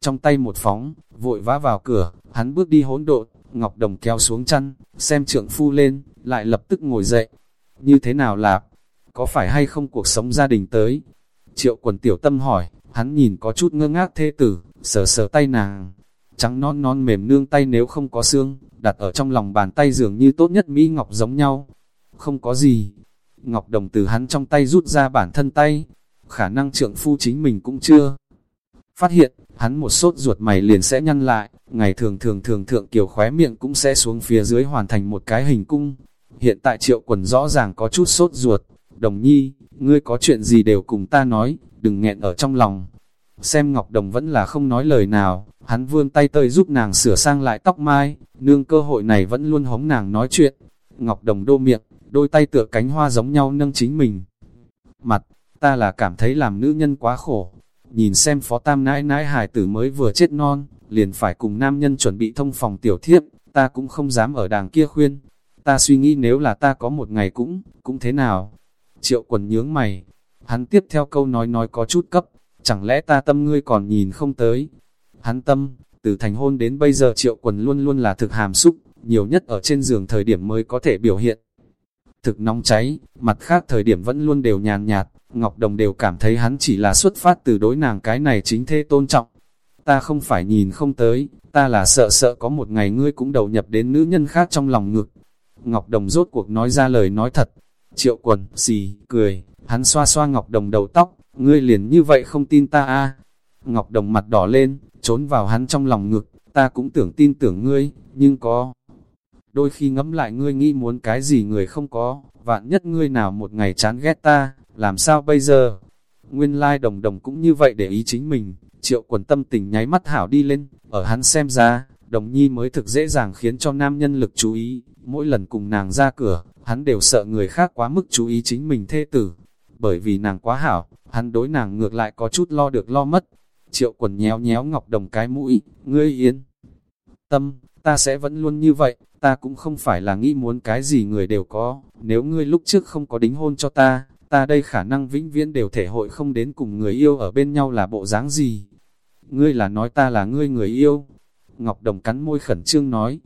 Trong tay một phóng, vội vã vào cửa, hắn bước đi hỗn độn, Ngọc Đồng kéo xuống chăn, xem trượng phu lên, lại lập tức ngồi dậy. Như thế nào là? Có phải hay không cuộc sống gia đình tới? Triệu quần tiểu tâm hỏi, hắn nhìn có chút ngơ ngác thê tử, sờ sờ tay nàng. Trắng non non mềm nương tay nếu không có xương, đặt ở trong lòng bàn tay dường như tốt nhất Mỹ Ngọc giống nhau. Không có gì. Ngọc Đồng từ hắn trong tay rút ra bản thân tay. Khả năng trượng phu chính mình cũng chưa. Phát hiện, hắn một sốt ruột mày liền sẽ nhăn lại, ngày thường thường thường thượng kiều khóe miệng cũng sẽ xuống phía dưới hoàn thành một cái hình cung. Hiện tại triệu quần rõ ràng có chút sốt ruột, đồng nhi, ngươi có chuyện gì đều cùng ta nói, đừng nghẹn ở trong lòng. Xem Ngọc Đồng vẫn là không nói lời nào, hắn vươn tay tơi giúp nàng sửa sang lại tóc mai, nương cơ hội này vẫn luôn hống nàng nói chuyện. Ngọc Đồng đô miệng, đôi tay tựa cánh hoa giống nhau nâng chính mình. Mặt, ta là cảm thấy làm nữ nhân quá khổ, nhìn xem phó tam nãi nãi hài tử mới vừa chết non, liền phải cùng nam nhân chuẩn bị thông phòng tiểu thiếp, ta cũng không dám ở đàng kia khuyên. Ta suy nghĩ nếu là ta có một ngày cũng, cũng thế nào. Triệu quần nhướng mày, hắn tiếp theo câu nói nói có chút cấp, chẳng lẽ ta tâm ngươi còn nhìn không tới. Hắn tâm, từ thành hôn đến bây giờ triệu quần luôn luôn là thực hàm xúc, nhiều nhất ở trên giường thời điểm mới có thể biểu hiện. Thực nóng cháy, mặt khác thời điểm vẫn luôn đều nhàn nhạt, Ngọc Đồng đều cảm thấy hắn chỉ là xuất phát từ đối nàng cái này chính thế tôn trọng. Ta không phải nhìn không tới, ta là sợ sợ có một ngày ngươi cũng đầu nhập đến nữ nhân khác trong lòng ngực. Ngọc Đồng rốt cuộc nói ra lời nói thật. Triệu quần, xì, cười, hắn xoa xoa Ngọc Đồng đầu tóc, ngươi liền như vậy không tin ta a à? Ngọc Đồng mặt đỏ lên, trốn vào hắn trong lòng ngực, ta cũng tưởng tin tưởng ngươi, nhưng có. Đôi khi ngẫm lại ngươi nghĩ muốn cái gì người không có, vạn nhất ngươi nào một ngày chán ghét ta, làm sao bây giờ? Nguyên lai đồng đồng cũng như vậy để ý chính mình, triệu quần tâm tình nháy mắt hảo đi lên, ở hắn xem ra, đồng nhi mới thực dễ dàng khiến cho nam nhân lực chú ý, mỗi lần cùng nàng ra cửa, hắn đều sợ người khác quá mức chú ý chính mình thê tử, bởi vì nàng quá hảo, hắn đối nàng ngược lại có chút lo được lo mất. Triệu quần nhéo nhéo ngọc đồng cái mũi, ngươi yên. Tâm, ta sẽ vẫn luôn như vậy, ta cũng không phải là nghĩ muốn cái gì người đều có, nếu ngươi lúc trước không có đính hôn cho ta, ta đây khả năng vĩnh viễn đều thể hội không đến cùng người yêu ở bên nhau là bộ dáng gì. Ngươi là nói ta là ngươi người yêu. Ngọc Đồng cắn môi khẩn trương nói,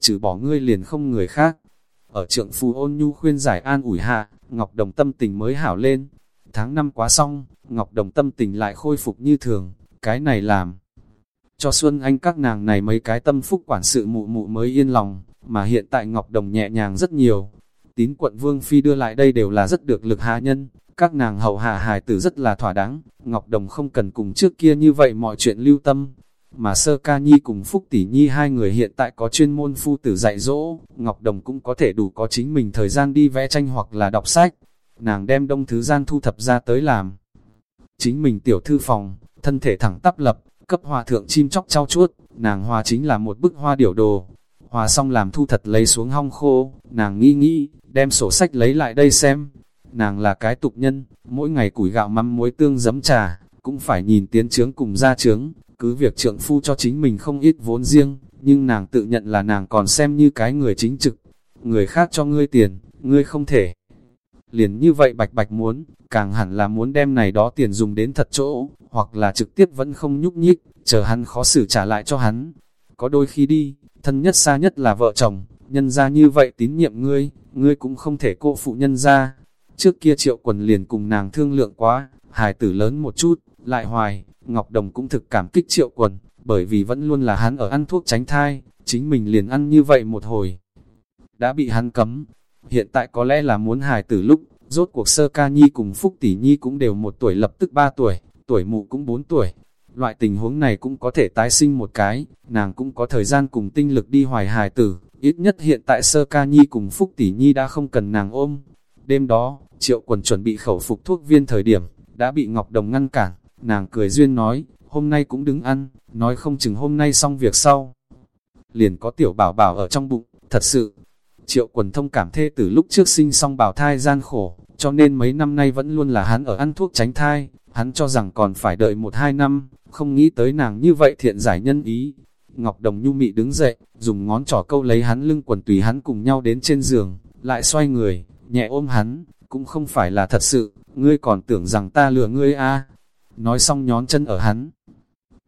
trừ bỏ ngươi liền không người khác. Ở trượng phù ôn nhu khuyên giải an ủi hạ, Ngọc Đồng tâm tình mới hảo lên. Tháng năm quá xong, Ngọc Đồng tâm tình lại khôi phục như thường, cái này làm. Cho Xuân Anh các nàng này mấy cái tâm phúc quản sự mụ mụ mới yên lòng, mà hiện tại Ngọc Đồng nhẹ nhàng rất nhiều, tín quận Vương Phi đưa lại đây đều là rất được lực hạ nhân, các nàng hậu hạ hài tử rất là thỏa đáng, Ngọc Đồng không cần cùng trước kia như vậy mọi chuyện lưu tâm. Mà Sơ Ca Nhi cùng Phúc Tỷ Nhi hai người hiện tại có chuyên môn phu tử dạy dỗ, Ngọc Đồng cũng có thể đủ có chính mình thời gian đi vẽ tranh hoặc là đọc sách. Nàng đem đông thứ gian thu thập ra tới làm. Chính mình tiểu thư phòng, thân thể thẳng tắp lập, cấp hòa thượng chim chóc trao chuốt, nàng hòa chính là một bức hoa điểu đồ. Hòa xong làm thu thật lấy xuống hong khô, nàng nghi nghĩ, đem sổ sách lấy lại đây xem. Nàng là cái tục nhân, mỗi ngày củi gạo mắm muối tương giấm trà, cũng phải nhìn tiến trướng cùng ra trướng, cứ việc trượng phu cho chính mình không ít vốn riêng, nhưng nàng tự nhận là nàng còn xem như cái người chính trực. Người khác cho ngươi tiền, ngươi không thể. Liền như vậy bạch bạch muốn, càng hẳn là muốn đem này đó tiền dùng đến thật chỗ, hoặc là trực tiếp vẫn không nhúc nhích, chờ hắn khó xử trả lại cho hắn. Có đôi khi đi, thân nhất xa nhất là vợ chồng, nhân ra như vậy tín nhiệm ngươi, ngươi cũng không thể cô phụ nhân ra. Trước kia triệu quần liền cùng nàng thương lượng quá, hài tử lớn một chút, lại hoài, Ngọc Đồng cũng thực cảm kích triệu quần, bởi vì vẫn luôn là hắn ở ăn thuốc tránh thai, chính mình liền ăn như vậy một hồi. Đã bị hắn cấm, hiện tại có lẽ là muốn hài tử lúc, rốt cuộc sơ ca nhi cùng Phúc Tỷ Nhi cũng đều một tuổi lập tức ba tuổi, tuổi mụ cũng bốn tuổi. Loại tình huống này cũng có thể tái sinh một cái, nàng cũng có thời gian cùng tinh lực đi hoài hài tử, Ít nhất hiện tại sơ ca nhi cùng Phúc Tỷ Nhi đã không cần nàng ôm. Đêm đó, triệu quần chuẩn bị khẩu phục thuốc viên thời điểm, đã bị Ngọc Đồng ngăn cản. Nàng cười duyên nói, hôm nay cũng đứng ăn, nói không chừng hôm nay xong việc sau. Liền có tiểu bảo bảo ở trong bụng, thật sự. Triệu quần thông cảm thê từ lúc trước sinh xong bảo thai gian khổ, cho nên mấy năm nay vẫn luôn là hắn ở ăn thuốc tránh thai. Hắn cho rằng còn phải đợi một hai năm, không nghĩ tới nàng như vậy thiện giải nhân ý, Ngọc Đồng nhu mị đứng dậy, dùng ngón trỏ câu lấy hắn lưng quần tùy hắn cùng nhau đến trên giường, lại xoay người, nhẹ ôm hắn, cũng không phải là thật sự, ngươi còn tưởng rằng ta lừa ngươi a à. Nói xong nhón chân ở hắn,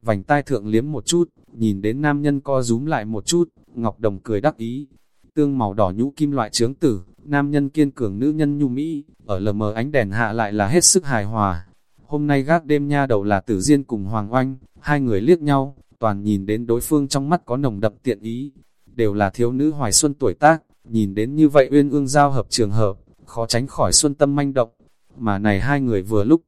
vành tai thượng liếm một chút, nhìn đến nam nhân co rúm lại một chút, Ngọc Đồng cười đắc ý, tương màu đỏ nhũ kim loại trướng tử, nam nhân kiên cường nữ nhân nhu mỹ, ở lờ mờ ánh đèn hạ lại là hết sức hài hòa. Hôm nay gác đêm nha đầu là tử diên cùng Hoàng Oanh, hai người liếc nhau, toàn nhìn đến đối phương trong mắt có nồng đậm tiện ý. Đều là thiếu nữ hoài xuân tuổi tác, nhìn đến như vậy uyên ương giao hợp trường hợp, khó tránh khỏi xuân tâm manh động. Mà này hai người vừa lúc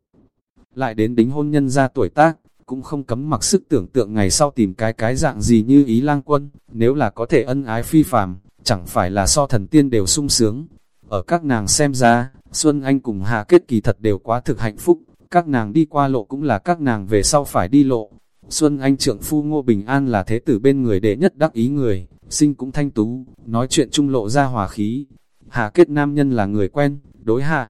lại đến đính hôn nhân ra tuổi tác, cũng không cấm mặc sức tưởng tượng ngày sau tìm cái cái dạng gì như ý lang quân, nếu là có thể ân ái phi phàm, chẳng phải là so thần tiên đều sung sướng. Ở các nàng xem ra, Xuân Anh cùng Hạ Kết kỳ thật đều quá thực hạnh phúc, các nàng đi qua lộ cũng là các nàng về sau phải đi lộ. Xuân Anh trượng phu Ngô Bình An là thế tử bên người đệ nhất đắc ý người, sinh cũng thanh tú, nói chuyện trung lộ ra hòa khí. Hạ Kết nam nhân là người quen, đối hạ.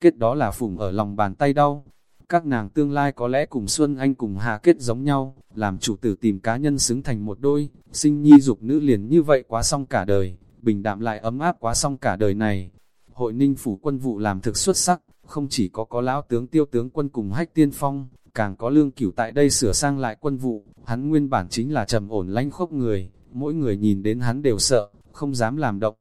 Kết đó là phủng ở lòng bàn tay đau, các nàng tương lai có lẽ cùng Xuân Anh cùng Hà Kết giống nhau, làm chủ tử tìm cá nhân xứng thành một đôi, sinh nhi dục nữ liền như vậy quá xong cả đời, bình đạm lại ấm áp quá xong cả đời này. Hội ninh phủ quân vụ làm thực xuất sắc, không chỉ có có lão tướng tiêu tướng quân cùng hách tiên phong, càng có lương cửu tại đây sửa sang lại quân vụ, hắn nguyên bản chính là trầm ổn lanh khốc người, mỗi người nhìn đến hắn đều sợ, không dám làm động.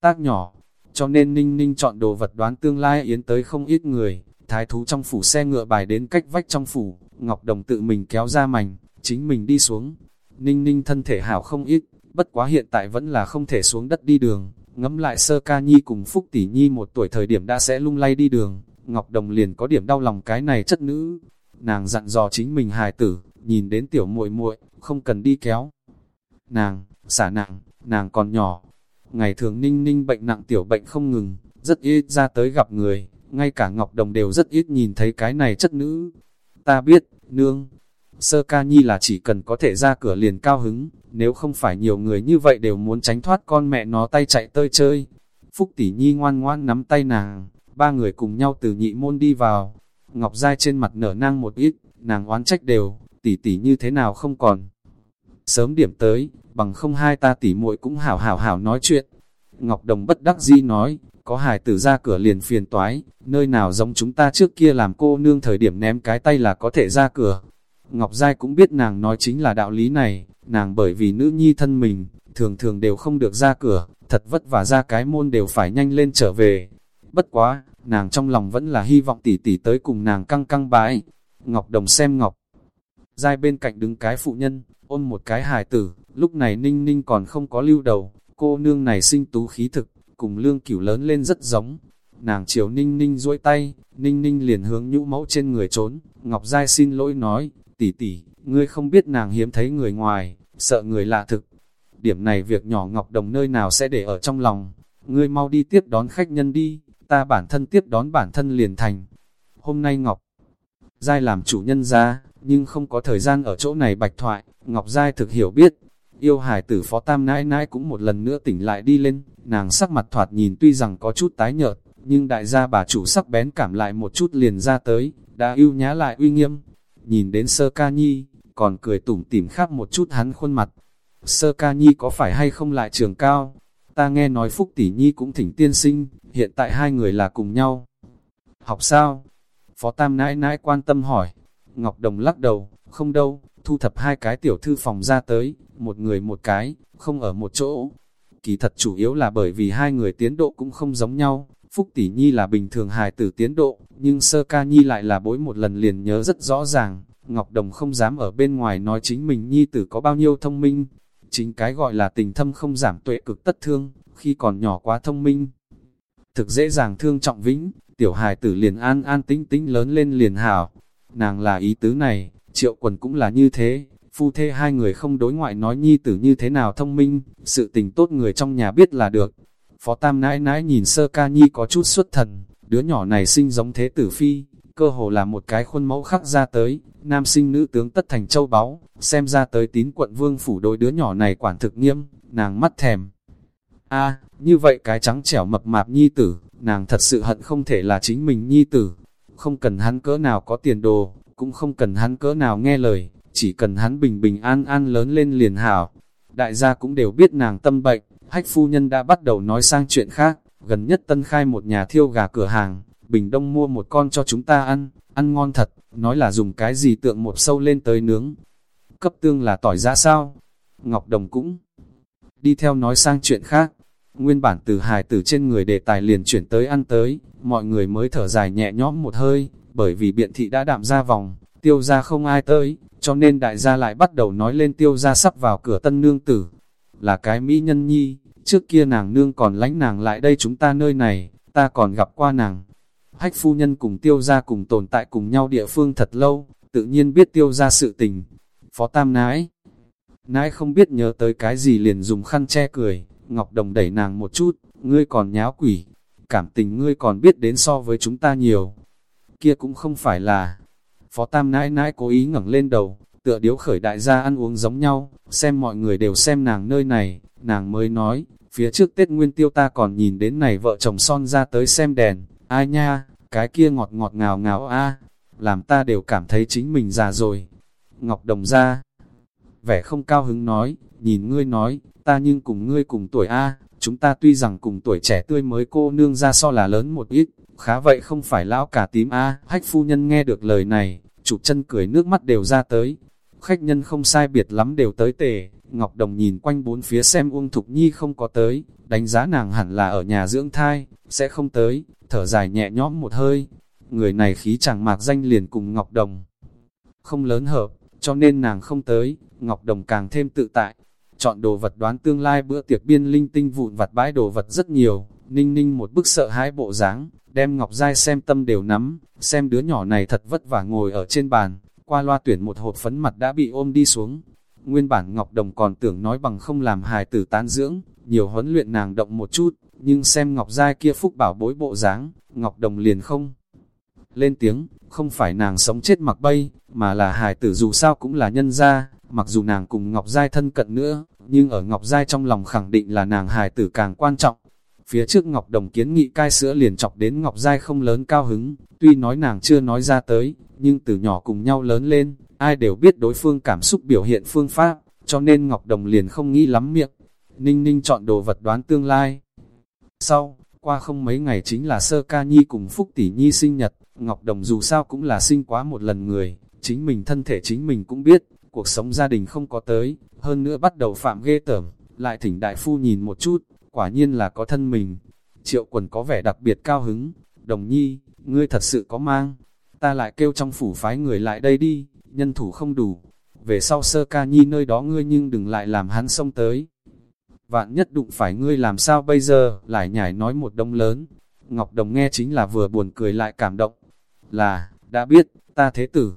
Tác nhỏ, cho nên ninh ninh chọn đồ vật đoán tương lai yến tới không ít người, thái thú trong phủ xe ngựa bài đến cách vách trong phủ, Ngọc Đồng tự mình kéo ra mảnh, chính mình đi xuống. Ninh ninh thân thể hảo không ít, bất quá hiện tại vẫn là không thể xuống đất đi đường, ngẫm lại sơ ca nhi cùng Phúc Tỷ Nhi một tuổi thời điểm đã sẽ lung lay đi đường, Ngọc Đồng liền có điểm đau lòng cái này chất nữ. Nàng dặn dò chính mình hài tử, nhìn đến tiểu muội muội không cần đi kéo. Nàng, xả nặng, nàng còn nhỏ. Ngày thường ninh ninh bệnh nặng tiểu bệnh không ngừng, rất ít ra tới gặp người, ngay cả Ngọc Đồng đều rất ít nhìn thấy cái này chất nữ. Ta biết, nương, sơ ca nhi là chỉ cần có thể ra cửa liền cao hứng, nếu không phải nhiều người như vậy đều muốn tránh thoát con mẹ nó tay chạy tơi chơi. Phúc tỷ nhi ngoan ngoan nắm tay nàng, ba người cùng nhau từ nhị môn đi vào. Ngọc Giai trên mặt nở nang một ít, nàng oán trách đều, tỷ tỷ như thế nào không còn. Sớm điểm tới, bằng không hai ta tỷ muội cũng hảo hảo hảo nói chuyện. Ngọc Đồng bất đắc di nói, có hài tử ra cửa liền phiền toái, nơi nào giống chúng ta trước kia làm cô nương thời điểm ném cái tay là có thể ra cửa. Ngọc Giai cũng biết nàng nói chính là đạo lý này, nàng bởi vì nữ nhi thân mình, thường thường đều không được ra cửa, thật vất vả ra cái môn đều phải nhanh lên trở về. Bất quá, nàng trong lòng vẫn là hy vọng tỷ tỷ tới cùng nàng căng căng bái. Ngọc Đồng xem Ngọc. Giai bên cạnh đứng cái phụ nhân, ôm một cái hài tử, lúc này ninh ninh còn không có lưu đầu, cô nương này sinh tú khí thực, cùng lương cửu lớn lên rất giống. Nàng chiều ninh ninh duỗi tay, ninh ninh liền hướng nhũ mẫu trên người trốn, Ngọc Giai xin lỗi nói, tỷ tỷ, ngươi không biết nàng hiếm thấy người ngoài, sợ người lạ thực. Điểm này việc nhỏ Ngọc Đồng nơi nào sẽ để ở trong lòng, ngươi mau đi tiếp đón khách nhân đi, ta bản thân tiếp đón bản thân liền thành. Hôm nay Ngọc Giai làm chủ nhân ra, nhưng không có thời gian ở chỗ này bạch thoại, Ngọc Giai thực hiểu biết, Yêu hải tử phó tam nãi nãi cũng một lần nữa tỉnh lại đi lên, nàng sắc mặt thoạt nhìn tuy rằng có chút tái nhợt, nhưng đại gia bà chủ sắc bén cảm lại một chút liền ra tới, đã yêu nhá lại uy nghiêm. Nhìn đến sơ ca nhi, còn cười tủm tỉm khắp một chút hắn khuôn mặt. Sơ ca nhi có phải hay không lại trường cao? Ta nghe nói Phúc Tỷ Nhi cũng thỉnh tiên sinh, hiện tại hai người là cùng nhau. Học sao? Phó Tam nãi nãi quan tâm hỏi. Ngọc Đồng lắc đầu, không đâu, thu thập hai cái tiểu thư phòng ra tới, một người một cái, không ở một chỗ. Kỳ thật chủ yếu là bởi vì hai người tiến độ cũng không giống nhau, Phúc Tỷ Nhi là bình thường hài tử tiến độ, nhưng Sơ Ca Nhi lại là bối một lần liền nhớ rất rõ ràng, Ngọc Đồng không dám ở bên ngoài nói chính mình Nhi tử có bao nhiêu thông minh. Chính cái gọi là tình thâm không giảm tuệ cực tất thương, khi còn nhỏ quá thông minh. Thực dễ dàng thương trọng vĩnh, tiểu hài tử liền an an tính tính lớn lên liền hảo. Nàng là ý tứ này, triệu quần cũng là như thế, phu thê hai người không đối ngoại nói nhi tử như thế nào thông minh, sự tình tốt người trong nhà biết là được. Phó Tam nãi nãi nhìn sơ ca nhi có chút xuất thần, đứa nhỏ này sinh giống thế tử phi, cơ hồ là một cái khuôn mẫu khắc ra tới, nam sinh nữ tướng tất thành châu báu, xem ra tới tín quận vương phủ đôi đứa nhỏ này quản thực nghiêm, nàng mắt thèm. a như vậy cái trắng trẻo mập mạp nhi tử, nàng thật sự hận không thể là chính mình nhi tử, không cần hắn cỡ nào có tiền đồ, cũng không cần hắn cỡ nào nghe lời, chỉ cần hắn bình bình an an lớn lên liền hảo. Đại gia cũng đều biết nàng tâm bệnh, hách phu nhân đã bắt đầu nói sang chuyện khác, gần nhất tân khai một nhà thiêu gà cửa hàng, Bình Đông mua một con cho chúng ta ăn, ăn ngon thật, nói là dùng cái gì tượng một sâu lên tới nướng. Cấp tương là tỏi ra sao? Ngọc Đồng cũng đi theo nói sang chuyện khác. Nguyên bản từ hài tử trên người đề tài liền chuyển tới ăn tới, mọi người mới thở dài nhẹ nhõm một hơi, bởi vì biện thị đã đạm ra vòng, tiêu ra không ai tới, cho nên đại gia lại bắt đầu nói lên tiêu ra sắp vào cửa tân nương tử. Là cái mỹ nhân nhi, trước kia nàng nương còn lánh nàng lại đây chúng ta nơi này, ta còn gặp qua nàng. Hách phu nhân cùng tiêu ra cùng tồn tại cùng nhau địa phương thật lâu, tự nhiên biết tiêu ra sự tình. Phó Tam nái, nái không biết nhớ tới cái gì liền dùng khăn che cười, Ngọc Đồng đẩy nàng một chút, ngươi còn nháo quỷ, cảm tình ngươi còn biết đến so với chúng ta nhiều. Kia cũng không phải là, Phó Tam nãi nãi cố ý ngẩng lên đầu, tựa điếu khởi đại gia ăn uống giống nhau, xem mọi người đều xem nàng nơi này, nàng mới nói, phía trước Tết Nguyên Tiêu ta còn nhìn đến này vợ chồng son ra tới xem đèn, ai nha, cái kia ngọt ngọt ngào ngào a làm ta đều cảm thấy chính mình già rồi. Ngọc Đồng ra, vẻ không cao hứng nói, nhìn ngươi nói, ta nhưng cùng ngươi cùng tuổi A, chúng ta tuy rằng cùng tuổi trẻ tươi mới cô nương ra so là lớn một ít, khá vậy không phải lão cả tím A. Hách phu nhân nghe được lời này, chụp chân cười nước mắt đều ra tới. Khách nhân không sai biệt lắm đều tới tề, Ngọc Đồng nhìn quanh bốn phía xem Uông Thục Nhi không có tới, đánh giá nàng hẳn là ở nhà dưỡng thai, sẽ không tới, thở dài nhẹ nhõm một hơi. Người này khí chẳng mạc danh liền cùng Ngọc Đồng. Không lớn hợp, cho nên nàng không tới, Ngọc Đồng càng thêm tự tại, chọn đồ vật đoán tương lai bữa tiệc biên linh tinh vụn vặt bãi đồ vật rất nhiều, ninh ninh một bức sợ hãi bộ dáng. Đem Ngọc Giai xem tâm đều nắm, xem đứa nhỏ này thật vất vả ngồi ở trên bàn, qua loa tuyển một hộp phấn mặt đã bị ôm đi xuống. Nguyên bản Ngọc Đồng còn tưởng nói bằng không làm hài tử tán dưỡng, nhiều huấn luyện nàng động một chút, nhưng xem Ngọc Giai kia phúc bảo bối bộ dáng Ngọc Đồng liền không. Lên tiếng, không phải nàng sống chết mặc bay, mà là hài tử dù sao cũng là nhân gia, Mặc dù nàng cùng Ngọc Giai thân cận nữa, nhưng ở Ngọc Giai trong lòng khẳng định là nàng hài tử càng quan trọng. Phía trước Ngọc Đồng kiến nghị cai sữa liền chọc đến Ngọc Giai không lớn cao hứng, tuy nói nàng chưa nói ra tới, nhưng từ nhỏ cùng nhau lớn lên, ai đều biết đối phương cảm xúc biểu hiện phương pháp, cho nên Ngọc Đồng liền không nghĩ lắm miệng. Ninh ninh chọn đồ vật đoán tương lai. Sau, qua không mấy ngày chính là sơ ca nhi cùng Phúc Tỷ Nhi sinh nhật, Ngọc Đồng dù sao cũng là sinh quá một lần người, chính mình thân thể chính mình cũng biết, cuộc sống gia đình không có tới, hơn nữa bắt đầu phạm ghê tởm, lại thỉnh đại phu nhìn một chút, quả nhiên là có thân mình. Triệu quần có vẻ đặc biệt cao hứng, đồng nhi, ngươi thật sự có mang, ta lại kêu trong phủ phái người lại đây đi, nhân thủ không đủ, về sau sơ ca nhi nơi đó ngươi nhưng đừng lại làm hắn xông tới. Vạn nhất đụng phải ngươi làm sao bây giờ, lại nhảy nói một đông lớn. Ngọc Đồng nghe chính là vừa buồn cười lại cảm động. Là, đã biết, ta thế tử.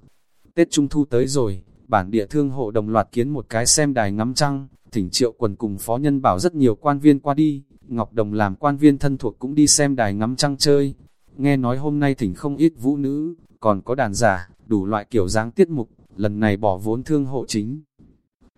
Tết Trung Thu tới rồi, bản địa thương hộ đồng loạt kiến một cái xem đài ngắm trăng, thỉnh triệu quần cùng phó nhân bảo rất nhiều quan viên qua đi, Ngọc Đồng làm quan viên thân thuộc cũng đi xem đài ngắm trăng chơi. Nghe nói hôm nay thỉnh không ít vũ nữ, còn có đàn giả, đủ loại kiểu dáng tiết mục, lần này bỏ vốn thương hộ chính.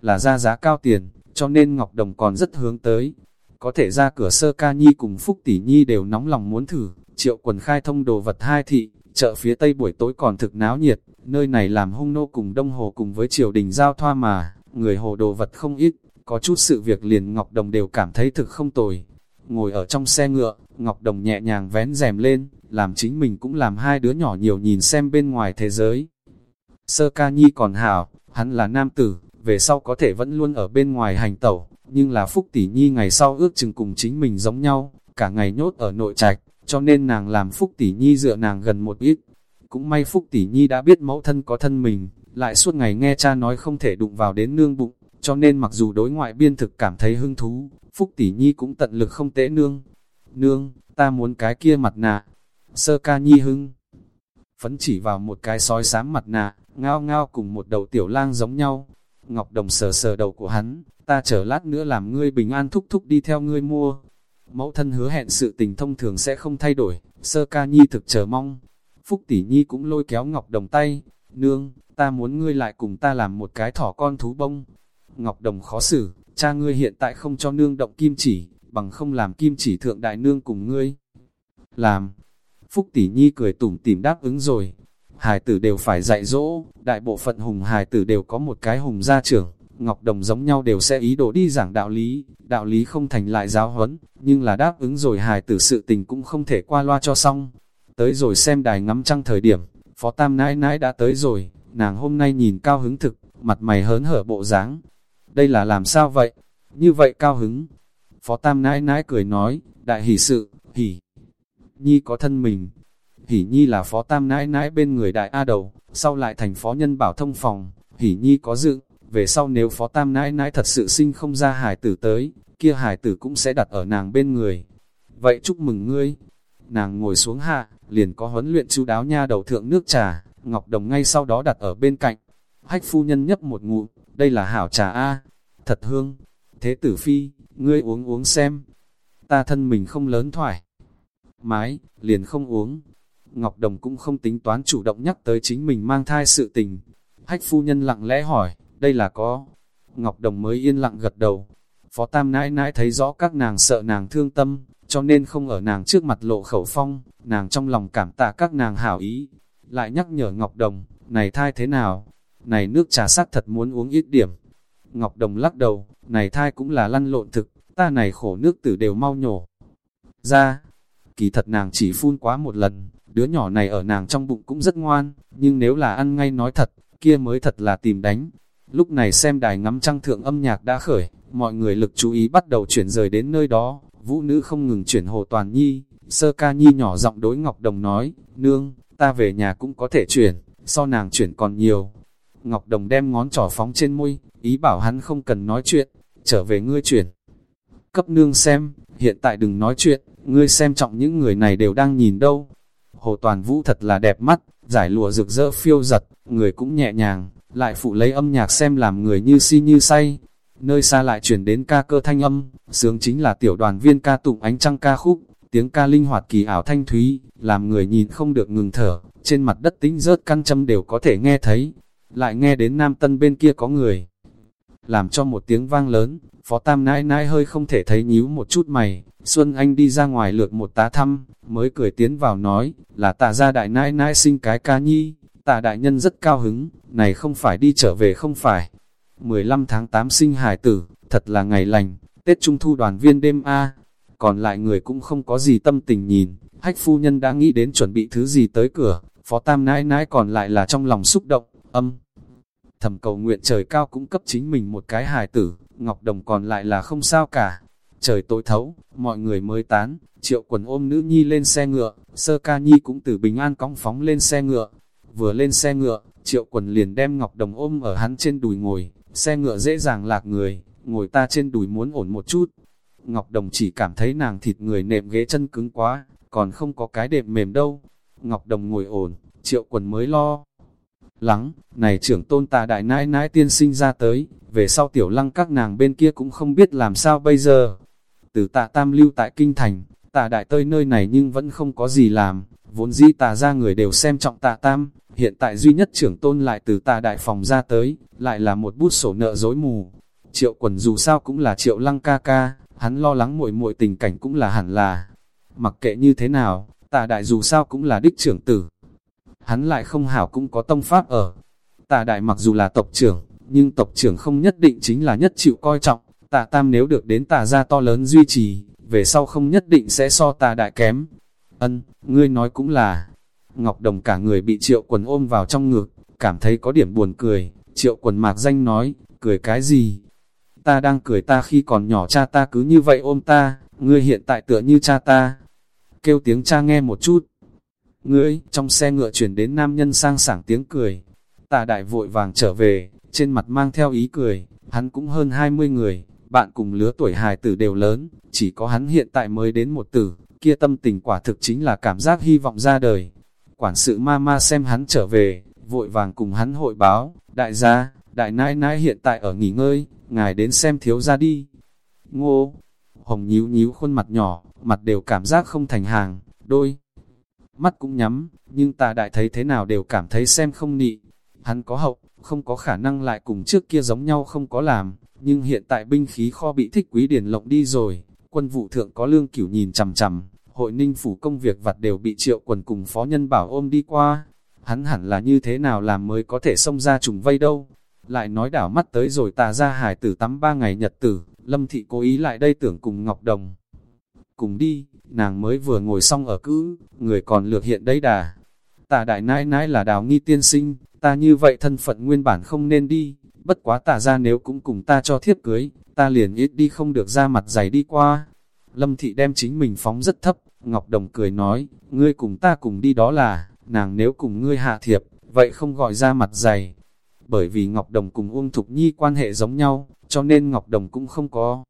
Là ra giá cao tiền, cho nên Ngọc Đồng còn rất hướng tới. Có thể ra cửa sơ ca nhi cùng Phúc Tỷ Nhi đều nóng lòng muốn thử, triệu quần khai thông đồ vật hai thị, chợ phía tây buổi tối còn thực náo nhiệt, nơi này làm hung nô cùng đông hồ cùng với triều đình giao thoa mà, người hồ đồ vật không ít, có chút sự việc liền Ngọc Đồng đều cảm thấy thực không tồi. Ngồi ở trong xe ngựa, Ngọc Đồng nhẹ nhàng vén rèm lên, làm chính mình cũng làm hai đứa nhỏ nhiều nhìn xem bên ngoài thế giới. Sơ ca nhi còn hảo, hắn là nam tử, về sau có thể vẫn luôn ở bên ngoài hành tẩu, nhưng là Phúc Tỷ Nhi ngày sau ước chừng cùng chính mình giống nhau, cả ngày nhốt ở nội trạch, cho nên nàng làm Phúc Tỷ Nhi dựa nàng gần một ít. Cũng may Phúc Tỷ Nhi đã biết mẫu thân có thân mình, lại suốt ngày nghe cha nói không thể đụng vào đến nương bụng, cho nên mặc dù đối ngoại biên thực cảm thấy hứng thú, Phúc Tỷ Nhi cũng tận lực không tễ nương. Nương, ta muốn cái kia mặt nạ. Sơ ca nhi hưng. Phấn chỉ vào một cái sói xám mặt nạ, ngao ngao cùng một đầu tiểu lang giống nhau. Ngọc Đồng sờ sờ đầu của hắn, ta chờ lát nữa làm ngươi bình an thúc thúc đi theo ngươi mua. Mẫu thân hứa hẹn sự tình thông thường sẽ không thay đổi, sơ ca nhi thực chờ mong. Phúc tỷ nhi cũng lôi kéo Ngọc Đồng tay, nương, ta muốn ngươi lại cùng ta làm một cái thỏ con thú bông. Ngọc Đồng khó xử, cha ngươi hiện tại không cho nương động kim chỉ, bằng không làm kim chỉ thượng đại nương cùng ngươi. Làm. Phúc tỷ nhi cười tủm tỉm đáp ứng rồi. Hài tử đều phải dạy dỗ, đại bộ phận hùng hài tử đều có một cái hùng gia trưởng, Ngọc Đồng giống nhau đều sẽ ý đồ đi giảng đạo lý, đạo lý không thành lại giáo huấn, nhưng là đáp ứng rồi hài tử sự tình cũng không thể qua loa cho xong. Tới rồi xem đài ngắm trăng thời điểm, Phó Tam nãi nãi đã tới rồi, nàng hôm nay nhìn cao hứng thực, mặt mày hớn hở bộ dáng. Đây là làm sao vậy? như vậy cao hứng. Phó Tam nãi nãi cười nói, đại hỷ sự, hỷ. Nhi có thân mình. Hỷ Nhi là phó Tam nãi nãi bên người đại A đầu, sau lại thành phó nhân bảo thông phòng. Hỷ Nhi có dự, về sau nếu phó Tam nãi nãi thật sự sinh không ra hải tử tới, kia hải tử cũng sẽ đặt ở nàng bên người. Vậy chúc mừng ngươi. Nàng ngồi xuống hạ, liền có huấn luyện chú đáo nha đầu thượng nước trà, Ngọc Đồng ngay sau đó đặt ở bên cạnh. Hách phu nhân nhấp một ngụm, đây là hảo trà A, thật hương. Thế tử phi, ngươi uống uống xem. Ta thân mình không lớn thoải. Mái, liền không uống. Ngọc Đồng cũng không tính toán chủ động nhắc tới chính mình mang thai sự tình. Hách phu nhân lặng lẽ hỏi, đây là có. Ngọc Đồng mới yên lặng gật đầu. Phó Tam nãi nãi thấy rõ các nàng sợ nàng thương tâm, cho nên không ở nàng trước mặt lộ khẩu phong, nàng trong lòng cảm tạ các nàng hảo ý. Lại nhắc nhở Ngọc Đồng, này thai thế nào? Này nước trà sắc thật muốn uống ít điểm. Ngọc Đồng lắc đầu, này thai cũng là lăn lộn thực, ta này khổ nước tử đều mau nhổ. Ra, kỳ thật nàng chỉ phun quá một lần, đứa nhỏ này ở nàng trong bụng cũng rất ngoan, nhưng nếu là ăn ngay nói thật, kia mới thật là tìm đánh. Lúc này xem đài ngắm trăng thượng âm nhạc đã khởi, mọi người lực chú ý bắt đầu chuyển rời đến nơi đó, vũ nữ không ngừng chuyển hồ toàn nhi, sơ ca nhi nhỏ giọng đối Ngọc Đồng nói, nương, ta về nhà cũng có thể chuyển, so nàng chuyển còn nhiều. Ngọc Đồng đem ngón trỏ phóng trên môi, ý bảo hắn không cần nói chuyện, trở về ngươi chuyển. Cấp nương xem, hiện tại đừng nói chuyện, ngươi xem trọng những người này đều đang nhìn đâu. Hồ Toàn Vũ thật là đẹp mắt, giải lụa rực rỡ phiêu giật, người cũng nhẹ nhàng, lại phụ lấy âm nhạc xem làm người như si như say. Nơi xa lại chuyển đến ca cơ thanh âm, sướng chính là tiểu đoàn viên ca tụng ánh trăng ca khúc, tiếng ca linh hoạt kỳ ảo thanh thúy, làm người nhìn không được ngừng thở, trên mặt đất tính rớt căn châm đều có thể nghe thấy. Lại nghe đến Nam Tân bên kia có người, làm cho một tiếng vang lớn, Phó Tam nãi nãi hơi không thể thấy nhíu một chút mày, Xuân Anh đi ra ngoài lượt một tá thăm, mới cười tiến vào nói, là tạ gia đại nãi nãi sinh cái ca nhi, tạ đại nhân rất cao hứng, này không phải đi trở về không phải. 15 tháng 8 sinh hải tử, thật là ngày lành, Tết Trung Thu đoàn viên đêm A, còn lại người cũng không có gì tâm tình nhìn, hách phu nhân đã nghĩ đến chuẩn bị thứ gì tới cửa, Phó Tam nãi nãi còn lại là trong lòng xúc động, âm thầm cầu nguyện trời cao cũng cấp chính mình một cái hài tử, Ngọc Đồng còn lại là không sao cả. Trời tối thấu, mọi người mới tán, triệu quần ôm nữ nhi lên xe ngựa, sơ ca nhi cũng từ bình an cong phóng lên xe ngựa. Vừa lên xe ngựa, triệu quần liền đem Ngọc Đồng ôm ở hắn trên đùi ngồi, xe ngựa dễ dàng lạc người, ngồi ta trên đùi muốn ổn một chút. Ngọc Đồng chỉ cảm thấy nàng thịt người nệm ghế chân cứng quá, còn không có cái đệm mềm đâu. Ngọc Đồng ngồi ổn, triệu quần mới lo lắng, này trưởng tôn tà đại nãi nãi tiên sinh ra tới, về sau tiểu lăng các nàng bên kia cũng không biết làm sao bây giờ. Từ tạ tam lưu tại kinh thành, tạ đại tơi nơi này nhưng vẫn không có gì làm, vốn dĩ Tạ ra người đều xem trọng tạ tam, hiện tại duy nhất trưởng tôn lại từ tạ đại phòng ra tới, lại là một bút sổ nợ dối mù. Triệu quần dù sao cũng là triệu lăng ca ca, hắn lo lắng muội muội tình cảnh cũng là hẳn là. Mặc kệ như thế nào, tạ đại dù sao cũng là đích trưởng tử, hắn lại không hảo cũng có tông pháp ở. Tạ đại mặc dù là tộc trưởng, nhưng tộc trưởng không nhất định chính là nhất chịu coi trọng, tạ tam nếu được đến tà gia to lớn duy trì, về sau không nhất định sẽ so tà đại kém. Ân, ngươi nói cũng là, Ngọc Đồng cả người bị triệu quần ôm vào trong ngực, cảm thấy có điểm buồn cười, triệu quần mạc danh nói, cười cái gì? Ta đang cười ta khi còn nhỏ cha ta cứ như vậy ôm ta, ngươi hiện tại tựa như cha ta. Kêu tiếng cha nghe một chút, Ngươi, trong xe ngựa chuyển đến nam nhân sang sảng tiếng cười. Tà đại vội vàng trở về, trên mặt mang theo ý cười, hắn cũng hơn 20 người, bạn cùng lứa tuổi hài tử đều lớn, chỉ có hắn hiện tại mới đến một tử, kia tâm tình quả thực chính là cảm giác hy vọng ra đời. Quản sự ma ma xem hắn trở về, vội vàng cùng hắn hội báo, đại gia, đại nãi nãi hiện tại ở nghỉ ngơi, ngài đến xem thiếu ra đi. Ngô, hồng nhíu nhíu khuôn mặt nhỏ, mặt đều cảm giác không thành hàng, đôi mắt cũng nhắm, nhưng ta đại thấy thế nào đều cảm thấy xem không nị. Hắn có hậu, không có khả năng lại cùng trước kia giống nhau không có làm, nhưng hiện tại binh khí kho bị thích quý điển lộng đi rồi, quân vụ thượng có lương cửu nhìn chằm chằm, hội ninh phủ công việc vặt đều bị triệu quần cùng phó nhân bảo ôm đi qua. Hắn hẳn là như thế nào làm mới có thể xông ra trùng vây đâu. Lại nói đảo mắt tới rồi tà ra hải tử tắm ba ngày nhật tử, lâm thị cố ý lại đây tưởng cùng Ngọc Đồng. Cùng đi, nàng mới vừa ngồi xong ở cữ, người còn lược hiện đấy đà. Tà đại nãi nãi là đào nghi tiên sinh, ta như vậy thân phận nguyên bản không nên đi, bất quá tả ra nếu cũng cùng ta cho thiếp cưới, ta liền ít đi không được ra mặt dày đi qua. Lâm thị đem chính mình phóng rất thấp, Ngọc Đồng cười nói, ngươi cùng ta cùng đi đó là, nàng nếu cùng ngươi hạ thiệp, vậy không gọi ra mặt dày. Bởi vì Ngọc Đồng cùng Uông Thục Nhi quan hệ giống nhau, cho nên Ngọc Đồng cũng không có.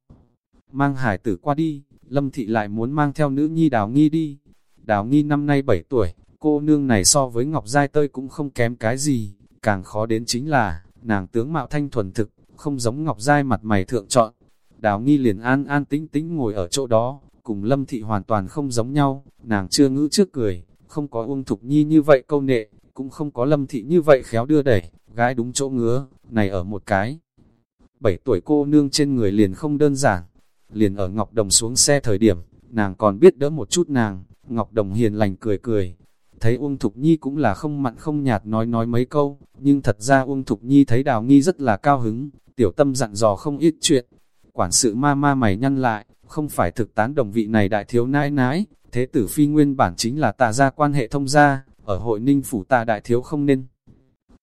Mang hải tử qua đi, Lâm Thị lại muốn mang theo nữ nhi Đào Nghi đi. Đào Nghi năm nay 7 tuổi, cô nương này so với Ngọc Giai Tơi cũng không kém cái gì, càng khó đến chính là, nàng tướng mạo thanh thuần thực, không giống Ngọc Giai mặt mày thượng chọn. Đào Nghi liền an an tĩnh tĩnh ngồi ở chỗ đó, cùng Lâm Thị hoàn toàn không giống nhau, nàng chưa ngữ trước cười, không có Uông Thục Nhi như vậy câu nệ, cũng không có Lâm Thị như vậy khéo đưa đẩy, gái đúng chỗ ngứa, này ở một cái. Bảy tuổi cô nương trên người liền không đơn giản, liền ở Ngọc Đồng xuống xe thời điểm, nàng còn biết đỡ một chút nàng, Ngọc Đồng hiền lành cười cười. Thấy Uông Thục Nhi cũng là không mặn không nhạt nói nói mấy câu, nhưng thật ra Uông Thục Nhi thấy Đào Nghi rất là cao hứng, tiểu tâm dặn dò không ít chuyện. Quản sự ma ma mày nhăn lại, không phải thực tán đồng vị này đại thiếu nãi nãi, thế tử phi nguyên bản chính là tà ra quan hệ thông gia, ở hội ninh phủ ta đại thiếu không nên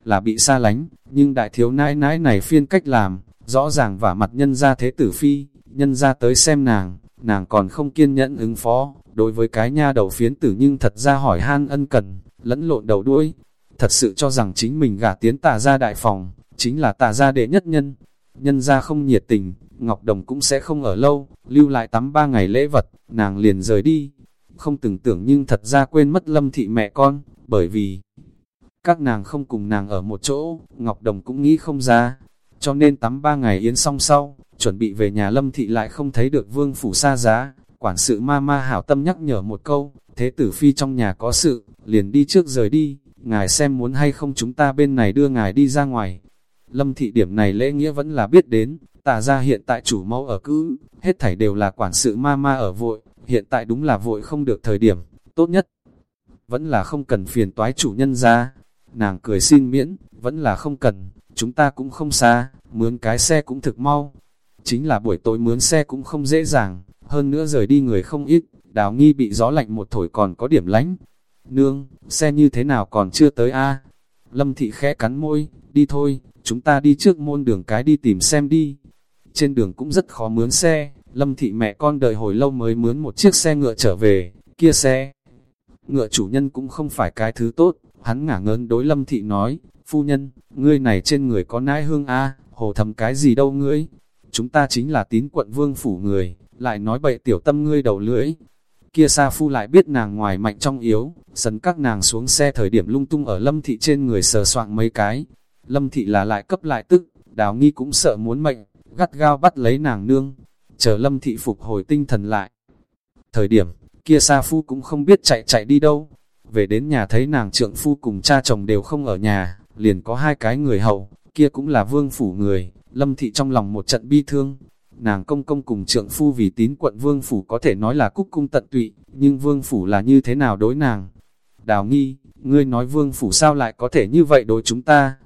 là bị xa lánh, nhưng đại thiếu nãi nãi này phiên cách làm, rõ ràng và mặt nhân ra thế tử phi, nhân ra tới xem nàng, nàng còn không kiên nhẫn ứng phó, đối với cái nha đầu phiến tử nhưng thật ra hỏi han ân cần, lẫn lộn đầu đuôi, thật sự cho rằng chính mình gả tiến tà ra đại phòng, chính là tà ra đệ nhất nhân, nhân ra không nhiệt tình, Ngọc Đồng cũng sẽ không ở lâu, lưu lại tắm ba ngày lễ vật, nàng liền rời đi, không từng tưởng nhưng thật ra quên mất lâm thị mẹ con, bởi vì các nàng không cùng nàng ở một chỗ, Ngọc Đồng cũng nghĩ không ra, cho nên tắm ba ngày yến xong sau, chuẩn bị về nhà lâm thị lại không thấy được vương phủ xa giá, quản sự ma ma hảo tâm nhắc nhở một câu, thế tử phi trong nhà có sự, liền đi trước rời đi, ngài xem muốn hay không chúng ta bên này đưa ngài đi ra ngoài. Lâm thị điểm này lễ nghĩa vẫn là biết đến, tà ra hiện tại chủ mẫu ở cữ, hết thảy đều là quản sự ma ma ở vội, hiện tại đúng là vội không được thời điểm, tốt nhất. Vẫn là không cần phiền toái chủ nhân ra, nàng cười xin miễn, vẫn là không cần, chúng ta cũng không xa, mướn cái xe cũng thực mau. Chính là buổi tối mướn xe cũng không dễ dàng, hơn nữa rời đi người không ít, đào nghi bị gió lạnh một thổi còn có điểm lánh. Nương, xe như thế nào còn chưa tới a Lâm thị khẽ cắn môi, đi thôi, chúng ta đi trước môn đường cái đi tìm xem đi. Trên đường cũng rất khó mướn xe, Lâm thị mẹ con đợi hồi lâu mới mướn một chiếc xe ngựa trở về, kia xe. Ngựa chủ nhân cũng không phải cái thứ tốt, hắn ngả ngớn đối Lâm thị nói, phu nhân, ngươi này trên người có nãi hương a hồ thầm cái gì đâu ngươi. Chúng ta chính là tín quận vương phủ người, lại nói bậy tiểu tâm ngươi đầu lưỡi. Kia sa phu lại biết nàng ngoài mạnh trong yếu, sấn các nàng xuống xe thời điểm lung tung ở lâm thị trên người sờ soạn mấy cái. Lâm thị là lại cấp lại tức, đào nghi cũng sợ muốn mệnh, gắt gao bắt lấy nàng nương, chờ lâm thị phục hồi tinh thần lại. Thời điểm, kia sa phu cũng không biết chạy chạy đi đâu, về đến nhà thấy nàng trượng phu cùng cha chồng đều không ở nhà, liền có hai cái người hậu, kia cũng là vương phủ người, lâm thị trong lòng một trận bi thương. Nàng công công cùng trượng phu vì tín quận vương phủ có thể nói là cúc cung tận tụy, nhưng vương phủ là như thế nào đối nàng? Đào nghi, ngươi nói vương phủ sao lại có thể như vậy đối chúng ta?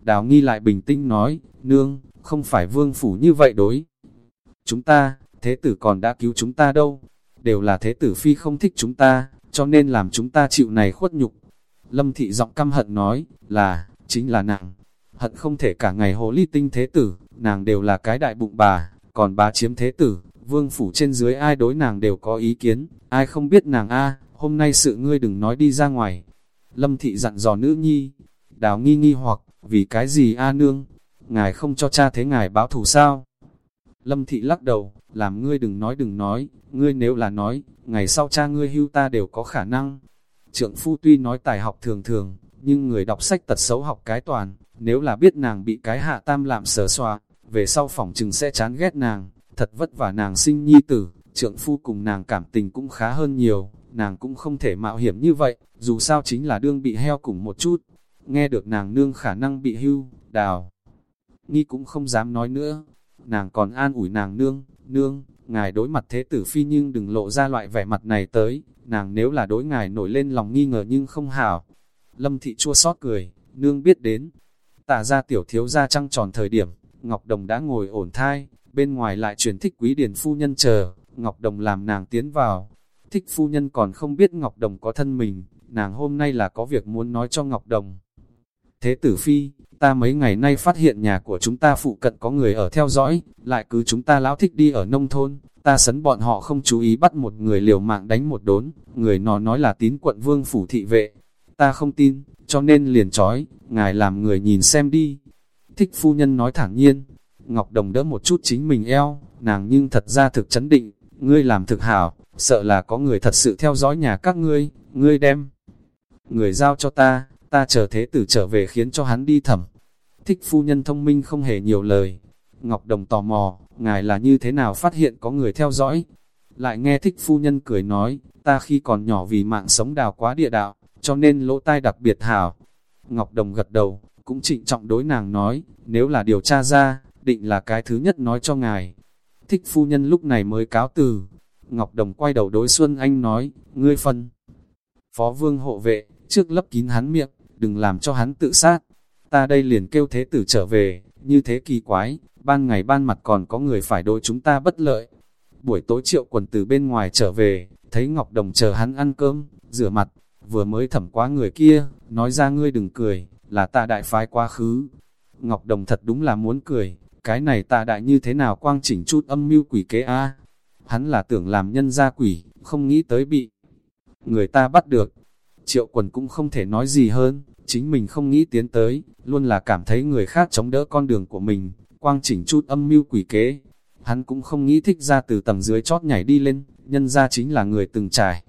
Đào nghi lại bình tĩnh nói, nương, không phải vương phủ như vậy đối. Chúng ta, thế tử còn đã cứu chúng ta đâu, đều là thế tử phi không thích chúng ta, cho nên làm chúng ta chịu này khuất nhục. Lâm thị giọng căm hận nói, là, chính là nàng. Hận không thể cả ngày hồ ly tinh thế tử, nàng đều là cái đại bụng bà, còn bà chiếm thế tử, vương phủ trên dưới ai đối nàng đều có ý kiến, ai không biết nàng a hôm nay sự ngươi đừng nói đi ra ngoài. Lâm thị dặn dò nữ nhi, đào nghi nghi hoặc, vì cái gì a nương, ngài không cho cha thế ngài báo thù sao? Lâm thị lắc đầu, làm ngươi đừng nói đừng nói, ngươi nếu là nói, ngày sau cha ngươi hưu ta đều có khả năng. Trượng phu tuy nói tài học thường thường, nhưng người đọc sách tật xấu học cái toàn, nếu là biết nàng bị cái hạ tam làm sờ xoa, về sau phòng chừng sẽ chán ghét nàng, thật vất vả nàng sinh nhi tử, trượng phu cùng nàng cảm tình cũng khá hơn nhiều, nàng cũng không thể mạo hiểm như vậy, dù sao chính là đương bị heo cùng một chút. Nghe được nàng nương khả năng bị hưu, đào. Nghi cũng không dám nói nữa, nàng còn an ủi nàng nương, nương, ngài đối mặt thế tử phi nhưng đừng lộ ra loại vẻ mặt này tới, nàng nếu là đối ngài nổi lên lòng nghi ngờ nhưng không hảo. Lâm thị chua xót cười, nương biết đến. Tả ra tiểu thiếu ra trăng tròn thời điểm, Ngọc Đồng đã ngồi ổn thai, bên ngoài lại truyền thích quý điền phu nhân chờ, Ngọc Đồng làm nàng tiến vào. Thích phu nhân còn không biết Ngọc Đồng có thân mình, nàng hôm nay là có việc muốn nói cho Ngọc Đồng. Thế tử phi, ta mấy ngày nay phát hiện nhà của chúng ta phụ cận có người ở theo dõi, lại cứ chúng ta lão thích đi ở nông thôn, ta sấn bọn họ không chú ý bắt một người liều mạng đánh một đốn, người nó nói là tín quận vương phủ thị vệ. Ta không tin, cho nên liền trói, ngài làm người nhìn xem đi. Thích phu nhân nói thẳng nhiên, Ngọc Đồng đỡ một chút chính mình eo, nàng nhưng thật ra thực chấn định, ngươi làm thực hảo, sợ là có người thật sự theo dõi nhà các ngươi, ngươi đem. Người giao cho ta, ta chờ thế tử trở về khiến cho hắn đi thẩm. Thích phu nhân thông minh không hề nhiều lời. Ngọc Đồng tò mò, ngài là như thế nào phát hiện có người theo dõi. Lại nghe thích phu nhân cười nói, ta khi còn nhỏ vì mạng sống đào quá địa đạo, cho nên lỗ tai đặc biệt hảo. Ngọc Đồng gật đầu, cũng trịnh trọng đối nàng nói, nếu là điều tra ra, định là cái thứ nhất nói cho ngài. Thích phu nhân lúc này mới cáo từ. Ngọc Đồng quay đầu đối Xuân Anh nói, ngươi phân. Phó vương hộ vệ, trước lấp kín hắn miệng, đừng làm cho hắn tự sát. Ta đây liền kêu thế tử trở về, như thế kỳ quái, ban ngày ban mặt còn có người phải đối chúng ta bất lợi. Buổi tối triệu quần từ bên ngoài trở về, thấy Ngọc Đồng chờ hắn ăn cơm, rửa mặt, vừa mới thẩm quá người kia, nói ra ngươi đừng cười, là ta đại phái quá khứ. Ngọc Đồng thật đúng là muốn cười, cái này ta đại như thế nào quang chỉnh chút âm mưu quỷ kế a Hắn là tưởng làm nhân gia quỷ, không nghĩ tới bị người ta bắt được. Triệu quần cũng không thể nói gì hơn, chính mình không nghĩ tiến tới, luôn là cảm thấy người khác chống đỡ con đường của mình, quang chỉnh chút âm mưu quỷ kế. Hắn cũng không nghĩ thích ra từ tầng dưới chót nhảy đi lên, nhân ra chính là người từng trải.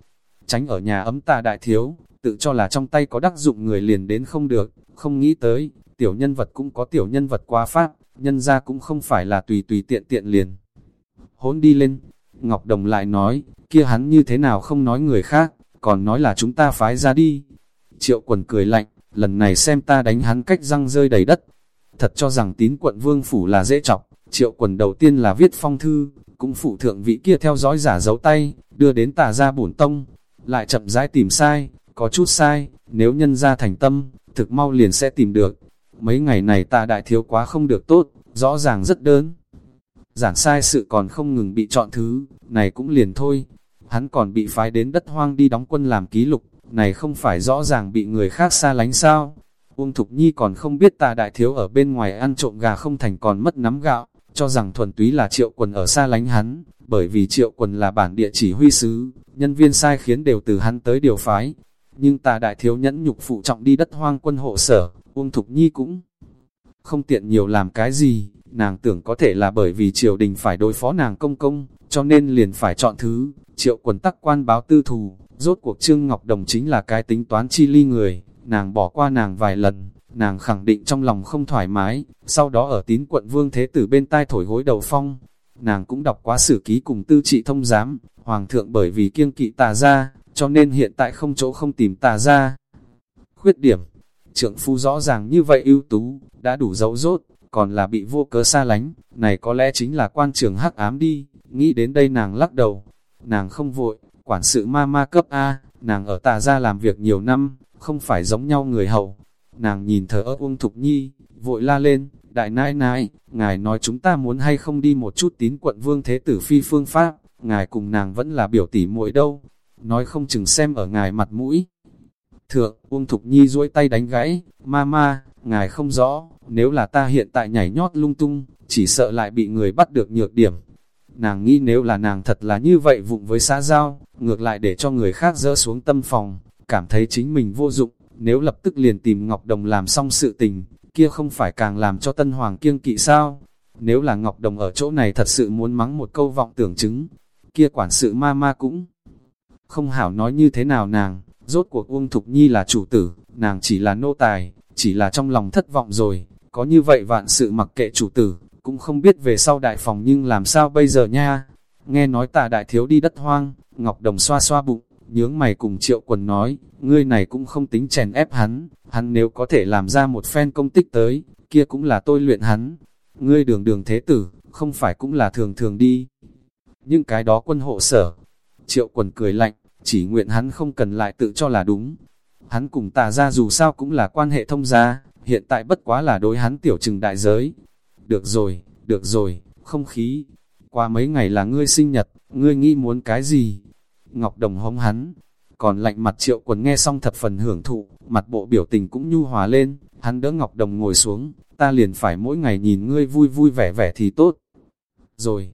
Tránh ở nhà ấm ta đại thiếu, tự cho là trong tay có đắc dụng người liền đến không được, không nghĩ tới, tiểu nhân vật cũng có tiểu nhân vật quá pháp, nhân ra cũng không phải là tùy tùy tiện tiện liền. Hốn đi lên, Ngọc Đồng lại nói, kia hắn như thế nào không nói người khác, còn nói là chúng ta phái ra đi. Triệu quần cười lạnh, lần này xem ta đánh hắn cách răng rơi đầy đất. Thật cho rằng tín quận vương phủ là dễ chọc, triệu quần đầu tiên là viết phong thư, cũng phụ thượng vị kia theo dõi giả dấu tay, đưa đến tà ra bổn tông, lại chậm rãi tìm sai, có chút sai, nếu nhân ra thành tâm, thực mau liền sẽ tìm được. Mấy ngày này ta đại thiếu quá không được tốt, rõ ràng rất đơn. Giản sai sự còn không ngừng bị chọn thứ, này cũng liền thôi. Hắn còn bị phái đến đất hoang đi đóng quân làm ký lục, này không phải rõ ràng bị người khác xa lánh sao. Uông Thục Nhi còn không biết ta đại thiếu ở bên ngoài ăn trộm gà không thành còn mất nắm gạo, cho rằng thuần túy là triệu quần ở xa lánh hắn, bởi vì triệu quần là bản địa chỉ huy sứ, nhân viên sai khiến đều từ hắn tới điều phái. Nhưng tà đại thiếu nhẫn nhục phụ trọng đi đất hoang quân hộ sở, Uông Thục Nhi cũng không tiện nhiều làm cái gì, nàng tưởng có thể là bởi vì triều đình phải đối phó nàng công công, cho nên liền phải chọn thứ, triệu quần tắc quan báo tư thù, rốt cuộc Trương Ngọc Đồng chính là cái tính toán chi ly người, nàng bỏ qua nàng vài lần, nàng khẳng định trong lòng không thoải mái, sau đó ở tín quận vương thế tử bên tai thổi hối đầu phong, nàng cũng đọc quá sử ký cùng tư trị thông giám, hoàng thượng bởi vì kiêng kỵ tà ra, cho nên hiện tại không chỗ không tìm tà ra. Khuyết điểm, trượng phu rõ ràng như vậy ưu tú, đã đủ dấu rốt, còn là bị vô cớ xa lánh, này có lẽ chính là quan trường hắc ám đi, nghĩ đến đây nàng lắc đầu, nàng không vội, quản sự ma ma cấp A, nàng ở tà ra làm việc nhiều năm, không phải giống nhau người hậu. Nàng nhìn thở ớt Uông Thục Nhi, vội la lên, đại nãi nãi, ngài nói chúng ta muốn hay không đi một chút tín quận vương thế tử phi phương pháp, ngài cùng nàng vẫn là biểu tỷ muội đâu, nói không chừng xem ở ngài mặt mũi. Thượng, Uông Thục Nhi duỗi tay đánh gãy, ma ma, ngài không rõ, nếu là ta hiện tại nhảy nhót lung tung, chỉ sợ lại bị người bắt được nhược điểm. Nàng nghĩ nếu là nàng thật là như vậy vụng với xã giao, ngược lại để cho người khác dỡ xuống tâm phòng, cảm thấy chính mình vô dụng, nếu lập tức liền tìm Ngọc Đồng làm xong sự tình, kia không phải càng làm cho Tân Hoàng kiêng kỵ sao? Nếu là Ngọc Đồng ở chỗ này thật sự muốn mắng một câu vọng tưởng chứng, kia quản sự ma ma cũng không hảo nói như thế nào nàng, rốt cuộc Uông Thục Nhi là chủ tử, nàng chỉ là nô tài, chỉ là trong lòng thất vọng rồi, có như vậy vạn sự mặc kệ chủ tử, cũng không biết về sau đại phòng nhưng làm sao bây giờ nha. Nghe nói tà đại thiếu đi đất hoang, Ngọc Đồng xoa xoa bụng, nhướng mày cùng triệu quần nói, ngươi này cũng không tính chèn ép hắn, hắn nếu có thể làm ra một phen công tích tới, kia cũng là tôi luyện hắn. Ngươi đường đường thế tử, không phải cũng là thường thường đi. Nhưng cái đó quân hộ sở, triệu quần cười lạnh, chỉ nguyện hắn không cần lại tự cho là đúng. Hắn cùng tà ra dù sao cũng là quan hệ thông gia, hiện tại bất quá là đối hắn tiểu trừng đại giới. Được rồi, được rồi, không khí. Qua mấy ngày là ngươi sinh nhật, ngươi nghĩ muốn cái gì? Ngọc Đồng hống hắn. Còn lạnh mặt triệu quần nghe xong thập phần hưởng thụ, mặt bộ biểu tình cũng nhu hòa lên, Hắn đỡ Ngọc Đồng ngồi xuống, ta liền phải mỗi ngày nhìn ngươi vui vui vẻ vẻ thì tốt. Rồi,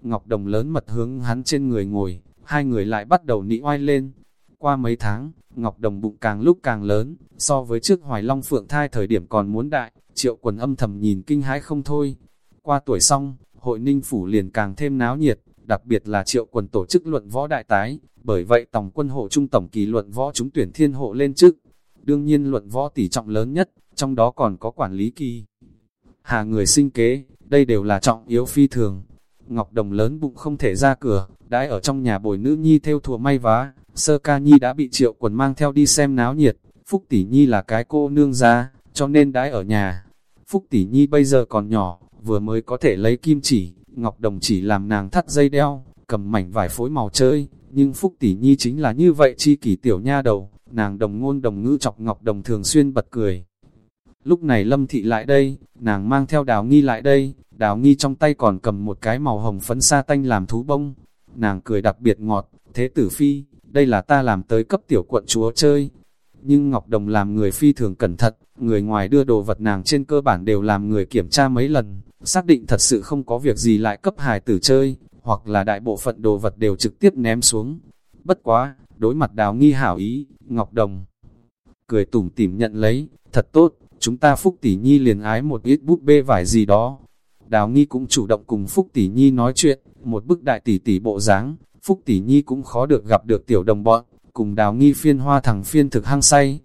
Ngọc Đồng lớn mật hướng hắn trên người ngồi, hai người lại bắt đầu nị oai lên. Qua mấy tháng, Ngọc Đồng bụng càng lúc càng lớn, so với trước Hoài Long Phượng thai thời điểm còn muốn đại, triệu quần âm thầm nhìn kinh hãi không thôi. Qua tuổi xong, hội ninh phủ liền càng thêm náo nhiệt, đặc biệt là triệu quần tổ chức luận võ đại tái, bởi vậy tổng quân hộ trung tổng kỳ luận võ chúng tuyển thiên hộ lên chức. Đương nhiên luận võ tỷ trọng lớn nhất, trong đó còn có quản lý kỳ. Hà người sinh kế, đây đều là trọng yếu phi thường. Ngọc Đồng lớn bụng không thể ra cửa, đãi ở trong nhà bồi nữ nhi theo thùa may vá, sơ ca nhi đã bị triệu quần mang theo đi xem náo nhiệt, Phúc Tỷ Nhi là cái cô nương ra, cho nên đãi ở nhà. Phúc Tỷ Nhi bây giờ còn nhỏ, vừa mới có thể lấy kim chỉ, Ngọc Đồng chỉ làm nàng thắt dây đeo, cầm mảnh vải phối màu chơi, nhưng Phúc Tỷ Nhi chính là như vậy chi kỷ tiểu nha đầu, nàng đồng ngôn đồng ngữ chọc Ngọc Đồng thường xuyên bật cười. Lúc này Lâm Thị lại đây, nàng mang theo đào nghi lại đây, đào nghi trong tay còn cầm một cái màu hồng phấn sa tanh làm thú bông. Nàng cười đặc biệt ngọt, thế tử phi, đây là ta làm tới cấp tiểu quận chúa chơi. Nhưng Ngọc Đồng làm người phi thường cẩn thận, người ngoài đưa đồ vật nàng trên cơ bản đều làm người kiểm tra mấy lần, xác định thật sự không có việc gì lại cấp hài tử chơi, hoặc là đại bộ phận đồ vật đều trực tiếp ném xuống. Bất quá, đối mặt đào nghi hảo ý, Ngọc Đồng cười tủm tỉm nhận lấy, thật tốt, chúng ta Phúc Tỷ Nhi liền ái một ít bút bê vải gì đó. Đào Nghi cũng chủ động cùng Phúc Tỷ Nhi nói chuyện, một bức đại tỷ tỷ bộ dáng, Phúc Tỷ Nhi cũng khó được gặp được tiểu đồng bọn, cùng Đào Nghi phiên hoa thằng phiên thực hăng say.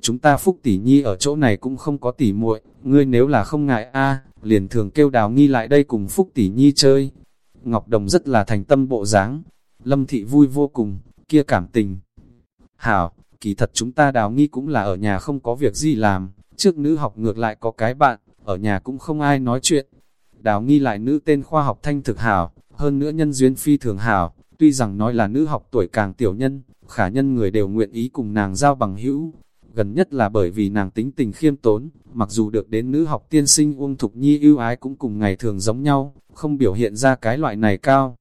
Chúng ta Phúc Tỷ Nhi ở chỗ này cũng không có tỷ muội, ngươi nếu là không ngại a, liền thường kêu Đào Nghi lại đây cùng Phúc Tỷ Nhi chơi. Ngọc Đồng rất là thành tâm bộ dáng, Lâm Thị vui vô cùng, kia cảm tình. Hảo, kỳ thật chúng ta Đào Nghi cũng là ở nhà không có việc gì làm, Trước nữ học ngược lại có cái bạn, ở nhà cũng không ai nói chuyện. Đào nghi lại nữ tên khoa học thanh thực hảo, hơn nữa nhân duyên phi thường hảo, tuy rằng nói là nữ học tuổi càng tiểu nhân, khả nhân người đều nguyện ý cùng nàng giao bằng hữu. Gần nhất là bởi vì nàng tính tình khiêm tốn, mặc dù được đến nữ học tiên sinh Uông Thục Nhi ưu ái cũng cùng ngày thường giống nhau, không biểu hiện ra cái loại này cao.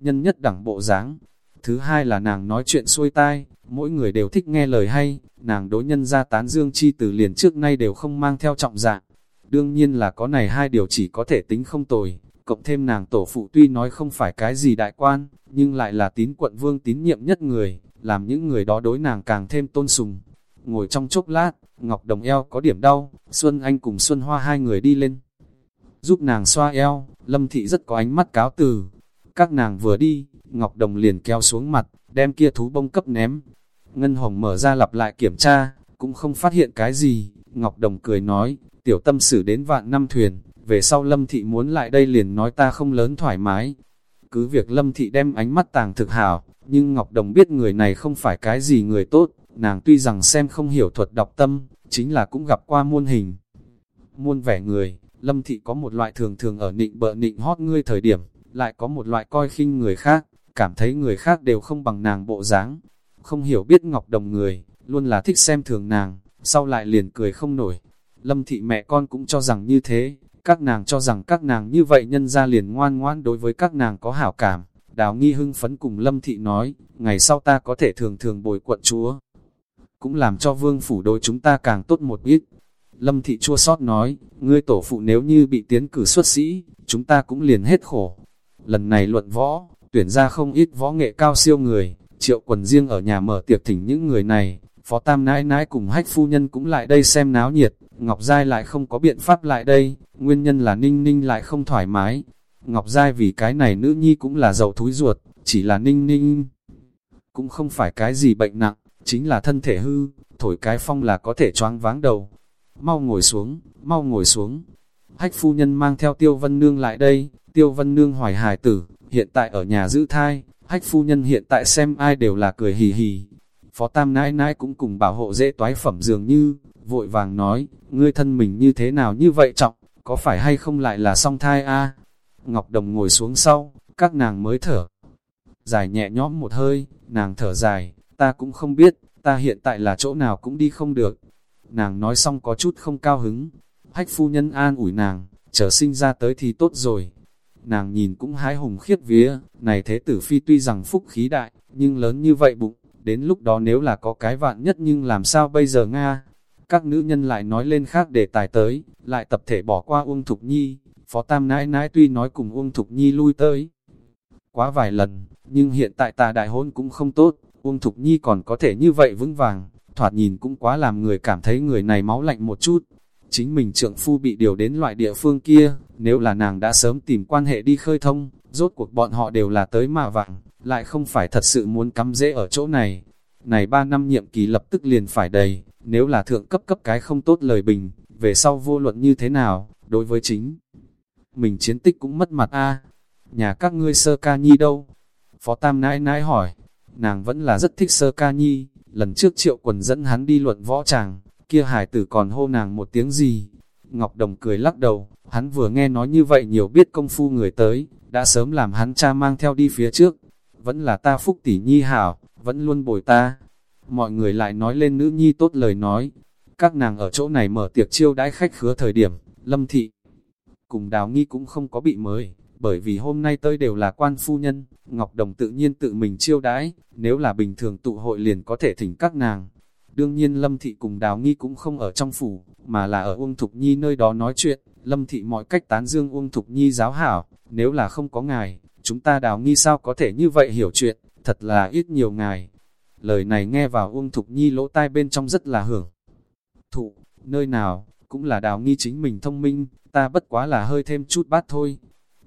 Nhân nhất đẳng bộ dáng. Thứ hai là nàng nói chuyện xuôi tai, mỗi người đều thích nghe lời hay, nàng đối nhân ra tán dương chi từ liền trước nay đều không mang theo trọng dạng. Đương nhiên là có này hai điều chỉ có thể tính không tồi, cộng thêm nàng tổ phụ tuy nói không phải cái gì đại quan, nhưng lại là tín quận vương tín nhiệm nhất người, làm những người đó đối nàng càng thêm tôn sùng. Ngồi trong chốc lát, Ngọc Đồng eo có điểm đau, Xuân Anh cùng Xuân Hoa hai người đi lên. Giúp nàng xoa eo, Lâm Thị rất có ánh mắt cáo từ. Các nàng vừa đi, Ngọc Đồng liền kéo xuống mặt, đem kia thú bông cấp ném, Ngân Hồng mở ra lặp lại kiểm tra, cũng không phát hiện cái gì. Ngọc Đồng cười nói, tiểu tâm xử đến vạn năm thuyền, về sau Lâm Thị muốn lại đây liền nói ta không lớn thoải mái. Cứ việc Lâm Thị đem ánh mắt tàng thực hảo, nhưng Ngọc Đồng biết người này không phải cái gì người tốt, nàng tuy rằng xem không hiểu thuật đọc tâm, chính là cũng gặp qua muôn hình. Muôn vẻ người, Lâm Thị có một loại thường thường ở nịnh bợ nịnh hót ngươi thời điểm, lại có một loại coi khinh người khác, cảm thấy người khác đều không bằng nàng bộ dáng, không hiểu biết Ngọc Đồng người, luôn là thích xem thường nàng, sau lại liền cười không nổi. Lâm thị mẹ con cũng cho rằng như thế, các nàng cho rằng các nàng như vậy nhân ra liền ngoan ngoan đối với các nàng có hảo cảm. Đào nghi hưng phấn cùng Lâm thị nói, ngày sau ta có thể thường thường bồi quận chúa. Cũng làm cho vương phủ đối chúng ta càng tốt một ít. Lâm thị chua sót nói, ngươi tổ phụ nếu như bị tiến cử xuất sĩ, chúng ta cũng liền hết khổ. Lần này luận võ, tuyển ra không ít võ nghệ cao siêu người, Triệu quần riêng ở nhà mở tiệc thỉnh những người này, phó tam nãi nãi cùng hách phu nhân cũng lại đây xem náo nhiệt, Ngọc Giai lại không có biện pháp lại đây, nguyên nhân là ninh ninh lại không thoải mái. Ngọc Giai vì cái này nữ nhi cũng là giàu thúi ruột, chỉ là ninh ninh. Cũng không phải cái gì bệnh nặng, chính là thân thể hư, thổi cái phong là có thể choáng váng đầu. Mau ngồi xuống, mau ngồi xuống. Hách phu nhân mang theo Tiêu Vân Nương lại đây, Tiêu Vân Nương hoài hài tử, hiện tại ở nhà giữ thai, Hách phu nhân hiện tại xem ai đều là cười hì hì. Phó Tam nãi nãi cũng cùng bảo hộ dễ toái phẩm dường như, vội vàng nói, ngươi thân mình như thế nào như vậy trọng, có phải hay không lại là song thai a Ngọc Đồng ngồi xuống sau, các nàng mới thở. Dài nhẹ nhõm một hơi, nàng thở dài, ta cũng không biết, ta hiện tại là chỗ nào cũng đi không được. Nàng nói xong có chút không cao hứng. Hách phu nhân an ủi nàng, trở sinh ra tới thì tốt rồi, nàng nhìn cũng hái hùng khiếp vía, này thế tử phi tuy rằng phúc khí đại, nhưng lớn như vậy bụng, đến lúc đó nếu là có cái vạn nhất nhưng làm sao bây giờ Nga? các nữ nhân lại nói lên khác đề tài tới, lại tập thể bỏ qua Uông Thục Nhi, Phó Tam nãi nãi tuy nói cùng Uông Thục Nhi lui tới. Quá vài lần, nhưng hiện tại tà đại hôn cũng không tốt, Uông Thục Nhi còn có thể như vậy vững vàng, thoạt nhìn cũng quá làm người cảm thấy người này máu lạnh một chút. Chính mình trượng phu bị điều đến loại địa phương kia, nếu là nàng đã sớm tìm quan hệ đi khơi thông, rốt cuộc bọn họ đều là tới mà vặn, lại không phải thật sự muốn cắm dễ ở chỗ này. Này ba năm nhiệm kỳ lập tức liền phải đầy, nếu là thượng cấp cấp cái không tốt lời bình, về sau vô luận như thế nào, đối với chính. Mình chiến tích cũng mất mặt a Nhà các ngươi sơ ca nhi đâu? Phó Tam nãi nãi hỏi, nàng vẫn là rất thích sơ ca nhi, lần trước triệu quần dẫn hắn đi luận võ tràng, kia hải tử còn hô nàng một tiếng gì. Ngọc Đồng cười lắc đầu, hắn vừa nghe nói như vậy nhiều biết công phu người tới, đã sớm làm hắn cha mang theo đi phía trước. Vẫn là ta phúc tỷ nhi hảo, vẫn luôn bồi ta. Mọi người lại nói lên nữ nhi tốt lời nói. Các nàng ở chỗ này mở tiệc chiêu đãi khách khứa thời điểm, lâm thị. Cùng đào nghi cũng không có bị mời, bởi vì hôm nay tới đều là quan phu nhân, Ngọc Đồng tự nhiên tự mình chiêu đãi, nếu là bình thường tụ hội liền có thể thỉnh các nàng. Đương nhiên Lâm Thị cùng Đào Nghi cũng không ở trong phủ, mà là ở Uông Thục Nhi nơi đó nói chuyện, Lâm Thị mọi cách tán dương Uông Thục Nhi giáo hảo, nếu là không có ngài, chúng ta Đào Nghi sao có thể như vậy hiểu chuyện, thật là ít nhiều ngài. Lời này nghe vào Uông Thục Nhi lỗ tai bên trong rất là hưởng. Thụ, nơi nào, cũng là Đào Nghi chính mình thông minh, ta bất quá là hơi thêm chút bát thôi.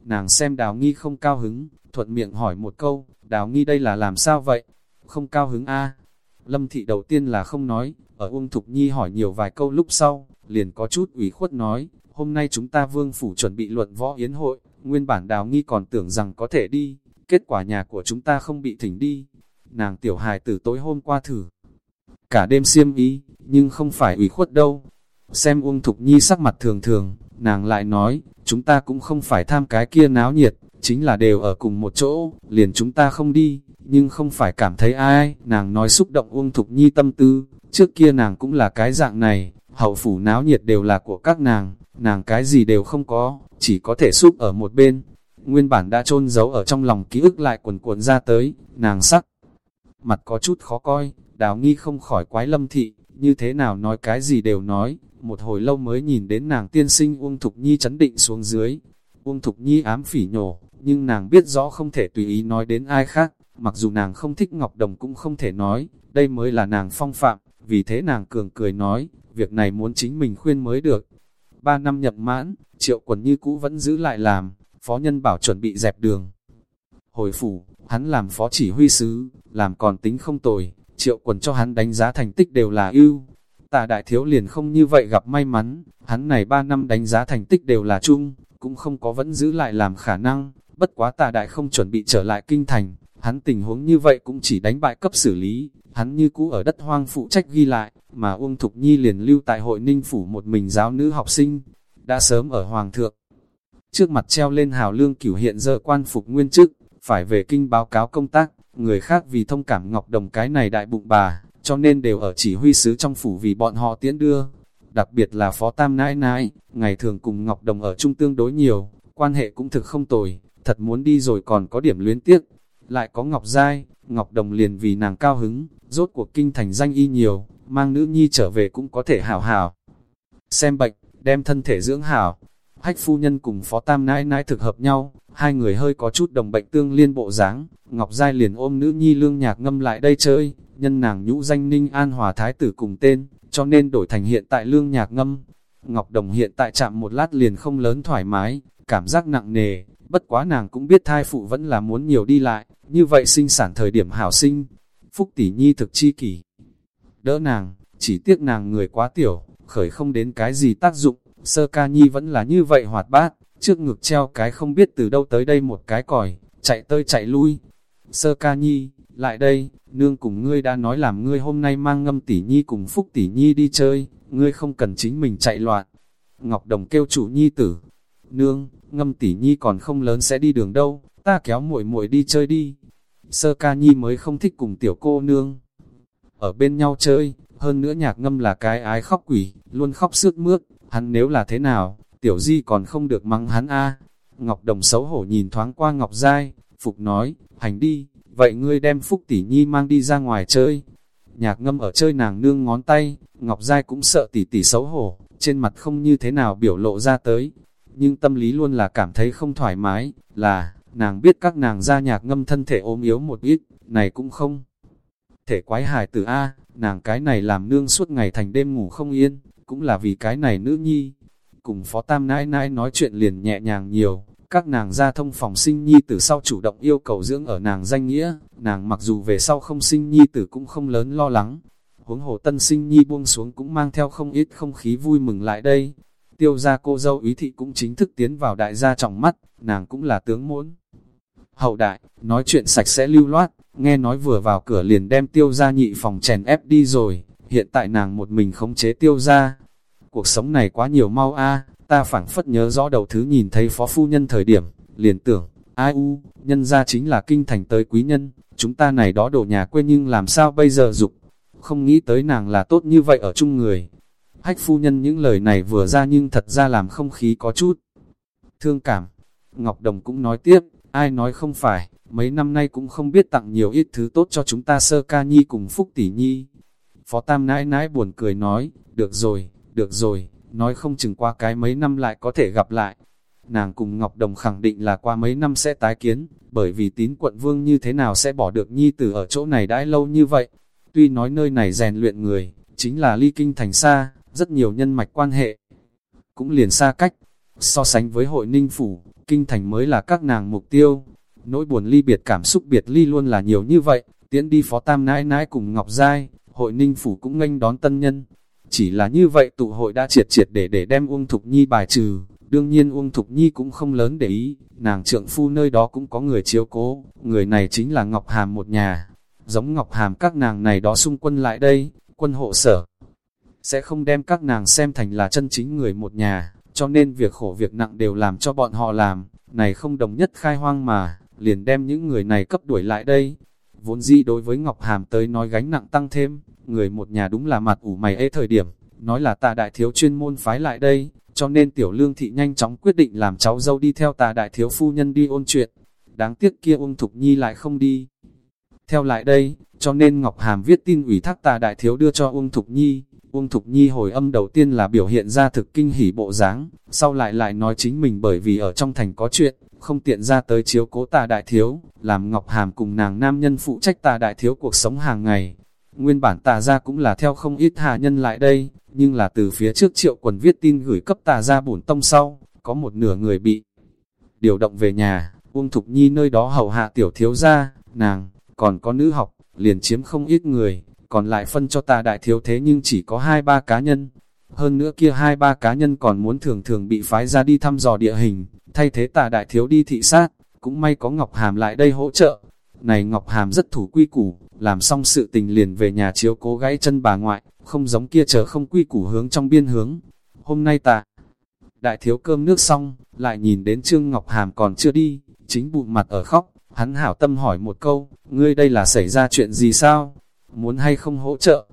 Nàng xem Đào Nghi không cao hứng, thuận miệng hỏi một câu, Đào Nghi đây là làm sao vậy? Không cao hứng a Lâm thị đầu tiên là không nói, ở Uông Thục Nhi hỏi nhiều vài câu lúc sau, liền có chút ủy khuất nói, hôm nay chúng ta vương phủ chuẩn bị luận võ yến hội, nguyên bản đào nghi còn tưởng rằng có thể đi, kết quả nhà của chúng ta không bị thỉnh đi. Nàng tiểu hài từ tối hôm qua thử, cả đêm xiêm ý, nhưng không phải ủy khuất đâu. Xem Uông Thục Nhi sắc mặt thường thường, nàng lại nói, chúng ta cũng không phải tham cái kia náo nhiệt, chính là đều ở cùng một chỗ, liền chúng ta không đi, nhưng không phải cảm thấy ai, nàng nói xúc động Uông Thục Nhi tâm tư, trước kia nàng cũng là cái dạng này, hậu phủ náo nhiệt đều là của các nàng, nàng cái gì đều không có, chỉ có thể xúc ở một bên. Nguyên bản đã chôn giấu ở trong lòng ký ức lại quần cuộn ra tới, nàng sắc. Mặt có chút khó coi, đào nghi không khỏi quái lâm thị, như thế nào nói cái gì đều nói, một hồi lâu mới nhìn đến nàng tiên sinh Uông Thục Nhi chấn định xuống dưới. Uông Thục Nhi ám phỉ nhổ, nhưng nàng biết rõ không thể tùy ý nói đến ai khác, mặc dù nàng không thích Ngọc Đồng cũng không thể nói, đây mới là nàng phong phạm, vì thế nàng cường cười nói, việc này muốn chính mình khuyên mới được. Ba năm nhập mãn, triệu quần như cũ vẫn giữ lại làm, phó nhân bảo chuẩn bị dẹp đường. Hồi phủ, hắn làm phó chỉ huy sứ, làm còn tính không tồi, triệu quần cho hắn đánh giá thành tích đều là ưu. Tà đại thiếu liền không như vậy gặp may mắn, hắn này ba năm đánh giá thành tích đều là chung, cũng không có vẫn giữ lại làm khả năng, bất quá tà đại không chuẩn bị trở lại kinh thành, hắn tình huống như vậy cũng chỉ đánh bại cấp xử lý, hắn như cũ ở đất hoang phụ trách ghi lại, mà Uông Thục Nhi liền lưu tại hội ninh phủ một mình giáo nữ học sinh, đã sớm ở Hoàng thượng. Trước mặt treo lên hào lương cửu hiện giờ quan phục nguyên chức, phải về kinh báo cáo công tác, người khác vì thông cảm Ngọc Đồng cái này đại bụng bà, cho nên đều ở chỉ huy sứ trong phủ vì bọn họ tiến đưa. Đặc biệt là Phó Tam Nãi Nãi, ngày thường cùng Ngọc Đồng ở chung tương đối nhiều, quan hệ cũng thực không tồi, thật muốn đi rồi còn có điểm luyến tiếc. Lại có Ngọc Giai, Ngọc Đồng liền vì nàng cao hứng, rốt cuộc kinh thành danh y nhiều, mang nữ nhi trở về cũng có thể hảo hảo. Xem bệnh, đem thân thể dưỡng hảo. Hách phu nhân cùng phó tam nãi nãi thực hợp nhau, hai người hơi có chút đồng bệnh tương liên bộ dáng Ngọc Giai liền ôm nữ nhi lương nhạc ngâm lại đây chơi, nhân nàng nhũ danh ninh an hòa thái tử cùng tên, cho nên đổi thành hiện tại lương nhạc ngâm. Ngọc Đồng hiện tại chạm một lát liền không lớn thoải mái, cảm giác nặng nề, bất quá nàng cũng biết thai phụ vẫn là muốn nhiều đi lại, như vậy sinh sản thời điểm hảo sinh. Phúc tỷ nhi thực chi kỷ. Đỡ nàng, chỉ tiếc nàng người quá tiểu, khởi không đến cái gì tác dụng, sơ ca nhi vẫn là như vậy hoạt bát, trước ngực treo cái không biết từ đâu tới đây một cái còi, chạy tơi chạy lui. Sơ ca nhi, lại đây, nương cùng ngươi đã nói làm ngươi hôm nay mang ngâm tỷ nhi cùng phúc tỷ nhi đi chơi, ngươi không cần chính mình chạy loạn. Ngọc Đồng kêu chủ nhi tử, nương, ngâm tỷ nhi còn không lớn sẽ đi đường đâu, ta kéo muội muội đi chơi đi. Sơ ca nhi mới không thích cùng tiểu cô nương. Ở bên nhau chơi, hơn nữa nhạc ngâm là cái ái khóc quỷ, luôn khóc sướt mướt, hắn nếu là thế nào, tiểu di còn không được mắng hắn a Ngọc Đồng xấu hổ nhìn thoáng qua Ngọc Giai, Phục nói, hành đi, vậy ngươi đem Phúc Tỷ Nhi mang đi ra ngoài chơi. nhạc ngâm ở chơi nàng nương ngón tay, Ngọc Giai cũng sợ tỷ tỷ xấu hổ, trên mặt không như thế nào biểu lộ ra tới, nhưng tâm lý luôn là cảm thấy không thoải mái, là, nàng biết các nàng ra nhạc ngâm thân thể ốm yếu một ít, này cũng không. Thể quái hài từ A, nàng cái này làm nương suốt ngày thành đêm ngủ không yên, cũng là vì cái này nữ nhi. Cùng phó tam nãi nãi nói chuyện liền nhẹ nhàng nhiều, các nàng ra thông phòng sinh nhi từ sau chủ động yêu cầu dưỡng ở nàng danh nghĩa, nàng mặc dù về sau không sinh nhi tử cũng không lớn lo lắng. Huống hồ tân sinh nhi buông xuống cũng mang theo không ít không khí vui mừng lại đây. Tiêu gia cô dâu ý thị cũng chính thức tiến vào đại gia trọng mắt, nàng cũng là tướng muốn. Hậu đại, nói chuyện sạch sẽ lưu loát, nghe nói vừa vào cửa liền đem tiêu gia nhị phòng chèn ép đi rồi, hiện tại nàng một mình khống chế tiêu gia. Cuộc sống này quá nhiều mau a ta phảng phất nhớ rõ đầu thứ nhìn thấy phó phu nhân thời điểm, liền tưởng, ai u, nhân ra chính là kinh thành tới quý nhân, chúng ta này đó đổ nhà quê nhưng làm sao bây giờ dục không nghĩ tới nàng là tốt như vậy ở chung người. Hách phu nhân những lời này vừa ra nhưng thật ra làm không khí có chút. Thương cảm, Ngọc Đồng cũng nói tiếp, ai nói không phải, mấy năm nay cũng không biết tặng nhiều ít thứ tốt cho chúng ta sơ ca nhi cùng phúc tỷ nhi. Phó Tam nãi nãi buồn cười nói, được rồi, được rồi, nói không chừng qua cái mấy năm lại có thể gặp lại. Nàng cùng Ngọc Đồng khẳng định là qua mấy năm sẽ tái kiến, bởi vì tín quận vương như thế nào sẽ bỏ được nhi tử ở chỗ này đãi lâu như vậy. Tuy nói nơi này rèn luyện người, chính là ly kinh thành xa, rất nhiều nhân mạch quan hệ, cũng liền xa cách. So sánh với hội ninh phủ, kinh thành mới là các nàng mục tiêu. Nỗi buồn ly biệt cảm xúc biệt ly luôn là nhiều như vậy, tiễn đi phó tam nãi nãi cùng Ngọc Giai, hội ninh phủ cũng nghênh đón tân nhân, chỉ là như vậy tụ hội đã triệt triệt để để đem Uông Thục Nhi bài trừ, đương nhiên Uông Thục Nhi cũng không lớn để ý, nàng trượng phu nơi đó cũng có người chiếu cố, người này chính là Ngọc Hàm một nhà. Giống Ngọc Hàm các nàng này đó xung quân lại đây, quân hộ sở. Sẽ không đem các nàng xem thành là chân chính người một nhà, cho nên việc khổ việc nặng đều làm cho bọn họ làm, này không đồng nhất khai hoang mà, liền đem những người này cấp đuổi lại đây. Vốn dĩ đối với Ngọc Hàm tới nói gánh nặng tăng thêm, người một nhà đúng là mặt ủ mày ê thời điểm, nói là tà đại thiếu chuyên môn phái lại đây, cho nên tiểu lương thị nhanh chóng quyết định làm cháu dâu đi theo tà đại thiếu phu nhân đi ôn chuyện. Đáng tiếc kia ung thục nhi lại không đi. Theo lại đây, cho nên Ngọc Hàm viết tin ủy thác tà đại thiếu đưa cho uông thục nhi. uông Thục Nhi hồi âm đầu tiên là biểu hiện ra thực kinh hỉ bộ dáng, sau lại lại nói chính mình bởi vì ở trong thành có chuyện, không tiện ra tới chiếu cố tà đại thiếu, làm Ngọc Hàm cùng nàng nam nhân phụ trách tà đại thiếu cuộc sống hàng ngày, Nguyên bản tà ra cũng là theo không ít hạ nhân lại đây, nhưng là từ phía trước triệu quần viết tin gửi cấp tà ra bổn tông sau, có một nửa người bị điều động về nhà, Uông Thục Nhi nơi đó hầu hạ tiểu thiếu gia, nàng, còn có nữ học, liền chiếm không ít người, còn lại phân cho ta đại thiếu thế nhưng chỉ có hai ba cá nhân. Hơn nữa kia hai ba cá nhân còn muốn thường thường bị phái ra đi thăm dò địa hình, thay thế tà đại thiếu đi thị sát, cũng may có Ngọc Hàm lại đây hỗ trợ. Này Ngọc Hàm rất thủ quy củ, làm xong sự tình liền về nhà chiếu cố gãy chân bà ngoại, không giống kia chờ không quy củ hướng trong biên hướng. Hôm nay ta, đại thiếu cơm nước xong, lại nhìn đến Trương Ngọc Hàm còn chưa đi, chính bụng mặt ở khóc, hắn hảo tâm hỏi một câu, ngươi đây là xảy ra chuyện gì sao? Muốn hay không hỗ trợ?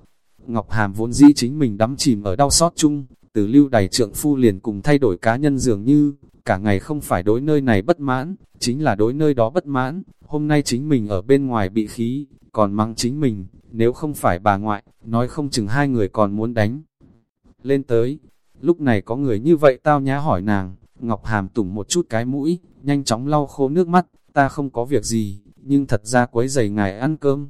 Ngọc Hàm vốn dĩ chính mình đắm chìm ở đau xót chung, từ lưu đầy trượng phu liền cùng thay đổi cá nhân dường như, cả ngày không phải đối nơi này bất mãn, chính là đối nơi đó bất mãn, hôm nay chính mình ở bên ngoài bị khí, còn mang chính mình, nếu không phải bà ngoại, nói không chừng hai người còn muốn đánh. Lên tới, lúc này có người như vậy tao nhá hỏi nàng, Ngọc Hàm tủng một chút cái mũi, nhanh chóng lau khô nước mắt, ta không có việc gì, nhưng thật ra quấy giày ngài ăn cơm.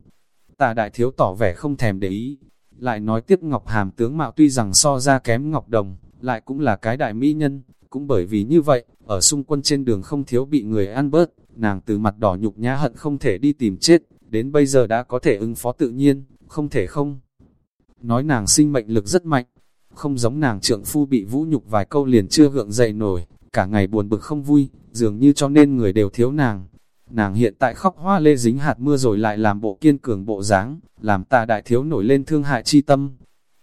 Tà đại thiếu tỏ vẻ không thèm để ý, lại nói tiếp Ngọc Hàm tướng mạo tuy rằng so ra kém Ngọc Đồng, lại cũng là cái đại mỹ nhân, cũng bởi vì như vậy, ở xung quân trên đường không thiếu bị người ăn bớt, nàng từ mặt đỏ nhục nhã hận không thể đi tìm chết, đến bây giờ đã có thể ứng phó tự nhiên, không thể không. Nói nàng sinh mệnh lực rất mạnh, không giống nàng trượng phu bị vũ nhục vài câu liền chưa gượng dậy nổi, cả ngày buồn bực không vui, dường như cho nên người đều thiếu nàng. Nàng hiện tại khóc hoa lê dính hạt mưa rồi lại làm bộ kiên cường bộ dáng, làm ta đại thiếu nổi lên thương hại chi tâm.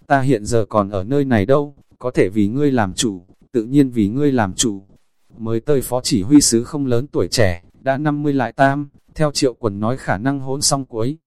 Ta hiện giờ còn ở nơi này đâu, có thể vì ngươi làm chủ, tự nhiên vì ngươi làm chủ. Mới tơi phó chỉ huy sứ không lớn tuổi trẻ, đã 50 lại tam, theo triệu quần nói khả năng hỗn xong cuối.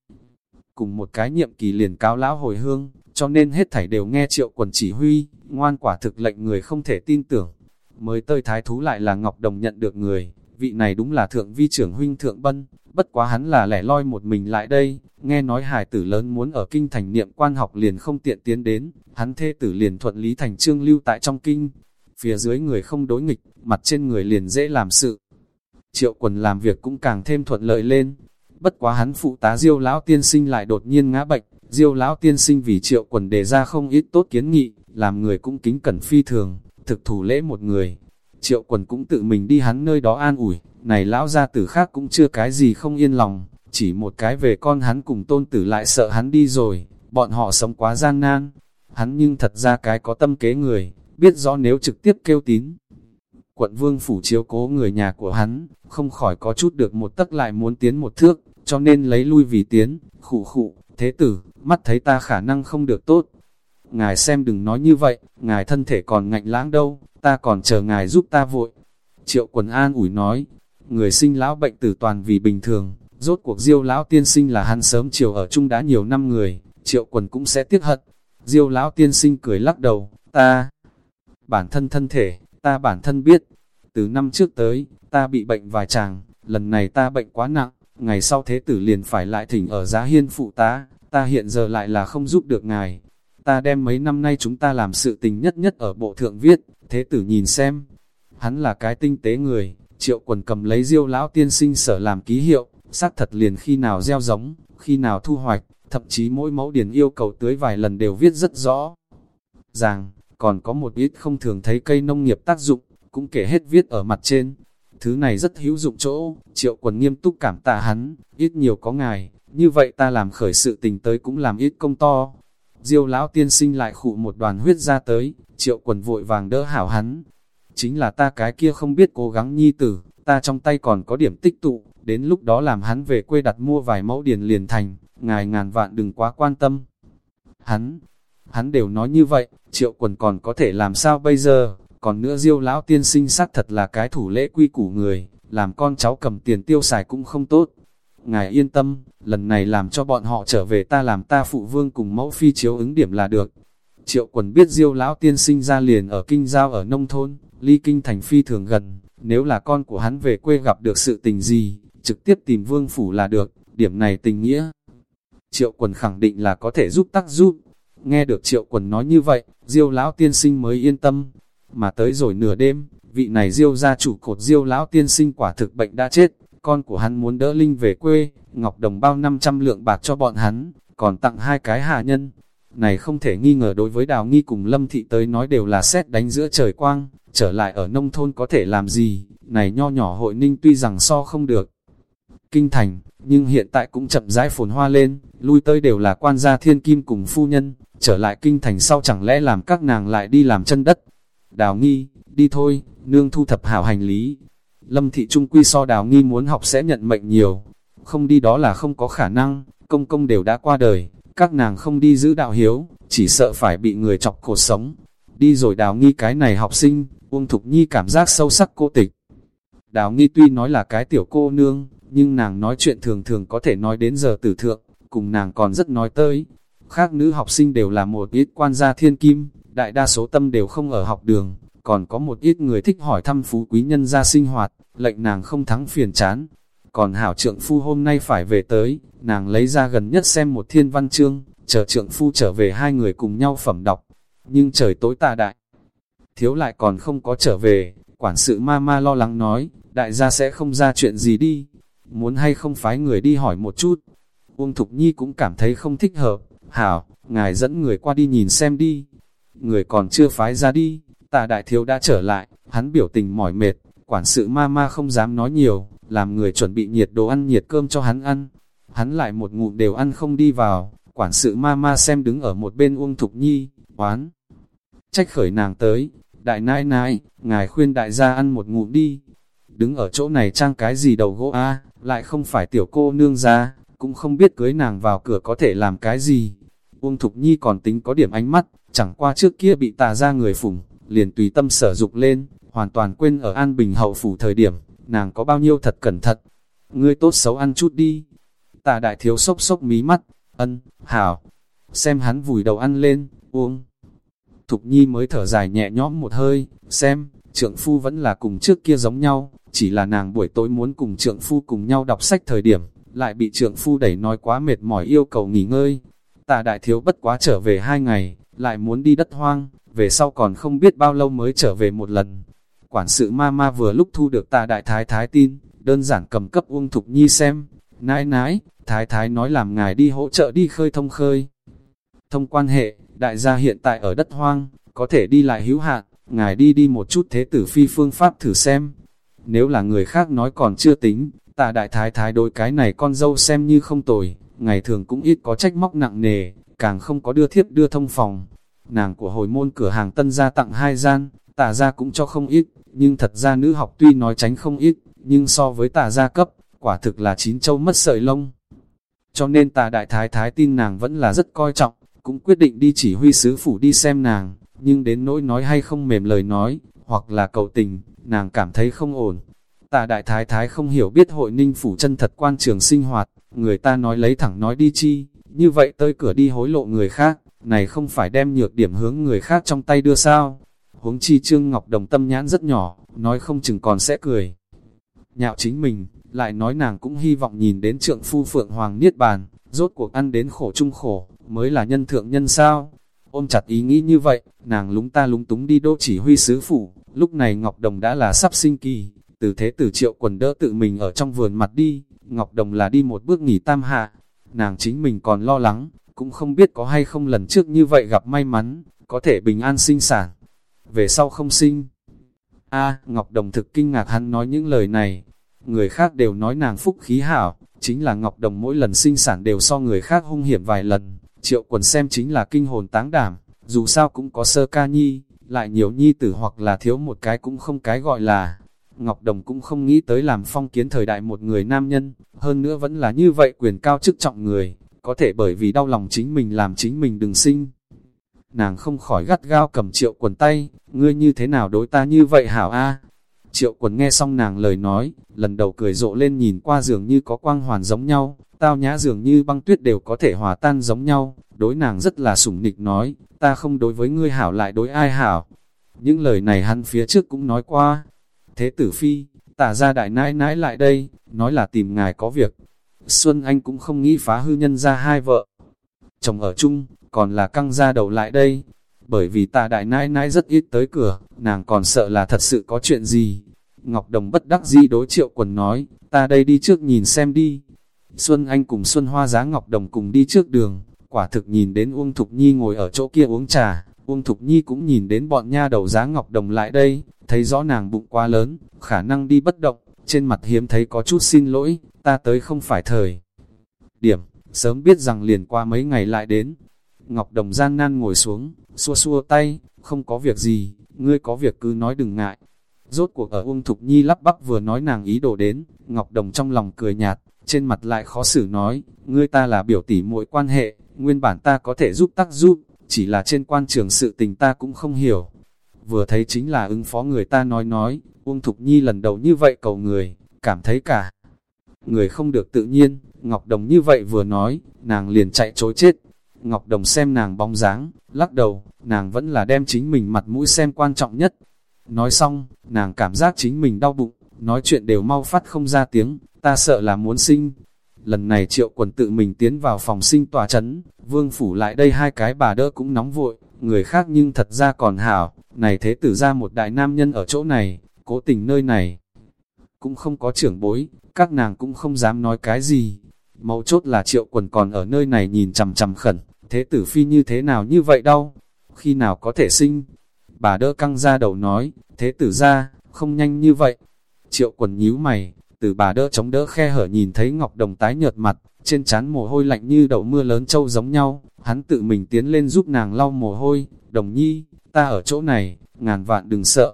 Cùng một cái nhiệm kỳ liền cáo lão hồi hương, cho nên hết thảy đều nghe triệu quần chỉ huy, ngoan quả thực lệnh người không thể tin tưởng. Mới tơi thái thú lại là Ngọc Đồng nhận được người, vị này đúng là thượng vi trưởng huynh thượng bân, bất quá hắn là lẻ loi một mình lại đây, nghe nói hài tử lớn muốn ở kinh thành niệm quan học liền không tiện tiến đến, hắn thê tử liền thuận lý thành trương lưu tại trong kinh, phía dưới người không đối nghịch, mặt trên người liền dễ làm sự. Triệu quần làm việc cũng càng thêm thuận lợi lên, bất quá hắn phụ tá diêu lão tiên sinh lại đột nhiên ngã bệnh, diêu lão tiên sinh vì triệu quần đề ra không ít tốt kiến nghị, làm người cũng kính cẩn phi thường, thực thủ lễ một người. Triệu quần cũng tự mình đi hắn nơi đó an ủi, này lão gia tử khác cũng chưa cái gì không yên lòng, chỉ một cái về con hắn cùng tôn tử lại sợ hắn đi rồi, bọn họ sống quá gian nan. Hắn nhưng thật ra cái có tâm kế người, biết rõ nếu trực tiếp kêu tín. Quận vương phủ chiếu cố người nhà của hắn, không khỏi có chút được một tấc lại muốn tiến một thước, cho nên lấy lui vì tiến, khụ khụ, thế tử, mắt thấy ta khả năng không được tốt. Ngài xem đừng nói như vậy, ngài thân thể còn ngạnh lãng đâu, ta còn chờ ngài giúp ta vội. Triệu quần an ủi nói, người sinh lão bệnh tử toàn vì bình thường, rốt cuộc diêu lão tiên sinh là hắn sớm chiều ở chung đã nhiều năm người, triệu quần cũng sẽ tiếc hận. Diêu lão tiên sinh cười lắc đầu, ta, bản thân thân thể, ta bản thân biết, từ năm trước tới, ta bị bệnh vài chàng, lần này ta bệnh quá nặng, ngày sau thế tử liền phải lại thỉnh ở giá hiên phụ ta, ta hiện giờ lại là không giúp được ngài. Ta đem mấy năm nay chúng ta làm sự tình nhất nhất ở bộ thượng viết, thế tử nhìn xem. Hắn là cái tinh tế người, triệu quần cầm lấy diêu lão tiên sinh sở làm ký hiệu, xác thật liền khi nào gieo giống, khi nào thu hoạch, thậm chí mỗi mẫu điển yêu cầu tưới vài lần đều viết rất rõ. ràng còn có một ít không thường thấy cây nông nghiệp tác dụng, cũng kể hết viết ở mặt trên. Thứ này rất hữu dụng chỗ, triệu quần nghiêm túc cảm tạ hắn, ít nhiều có ngài, như vậy ta làm khởi sự tình tới cũng làm ít công to. Diêu lão tiên sinh lại khụ một đoàn huyết ra tới, triệu quần vội vàng đỡ hảo hắn. Chính là ta cái kia không biết cố gắng nhi tử, ta trong tay còn có điểm tích tụ, đến lúc đó làm hắn về quê đặt mua vài mẫu điền liền thành, ngài ngàn vạn đừng quá quan tâm. Hắn, hắn đều nói như vậy, triệu quần còn có thể làm sao bây giờ, còn nữa diêu lão tiên sinh xác thật là cái thủ lễ quy củ người, làm con cháu cầm tiền tiêu xài cũng không tốt. Ngài yên tâm, lần này làm cho bọn họ trở về ta làm ta phụ vương cùng mẫu phi chiếu ứng điểm là được. Triệu quần biết diêu lão tiên sinh ra liền ở kinh giao ở nông thôn, ly kinh thành phi thường gần, nếu là con của hắn về quê gặp được sự tình gì, trực tiếp tìm vương phủ là được, điểm này tình nghĩa. Triệu quần khẳng định là có thể giúp tắc giúp. Nghe được triệu quần nói như vậy, diêu lão tiên sinh mới yên tâm. Mà tới rồi nửa đêm, vị này diêu gia chủ cột diêu lão tiên sinh quả thực bệnh đã chết. Con của hắn muốn đỡ Linh về quê, Ngọc Đồng bao 500 lượng bạc cho bọn hắn, còn tặng hai cái hạ nhân. Này không thể nghi ngờ đối với Đào Nghi cùng Lâm Thị tới nói đều là xét đánh giữa trời quang, trở lại ở nông thôn có thể làm gì, này nho nhỏ hội ninh tuy rằng so không được. Kinh thành, nhưng hiện tại cũng chậm rãi phồn hoa lên, lui tới đều là quan gia thiên kim cùng phu nhân, trở lại kinh thành sau chẳng lẽ làm các nàng lại đi làm chân đất. Đào nghi, đi thôi, nương thu thập hảo hành lý. Lâm thị trung quy so đào nghi muốn học sẽ nhận mệnh nhiều, không đi đó là không có khả năng, công công đều đã qua đời, các nàng không đi giữ đạo hiếu, chỉ sợ phải bị người chọc cột sống. Đi rồi đào nghi cái này học sinh, Uông Thục Nhi cảm giác sâu sắc cô tịch. Đào nghi tuy nói là cái tiểu cô nương, nhưng nàng nói chuyện thường thường có thể nói đến giờ tử thượng, cùng nàng còn rất nói tới. Khác nữ học sinh đều là một ít quan gia thiên kim, đại đa số tâm đều không ở học đường, còn có một ít người thích hỏi thăm phú quý nhân gia sinh hoạt, lệnh nàng không thắng phiền chán. Còn hảo trượng phu hôm nay phải về tới, nàng lấy ra gần nhất xem một thiên văn chương, chờ trượng phu trở về hai người cùng nhau phẩm đọc. Nhưng trời tối tà đại, thiếu lại còn không có trở về, quản sự ma ma lo lắng nói, đại gia sẽ không ra chuyện gì đi, muốn hay không phái người đi hỏi một chút. Uông Thục Nhi cũng cảm thấy không thích hợp, hảo, ngài dẫn người qua đi nhìn xem đi. Người còn chưa phái ra đi, tà đại thiếu đã trở lại, hắn biểu tình mỏi mệt, quản sự ma ma không dám nói nhiều, làm người chuẩn bị nhiệt đồ ăn nhiệt cơm cho hắn ăn. Hắn lại một ngụm đều ăn không đi vào, quản sự ma ma xem đứng ở một bên Uông Thục Nhi, oán. Trách khởi nàng tới, đại nãi nãi, ngài khuyên đại gia ăn một ngụm đi. Đứng ở chỗ này trang cái gì đầu gỗ a lại không phải tiểu cô nương ra, cũng không biết cưới nàng vào cửa có thể làm cái gì. Uông Thục Nhi còn tính có điểm ánh mắt, chẳng qua trước kia bị tà ra người phủng, liền tùy tâm sở dục lên, hoàn toàn quên ở An Bình hậu phủ thời điểm, nàng có bao nhiêu thật cẩn thận. Ngươi tốt xấu ăn chút đi. Tà đại thiếu sốc sốc mí mắt, ân, hảo. Xem hắn vùi đầu ăn lên, uống. Thục Nhi mới thở dài nhẹ nhõm một hơi, xem, trượng phu vẫn là cùng trước kia giống nhau, chỉ là nàng buổi tối muốn cùng trượng phu cùng nhau đọc sách thời điểm, lại bị trượng phu đẩy nói quá mệt mỏi yêu cầu nghỉ ngơi. Tà đại thiếu bất quá trở về hai ngày, lại muốn đi đất hoang, về sau còn không biết bao lâu mới trở về một lần. Quản sự ma ma vừa lúc thu được ta đại thái thái tin, đơn giản cầm cấp Uông Thục Nhi xem. Nãi nãi, thái thái nói làm ngài đi hỗ trợ đi khơi thông khơi. Thông quan hệ, đại gia hiện tại ở đất hoang, có thể đi lại hữu hạn, ngài đi đi một chút thế tử phi phương pháp thử xem. Nếu là người khác nói còn chưa tính, tạ đại thái thái đối cái này con dâu xem như không tồi, ngày thường cũng ít có trách móc nặng nề, càng không có đưa thiếp đưa thông phòng. Nàng của hồi môn cửa hàng tân gia tặng hai gian, tả gia cũng cho không ít, nhưng thật ra nữ học tuy nói tránh không ít, nhưng so với tả gia cấp, quả thực là chín châu mất sợi lông. Cho nên tà đại thái thái tin nàng vẫn là rất coi trọng, cũng quyết định đi chỉ huy sứ phủ đi xem nàng, nhưng đến nỗi nói hay không mềm lời nói, hoặc là cầu tình, nàng cảm thấy không ổn. Tà đại thái thái không hiểu biết hội ninh phủ chân thật quan trường sinh hoạt, người ta nói lấy thẳng nói đi chi, như vậy tới cửa đi hối lộ người khác, này không phải đem nhược điểm hướng người khác trong tay đưa sao. Huống chi Trương Ngọc Đồng tâm nhãn rất nhỏ, nói không chừng còn sẽ cười. Nhạo chính mình, lại nói nàng cũng hy vọng nhìn đến trượng phu Phượng Hoàng Niết Bàn, rốt cuộc ăn đến khổ chung khổ, mới là nhân thượng nhân sao. Ôm chặt ý nghĩ như vậy, nàng lúng ta lúng túng đi đô chỉ huy sứ phủ, lúc này Ngọc Đồng đã là sắp sinh kỳ, từ thế tử triệu quần đỡ tự mình ở trong vườn mặt đi, Ngọc Đồng là đi một bước nghỉ tam hạ, nàng chính mình còn lo lắng, cũng không biết có hay không lần trước như vậy gặp may mắn, có thể bình an sinh sản. Về sau không sinh. a Ngọc Đồng thực kinh ngạc hắn nói những lời này. Người khác đều nói nàng phúc khí hảo, chính là Ngọc Đồng mỗi lần sinh sản đều so người khác hung hiểm vài lần. Triệu quần xem chính là kinh hồn táng đảm, dù sao cũng có sơ ca nhi, lại nhiều nhi tử hoặc là thiếu một cái cũng không cái gọi là. Ngọc Đồng cũng không nghĩ tới làm phong kiến thời đại một người nam nhân, hơn nữa vẫn là như vậy quyền cao chức trọng người, có thể bởi vì đau lòng chính mình làm chính mình đừng sinh. Nàng không khỏi gắt gao cầm triệu quần tay, ngươi như thế nào đối ta như vậy hảo a Triệu quần nghe xong nàng lời nói, lần đầu cười rộ lên nhìn qua giường như có quang hoàn giống nhau, tao nhã dường như băng tuyết đều có thể hòa tan giống nhau, đối nàng rất là sủng nịch nói, ta không đối với ngươi hảo lại đối ai hảo. Những lời này hắn phía trước cũng nói qua. Thế tử phi, tả ra đại nãi nãi lại đây, nói là tìm ngài có việc. Xuân Anh cũng không nghĩ phá hư nhân ra hai vợ. Chồng ở chung, còn là căng ra đầu lại đây. Bởi vì tà đại nãi nãi rất ít tới cửa, nàng còn sợ là thật sự có chuyện gì. Ngọc Đồng bất đắc dĩ đối triệu quần nói, ta đây đi trước nhìn xem đi. Xuân Anh cùng Xuân Hoa giá Ngọc Đồng cùng đi trước đường, quả thực nhìn đến Uông Thục Nhi ngồi ở chỗ kia uống trà, Uông Thục Nhi cũng nhìn đến bọn nha đầu giá Ngọc Đồng lại đây, thấy rõ nàng bụng quá lớn, khả năng đi bất động, trên mặt hiếm thấy có chút xin lỗi, ta tới không phải thời. Điểm, sớm biết rằng liền qua mấy ngày lại đến. Ngọc Đồng gian nan ngồi xuống, xua xua tay, không có việc gì, ngươi có việc cứ nói đừng ngại. Rốt cuộc ở Uông Thục Nhi lắp bắp vừa nói nàng ý đồ đến, Ngọc Đồng trong lòng cười nhạt, trên mặt lại khó xử nói, ngươi ta là biểu tỷ muội quan hệ, nguyên bản ta có thể giúp tác giúp, chỉ là trên quan trường sự tình ta cũng không hiểu. Vừa thấy chính là ứng phó người ta nói nói, Uông Thục Nhi lần đầu như vậy cầu người, cảm thấy cả. Người không được tự nhiên, Ngọc Đồng như vậy vừa nói, nàng liền chạy chối chết. Ngọc Đồng xem nàng bóng dáng, lắc đầu, nàng vẫn là đem chính mình mặt mũi xem quan trọng nhất. Nói xong, nàng cảm giác chính mình đau bụng, nói chuyện đều mau phát không ra tiếng, ta sợ là muốn sinh. Lần này triệu quần tự mình tiến vào phòng sinh tòa chấn, vương phủ lại đây hai cái bà đỡ cũng nóng vội, người khác nhưng thật ra còn hảo, này thế tử ra một đại nam nhân ở chỗ này, cố tình nơi này. Cũng không có trưởng bối, các nàng cũng không dám nói cái gì. Mấu chốt là triệu quần còn ở nơi này nhìn chằm chằm khẩn, thế tử phi như thế nào như vậy đâu, khi nào có thể sinh. Bà đỡ căng ra đầu nói, thế tử ra, không nhanh như vậy. Triệu quần nhíu mày, từ bà đỡ chống đỡ khe hở nhìn thấy Ngọc Đồng tái nhợt mặt, trên trán mồ hôi lạnh như đậu mưa lớn trâu giống nhau, hắn tự mình tiến lên giúp nàng lau mồ hôi, đồng nhi, ta ở chỗ này, ngàn vạn đừng sợ.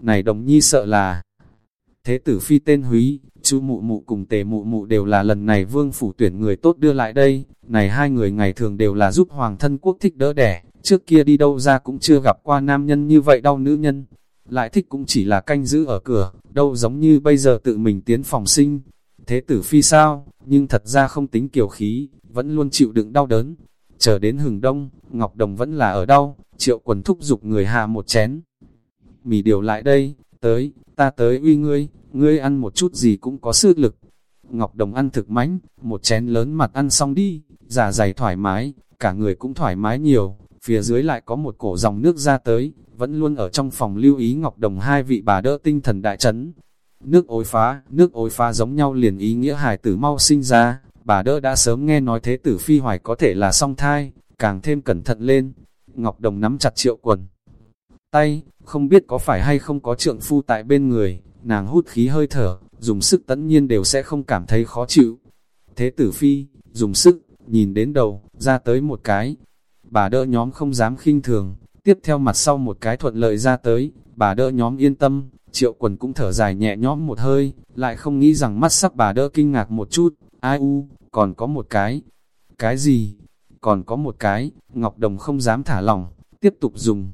Này đồng nhi sợ là, thế tử phi tên húy, chú mụ mụ cùng tề mụ mụ đều là lần này vương phủ tuyển người tốt đưa lại đây, này hai người ngày thường đều là giúp hoàng thân quốc thích đỡ đẻ, trước kia đi đâu ra cũng chưa gặp qua nam nhân như vậy đau nữ nhân, lại thích cũng chỉ là canh giữ ở cửa, đâu giống như bây giờ tự mình tiến phòng sinh. Thế tử phi sao, nhưng thật ra không tính kiều khí, vẫn luôn chịu đựng đau đớn. Chờ đến hừng đông, Ngọc Đồng vẫn là ở đau, triệu quần thúc giục người hạ một chén. mì điều lại đây, tới, ta tới uy ngươi, ngươi ăn một chút gì cũng có sức lực. Ngọc Đồng ăn thực mánh một chén lớn mặt ăn xong đi, giả dày thoải mái, cả người cũng thoải mái nhiều, phía dưới lại có một cổ dòng nước ra tới, vẫn luôn ở trong phòng lưu ý Ngọc Đồng hai vị bà đỡ tinh thần đại chấn. Nước ối phá, nước ối phá giống nhau liền ý nghĩa hài tử mau sinh ra, bà đỡ đã sớm nghe nói thế tử phi hoài có thể là song thai, càng thêm cẩn thận lên. Ngọc Đồng nắm chặt triệu quần. Tay, không biết có phải hay không có trượng phu tại bên người, nàng hút khí hơi thở, dùng sức tẫn nhiên đều sẽ không cảm thấy khó chịu. Thế tử phi, dùng sức, nhìn đến đầu, ra tới một cái. Bà đỡ nhóm không dám khinh thường, tiếp theo mặt sau một cái thuận lợi ra tới, bà đỡ nhóm yên tâm, triệu quần cũng thở dài nhẹ nhõm một hơi, lại không nghĩ rằng mắt sắc bà đỡ kinh ngạc một chút, ai u, còn có một cái. Cái gì? Còn có một cái, Ngọc Đồng không dám thả lỏng, tiếp tục dùng.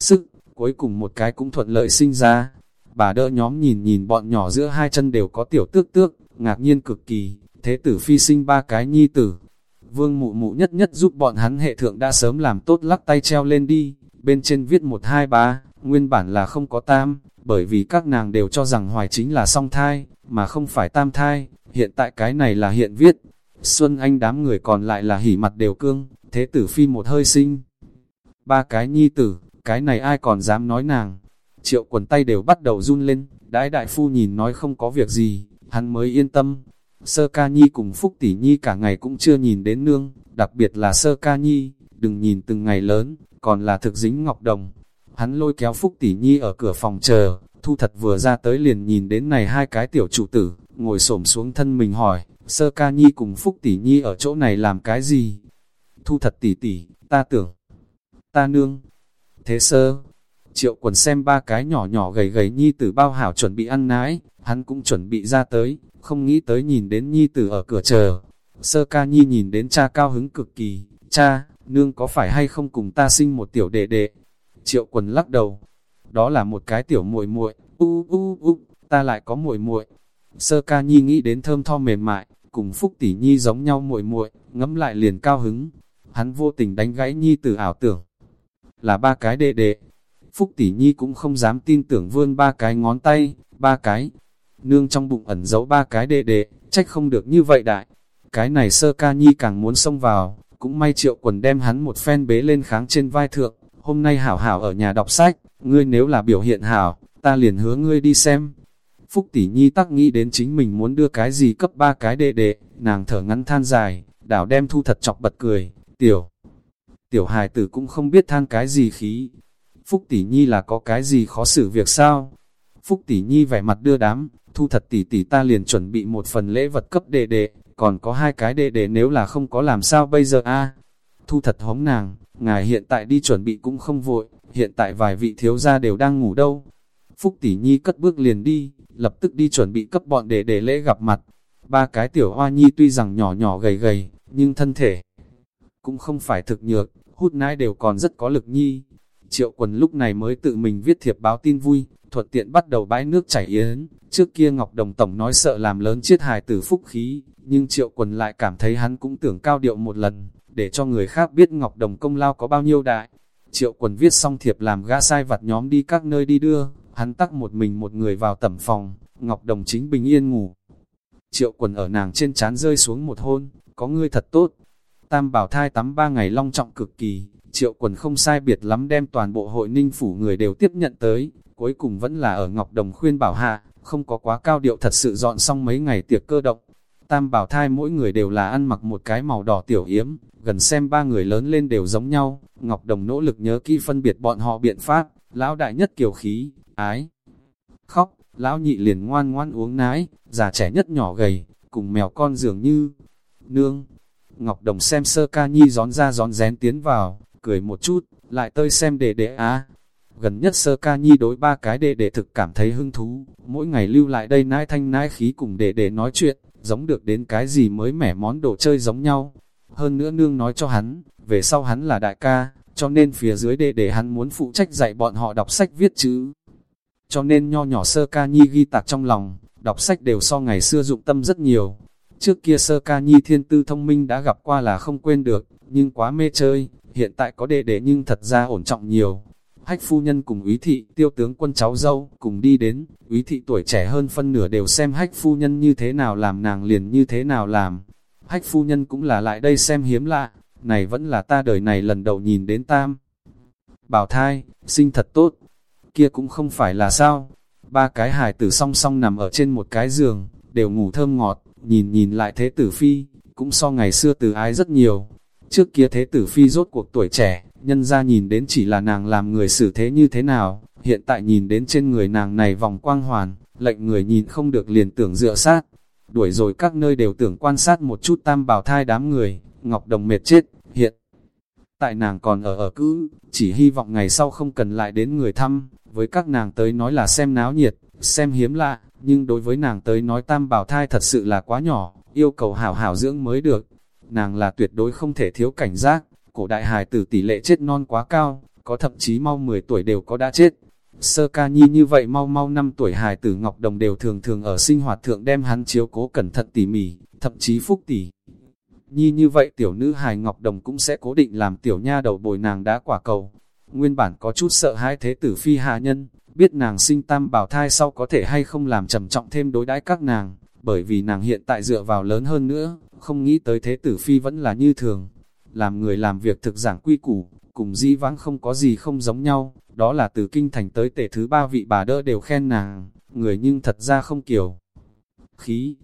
Sức, cuối cùng một cái cũng thuận lợi sinh ra. Bà đỡ nhóm nhìn nhìn bọn nhỏ giữa hai chân đều có tiểu tước tước, ngạc nhiên cực kỳ, thế tử phi sinh ba cái nhi tử. Vương mụ mụ nhất nhất giúp bọn hắn hệ thượng đã sớm làm tốt lắc tay treo lên đi, bên trên viết một hai ba, nguyên bản là không có tam, bởi vì các nàng đều cho rằng hoài chính là song thai, mà không phải tam thai, hiện tại cái này là hiện viết. Xuân Anh đám người còn lại là hỉ mặt đều cương, thế tử phi một hơi sinh. Ba cái nhi tử, cái này ai còn dám nói nàng. Triệu quần tay đều bắt đầu run lên, đãi đại phu nhìn nói không có việc gì, hắn mới yên tâm. Sơ ca nhi cùng Phúc tỷ nhi cả ngày cũng chưa nhìn đến nương, đặc biệt là sơ ca nhi, đừng nhìn từng ngày lớn, còn là thực dính ngọc đồng. Hắn lôi kéo Phúc tỷ nhi ở cửa phòng chờ, thu thật vừa ra tới liền nhìn đến này hai cái tiểu chủ tử, ngồi xổm xuống thân mình hỏi, sơ ca nhi cùng Phúc tỷ nhi ở chỗ này làm cái gì? Thu thật tỷ tỷ, ta tưởng, ta nương, thế sơ. Triệu quần xem ba cái nhỏ nhỏ gầy gầy nhi tử bao hảo chuẩn bị ăn nái, hắn cũng chuẩn bị ra tới, không nghĩ tới nhìn đến nhi tử ở cửa chờ. Sơ ca nhi nhìn đến cha cao hứng cực kỳ, cha, nương có phải hay không cùng ta sinh một tiểu đệ đệ? Triệu quần lắc đầu, đó là một cái tiểu muội muội, u u u, ta lại có muội muội. Sơ ca nhi nghĩ đến thơm tho mềm mại, cùng phúc tỷ nhi giống nhau muội muội, ngẫm lại liền cao hứng. Hắn vô tình đánh gãy nhi tử ảo tưởng, là ba cái đệ đệ. Phúc tỷ nhi cũng không dám tin tưởng vươn ba cái ngón tay, ba cái. Nương trong bụng ẩn giấu ba cái đệ đệ, trách không được như vậy đại. Cái này sơ ca nhi càng muốn xông vào, cũng may triệu quần đem hắn một phen bế lên kháng trên vai thượng. Hôm nay hảo hảo ở nhà đọc sách, ngươi nếu là biểu hiện hảo, ta liền hứa ngươi đi xem. Phúc tỷ nhi tắc nghĩ đến chính mình muốn đưa cái gì cấp ba cái đệ đệ, nàng thở ngắn than dài, đảo đem thu thật chọc bật cười, tiểu. Tiểu hài tử cũng không biết than cái gì khí. Phúc tỷ nhi là có cái gì khó xử việc sao? Phúc tỷ nhi vẻ mặt đưa đám, thu thật tỷ tỷ ta liền chuẩn bị một phần lễ vật cấp đệ đệ, còn có hai cái đệ đệ nếu là không có làm sao bây giờ a Thu thật hống nàng, ngài hiện tại đi chuẩn bị cũng không vội, hiện tại vài vị thiếu gia đều đang ngủ đâu. Phúc tỷ nhi cất bước liền đi, lập tức đi chuẩn bị cấp bọn đệ đệ lễ gặp mặt. Ba cái tiểu hoa nhi tuy rằng nhỏ nhỏ gầy gầy, nhưng thân thể cũng không phải thực nhược, hút nãi đều còn rất có lực nhi. Triệu quần lúc này mới tự mình viết thiệp báo tin vui, thuận tiện bắt đầu bãi nước chảy yến. Trước kia Ngọc Đồng Tổng nói sợ làm lớn chiết hài tử phúc khí, nhưng triệu quần lại cảm thấy hắn cũng tưởng cao điệu một lần, để cho người khác biết Ngọc Đồng công lao có bao nhiêu đại. Triệu quần viết xong thiệp làm gã sai vặt nhóm đi các nơi đi đưa, hắn tắc một mình một người vào tẩm phòng, Ngọc Đồng chính bình yên ngủ. Triệu quần ở nàng trên chán rơi xuống một hôn, có ngươi thật tốt, Tam bảo thai tắm ba ngày long trọng cực kỳ, triệu quần không sai biệt lắm đem toàn bộ hội ninh phủ người đều tiếp nhận tới, cuối cùng vẫn là ở Ngọc Đồng khuyên bảo hạ, không có quá cao điệu thật sự dọn xong mấy ngày tiệc cơ động. Tam bảo thai mỗi người đều là ăn mặc một cái màu đỏ tiểu yếm, gần xem ba người lớn lên đều giống nhau, Ngọc Đồng nỗ lực nhớ kỹ phân biệt bọn họ biện pháp, lão đại nhất kiều khí, ái, khóc, lão nhị liền ngoan ngoan uống nái, già trẻ nhất nhỏ gầy, cùng mèo con dường như, nương, Ngọc Đồng xem sơ ca nhi gión ra gión rén tiến vào, cười một chút, lại tơi xem đệ đệ á. Gần nhất sơ ca nhi đối ba cái đệ đệ thực cảm thấy hứng thú, mỗi ngày lưu lại đây nãi thanh nãi khí cùng đệ đệ nói chuyện, giống được đến cái gì mới mẻ món đồ chơi giống nhau. Hơn nữa nương nói cho hắn, về sau hắn là đại ca, cho nên phía dưới đệ đệ hắn muốn phụ trách dạy bọn họ đọc sách viết chữ. Cho nên nho nhỏ sơ ca nhi ghi tạc trong lòng, đọc sách đều so ngày xưa dụng tâm rất nhiều, Trước kia sơ ca nhi thiên tư thông minh đã gặp qua là không quên được, nhưng quá mê chơi, hiện tại có đệ đệ nhưng thật ra ổn trọng nhiều. hách phu nhân cùng úy thị, tiêu tướng quân cháu dâu, cùng đi đến, úy thị tuổi trẻ hơn phân nửa đều xem hách phu nhân như thế nào làm nàng liền như thế nào làm. Hách phu nhân cũng là lại đây xem hiếm lạ, này vẫn là ta đời này lần đầu nhìn đến tam. Bảo thai, sinh thật tốt, kia cũng không phải là sao. Ba cái hài tử song song nằm ở trên một cái giường, đều ngủ thơm ngọt, nhìn nhìn lại thế tử phi, cũng so ngày xưa từ ái rất nhiều. Trước kia thế tử phi rốt cuộc tuổi trẻ, nhân ra nhìn đến chỉ là nàng làm người xử thế như thế nào, hiện tại nhìn đến trên người nàng này vòng quang hoàn, lệnh người nhìn không được liền tưởng dựa sát. Đuổi rồi các nơi đều tưởng quan sát một chút tam bảo thai đám người, Ngọc Đồng mệt chết, hiện. Tại nàng còn ở ở cứ, chỉ hy vọng ngày sau không cần lại đến người thăm, với các nàng tới nói là xem náo nhiệt, xem hiếm lạ, nhưng đối với nàng tới nói tam bảo thai thật sự là quá nhỏ, yêu cầu hảo hảo dưỡng mới được. Nàng là tuyệt đối không thể thiếu cảnh giác, cổ đại hài tử tỷ lệ chết non quá cao, có thậm chí mau 10 tuổi đều có đã chết. Sơ ca nhi như vậy mau mau 5 tuổi hài tử Ngọc Đồng đều thường thường ở sinh hoạt thượng đem hắn chiếu cố cẩn thận tỉ mỉ, thậm chí phúc tỉ. Nhi như vậy tiểu nữ hài Ngọc Đồng cũng sẽ cố định làm tiểu nha đầu bồi nàng đá quả cầu. Nguyên bản có chút sợ hai thế tử phi hạ nhân, biết nàng sinh tam bảo thai sau có thể hay không làm trầm trọng thêm đối đãi các nàng, bởi vì nàng hiện tại dựa vào lớn hơn nữa, không nghĩ tới thế tử phi vẫn là như thường. Làm người làm việc thực giảng quy củ, cùng di vãng không có gì không giống nhau, đó là từ kinh thành tới tể thứ ba vị bà đỡ đều khen nàng, người nhưng thật ra không kiểu. Khí,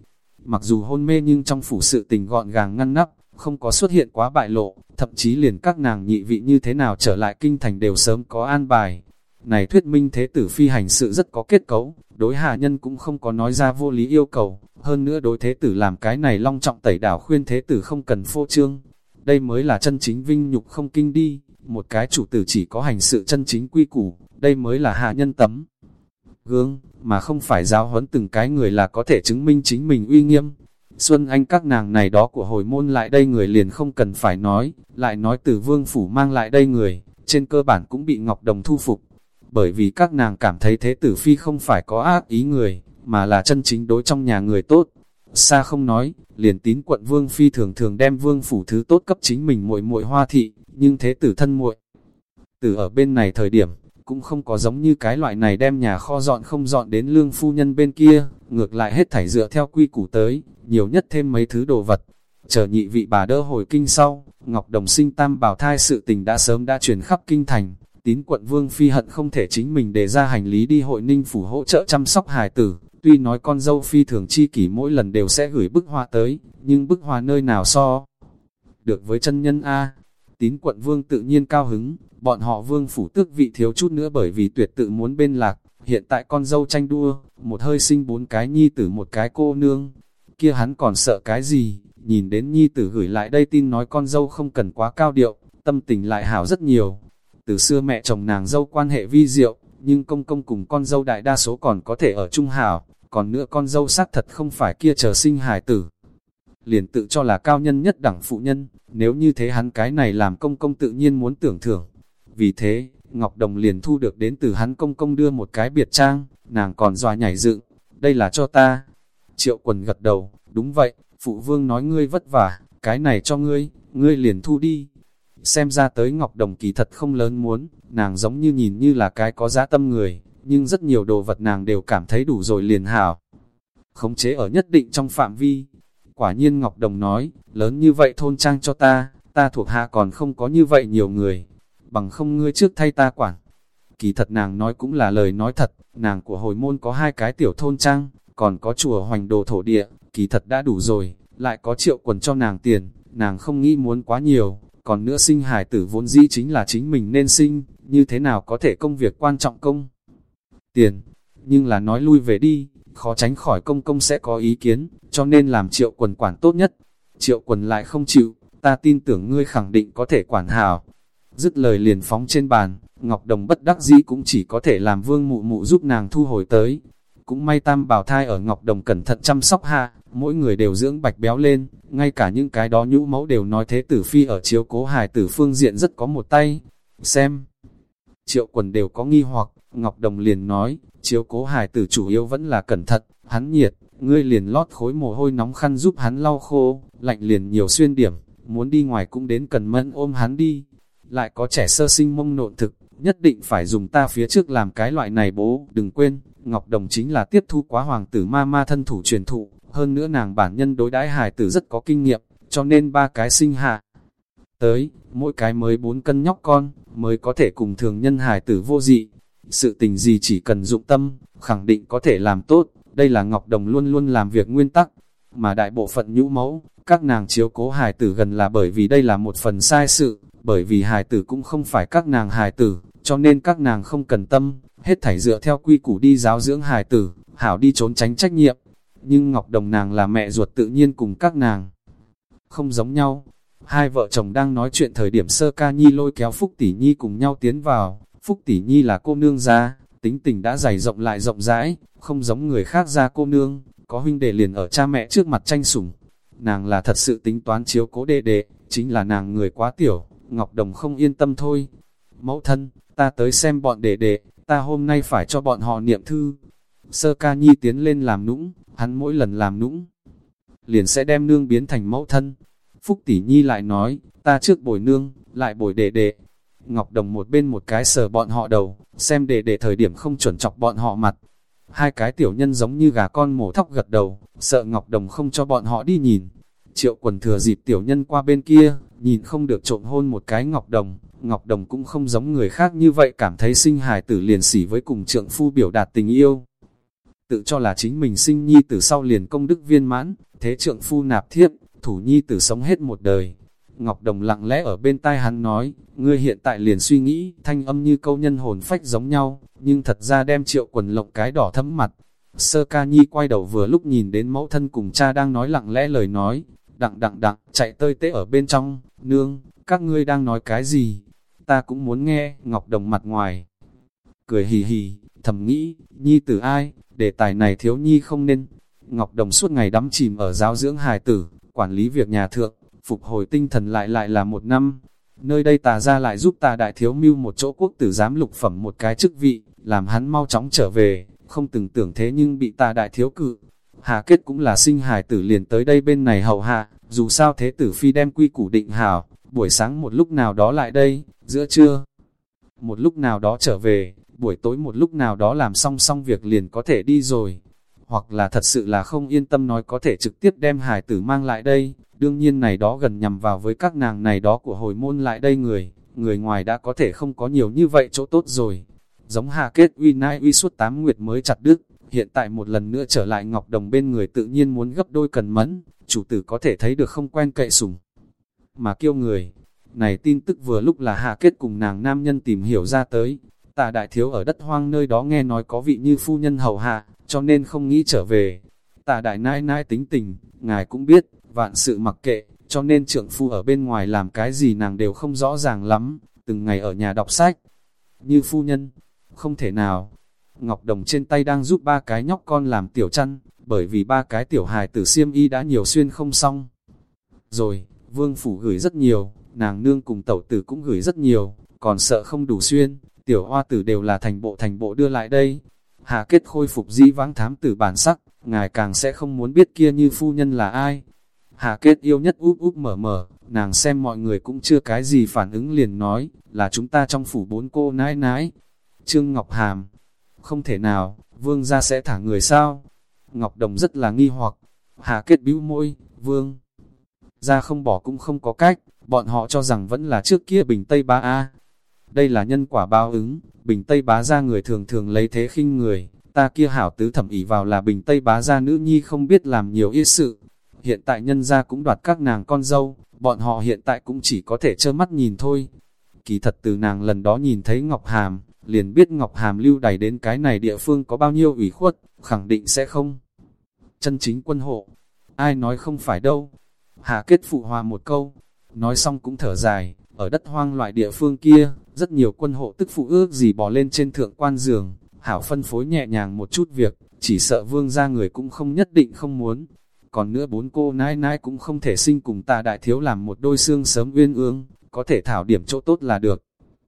mặc dù hôn mê nhưng trong phủ sự tình gọn gàng ngăn nắp, không có xuất hiện quá bại lộ, thậm chí liền các nàng nhị vị như thế nào trở lại kinh thành đều sớm có an bài. Này thuyết minh thế tử phi hành sự rất có kết cấu, đối hạ nhân cũng không có nói ra vô lý yêu cầu, hơn nữa đối thế tử làm cái này long trọng tẩy đảo khuyên thế tử không cần phô trương. Đây mới là chân chính vinh nhục không kinh đi, một cái chủ tử chỉ có hành sự chân chính quy củ, đây mới là hạ nhân tấm. Gương, mà không phải giáo huấn từng cái người là có thể chứng minh chính mình uy nghiêm. Xuân Anh các nàng này đó của hồi môn lại đây người liền không cần phải nói, lại nói từ vương phủ mang lại đây người, trên cơ bản cũng bị Ngọc Đồng thu phục. Bởi vì các nàng cảm thấy thế tử phi không phải có ác ý người, mà là chân chính đối trong nhà người tốt. Xa không nói, liền tín quận vương phi thường thường đem vương phủ thứ tốt cấp chính mình muội muội hoa thị, nhưng thế tử thân muội tử ở bên này thời điểm, cũng không có giống như cái loại này đem nhà kho dọn không dọn đến lương phu nhân bên kia, ngược lại hết thảy dựa theo quy củ tới, nhiều nhất thêm mấy thứ đồ vật. Chờ nhị vị bà đỡ hồi kinh sau, Ngọc Đồng sinh tam bảo thai sự tình đã sớm đã truyền khắp kinh thành, tín quận vương phi hận không thể chính mình để ra hành lý đi hội ninh phủ hỗ trợ chăm sóc hài tử, tuy nói con dâu phi thường chi kỷ mỗi lần đều sẽ gửi bức hoa tới, nhưng bức hoa nơi nào so được với chân nhân A. Tín quận vương tự nhiên cao hứng, bọn họ vương phủ tước vị thiếu chút nữa bởi vì tuyệt tự muốn bên lạc, hiện tại con dâu tranh đua, một hơi sinh bốn cái nhi tử một cái cô nương, kia hắn còn sợ cái gì, nhìn đến nhi tử gửi lại đây tin nói con dâu không cần quá cao điệu, tâm tình lại hảo rất nhiều. Từ xưa mẹ chồng nàng dâu quan hệ vi diệu, nhưng công công cùng con dâu đại đa số còn có thể ở chung hảo, còn nữa con dâu xác thật không phải kia chờ sinh hài tử. Liền tự cho là cao nhân nhất đẳng phụ nhân, nếu như thế hắn cái này làm công công tự nhiên muốn tưởng thưởng. Vì thế, Ngọc Đồng liền thu được đến từ hắn công công đưa một cái biệt trang, nàng còn dòa nhảy dựng, đây là cho ta. Triệu quần gật đầu, đúng vậy, phụ vương nói ngươi vất vả, cái này cho ngươi, ngươi liền thu đi. Xem ra tới Ngọc Đồng kỳ thật không lớn muốn, nàng giống như nhìn như là cái có giá tâm người, nhưng rất nhiều đồ vật nàng đều cảm thấy đủ rồi liền hảo. Khống chế ở nhất định trong phạm vi. Quả nhiên Ngọc Đồng nói, lớn như vậy thôn trang cho ta, ta thuộc hạ còn không có như vậy nhiều người, bằng không ngươi trước thay ta quản. Kỳ thật nàng nói cũng là lời nói thật, nàng của hồi môn có hai cái tiểu thôn trang, còn có chùa hoành đồ thổ địa, kỳ thật đã đủ rồi, lại có triệu quần cho nàng tiền, nàng không nghĩ muốn quá nhiều, còn nữa sinh hài tử vốn dĩ chính là chính mình nên sinh, như thế nào có thể công việc quan trọng công tiền, nhưng là nói lui về đi, khó tránh khỏi công công sẽ có ý kiến, cho nên làm triệu quần quản tốt nhất. Triệu quần lại không chịu, ta tin tưởng ngươi khẳng định có thể quản hảo. Dứt lời liền phóng trên bàn, Ngọc Đồng bất đắc dĩ cũng chỉ có thể làm vương mụ mụ giúp nàng thu hồi tới. Cũng may tam bảo thai ở Ngọc Đồng cẩn thận chăm sóc hạ, mỗi người đều dưỡng bạch béo lên, ngay cả những cái đó nhũ mẫu đều nói thế tử phi ở chiếu cố hài tử phương diện rất có một tay. Xem, triệu quần đều có nghi hoặc, Ngọc Đồng liền nói, chiếu cố hài tử chủ yếu vẫn là cẩn thận, hắn nhiệt, ngươi liền lót khối mồ hôi nóng khăn giúp hắn lau khô, lạnh liền nhiều xuyên điểm, muốn đi ngoài cũng đến cần mẫn ôm hắn đi. Lại có trẻ sơ sinh mông nộn thực, nhất định phải dùng ta phía trước làm cái loại này bố, đừng quên, Ngọc Đồng chính là tiếp thu quá hoàng tử ma ma thân thủ truyền thụ, hơn nữa nàng bản nhân đối đãi hài tử rất có kinh nghiệm, cho nên ba cái sinh hạ. Tới, mỗi cái mới bốn cân nhóc con, mới có thể cùng thường nhân hài tử vô dị. Sự tình gì chỉ cần dụng tâm, khẳng định có thể làm tốt, đây là Ngọc Đồng luôn luôn làm việc nguyên tắc, mà đại bộ phận nhũ mẫu, các nàng chiếu cố hài tử gần là bởi vì đây là một phần sai sự, bởi vì hài tử cũng không phải các nàng hài tử, cho nên các nàng không cần tâm, hết thảy dựa theo quy củ đi giáo dưỡng hài tử, hảo đi trốn tránh trách nhiệm. Nhưng Ngọc Đồng nàng là mẹ ruột tự nhiên cùng các nàng. Không giống nhau, hai vợ chồng đang nói chuyện thời điểm sơ ca nhi lôi kéo Phúc Tỷ Nhi cùng nhau tiến vào, Phúc Tỷ Nhi là cô nương gia, tính tình đã dày rộng lại rộng rãi, không giống người khác ra cô nương, có huynh đệ liền ở cha mẹ trước mặt tranh sủng. Nàng là thật sự tính toán chiếu cố đệ đệ, chính là nàng người quá tiểu, Ngọc Đồng không yên tâm thôi. Mẫu thân, ta tới xem bọn đệ đệ, ta hôm nay phải cho bọn họ niệm thư. Sơ ca nhi tiến lên làm nũng, hắn mỗi lần làm nũng, liền sẽ đem nương biến thành mẫu thân. Phúc tỷ nhi lại nói, ta trước bồi nương, lại bồi đệ đệ. Ngọc Đồng một bên một cái sờ bọn họ đầu, xem đệ đệ thời điểm không chuẩn chọc bọn họ mặt. Hai cái tiểu nhân giống như gà con mổ thóc gật đầu, sợ Ngọc Đồng không cho bọn họ đi nhìn. Triệu quần thừa dịp tiểu nhân qua bên kia, nhìn không được trộm hôn một cái Ngọc Đồng. Ngọc Đồng cũng không giống người khác như vậy cảm thấy sinh hài tử liền sỉ với cùng trượng phu biểu đạt tình yêu. Tự cho là chính mình sinh nhi tử sau liền công đức viên mãn, thế trượng phu nạp thiếp, thủ nhi tử sống hết một đời. Ngọc Đồng lặng lẽ ở bên tai hắn nói, ngươi hiện tại liền suy nghĩ, thanh âm như câu nhân hồn phách giống nhau, nhưng thật ra đem triệu quần lộng cái đỏ thấm mặt. Sơ ca nhi quay đầu vừa lúc nhìn đến mẫu thân cùng cha đang nói lặng lẽ lời nói, đặng đặng đặng, chạy tơi tế ở bên trong, nương, các ngươi đang nói cái gì? Ta cũng muốn nghe, Ngọc Đồng mặt ngoài. Cười hì hì, thầm nghĩ, nhi tử ai, đề tài này thiếu nhi không nên. Ngọc Đồng suốt ngày đắm chìm ở giáo dưỡng hài tử, quản lý việc nhà thượng, phục hồi tinh thần lại lại là một năm. Nơi đây tà ra lại giúp tà đại thiếu mưu một chỗ quốc tử giám lục phẩm một cái chức vị, làm hắn mau chóng trở về, không từng tưởng thế nhưng bị tà đại thiếu cự. Hà kết cũng là sinh hài tử liền tới đây bên này hậu hạ, dù sao thế tử phi đem quy củ định hảo, buổi sáng một lúc nào đó lại đây, giữa trưa, một lúc nào đó trở về, buổi tối một lúc nào đó làm xong xong việc liền có thể đi rồi. Hoặc là thật sự là không yên tâm nói có thể trực tiếp đem hài tử mang lại đây, đương nhiên này đó gần nhằm vào với các nàng này đó của hồi môn lại đây người, người ngoài đã có thể không có nhiều như vậy chỗ tốt rồi. Giống Hà Kết uy nai uy suốt tám nguyệt mới chặt đứt, hiện tại một lần nữa trở lại Ngọc Đồng bên người tự nhiên muốn gấp đôi cần mẫn, chủ tử có thể thấy được không quen cậy sủng. Mà kêu người, này tin tức vừa lúc là hạ Kết cùng nàng nam nhân tìm hiểu ra tới, tà đại thiếu ở đất hoang nơi đó nghe nói có vị như phu nhân hầu hạ, cho nên không nghĩ trở về. Tà đại nai nai tính tình, ngài cũng biết, vạn sự mặc kệ, cho nên trưởng phu ở bên ngoài làm cái gì nàng đều không rõ ràng lắm, từng ngày ở nhà đọc sách. Như phu nhân, không thể nào. Ngọc Đồng trên tay đang giúp ba cái nhóc con làm tiểu chăn, bởi vì ba cái tiểu hài tử siêm y đã nhiều xuyên không xong. Rồi, vương phủ gửi rất nhiều, nàng nương cùng tẩu tử cũng gửi rất nhiều, còn sợ không đủ xuyên, tiểu hoa tử đều là thành bộ thành bộ đưa lại đây. Hạ kết khôi phục di vãng thám tử bản sắc, ngài càng sẽ không muốn biết kia như phu nhân là ai. Hạ kết yêu nhất úp úp mở mở, nàng xem mọi người cũng chưa cái gì phản ứng liền nói, là chúng ta trong phủ bốn cô nãi nãi. Trương Ngọc Hàm, không thể nào, vương gia sẽ thả người sao? Ngọc Đồng rất là nghi hoặc, Hạ kết bĩu môi, vương gia không bỏ cũng không có cách, bọn họ cho rằng vẫn là trước kia bình Tây Ba A. Đây là nhân quả báo ứng, bình Tây bá ra người thường thường lấy thế khinh người, ta kia hảo tứ thẩm ỉ vào là bình Tây bá ra nữ nhi không biết làm nhiều ít sự. Hiện tại nhân gia cũng đoạt các nàng con dâu, bọn họ hiện tại cũng chỉ có thể trơ mắt nhìn thôi. Kỳ thật từ nàng lần đó nhìn thấy Ngọc Hàm, liền biết Ngọc Hàm lưu đày đến cái này địa phương có bao nhiêu ủy khuất, khẳng định sẽ không. Chân chính quân hộ, ai nói không phải đâu. Hạ kết phụ hòa một câu, nói xong cũng thở dài, ở đất hoang loại địa phương kia, rất nhiều quân hộ tức phụ ước gì bỏ lên trên thượng quan giường, hảo phân phối nhẹ nhàng một chút việc, chỉ sợ vương ra người cũng không nhất định không muốn. Còn nữa bốn cô nãi nãi cũng không thể sinh cùng ta đại thiếu làm một đôi xương sớm uyên ương, có thể thảo điểm chỗ tốt là được.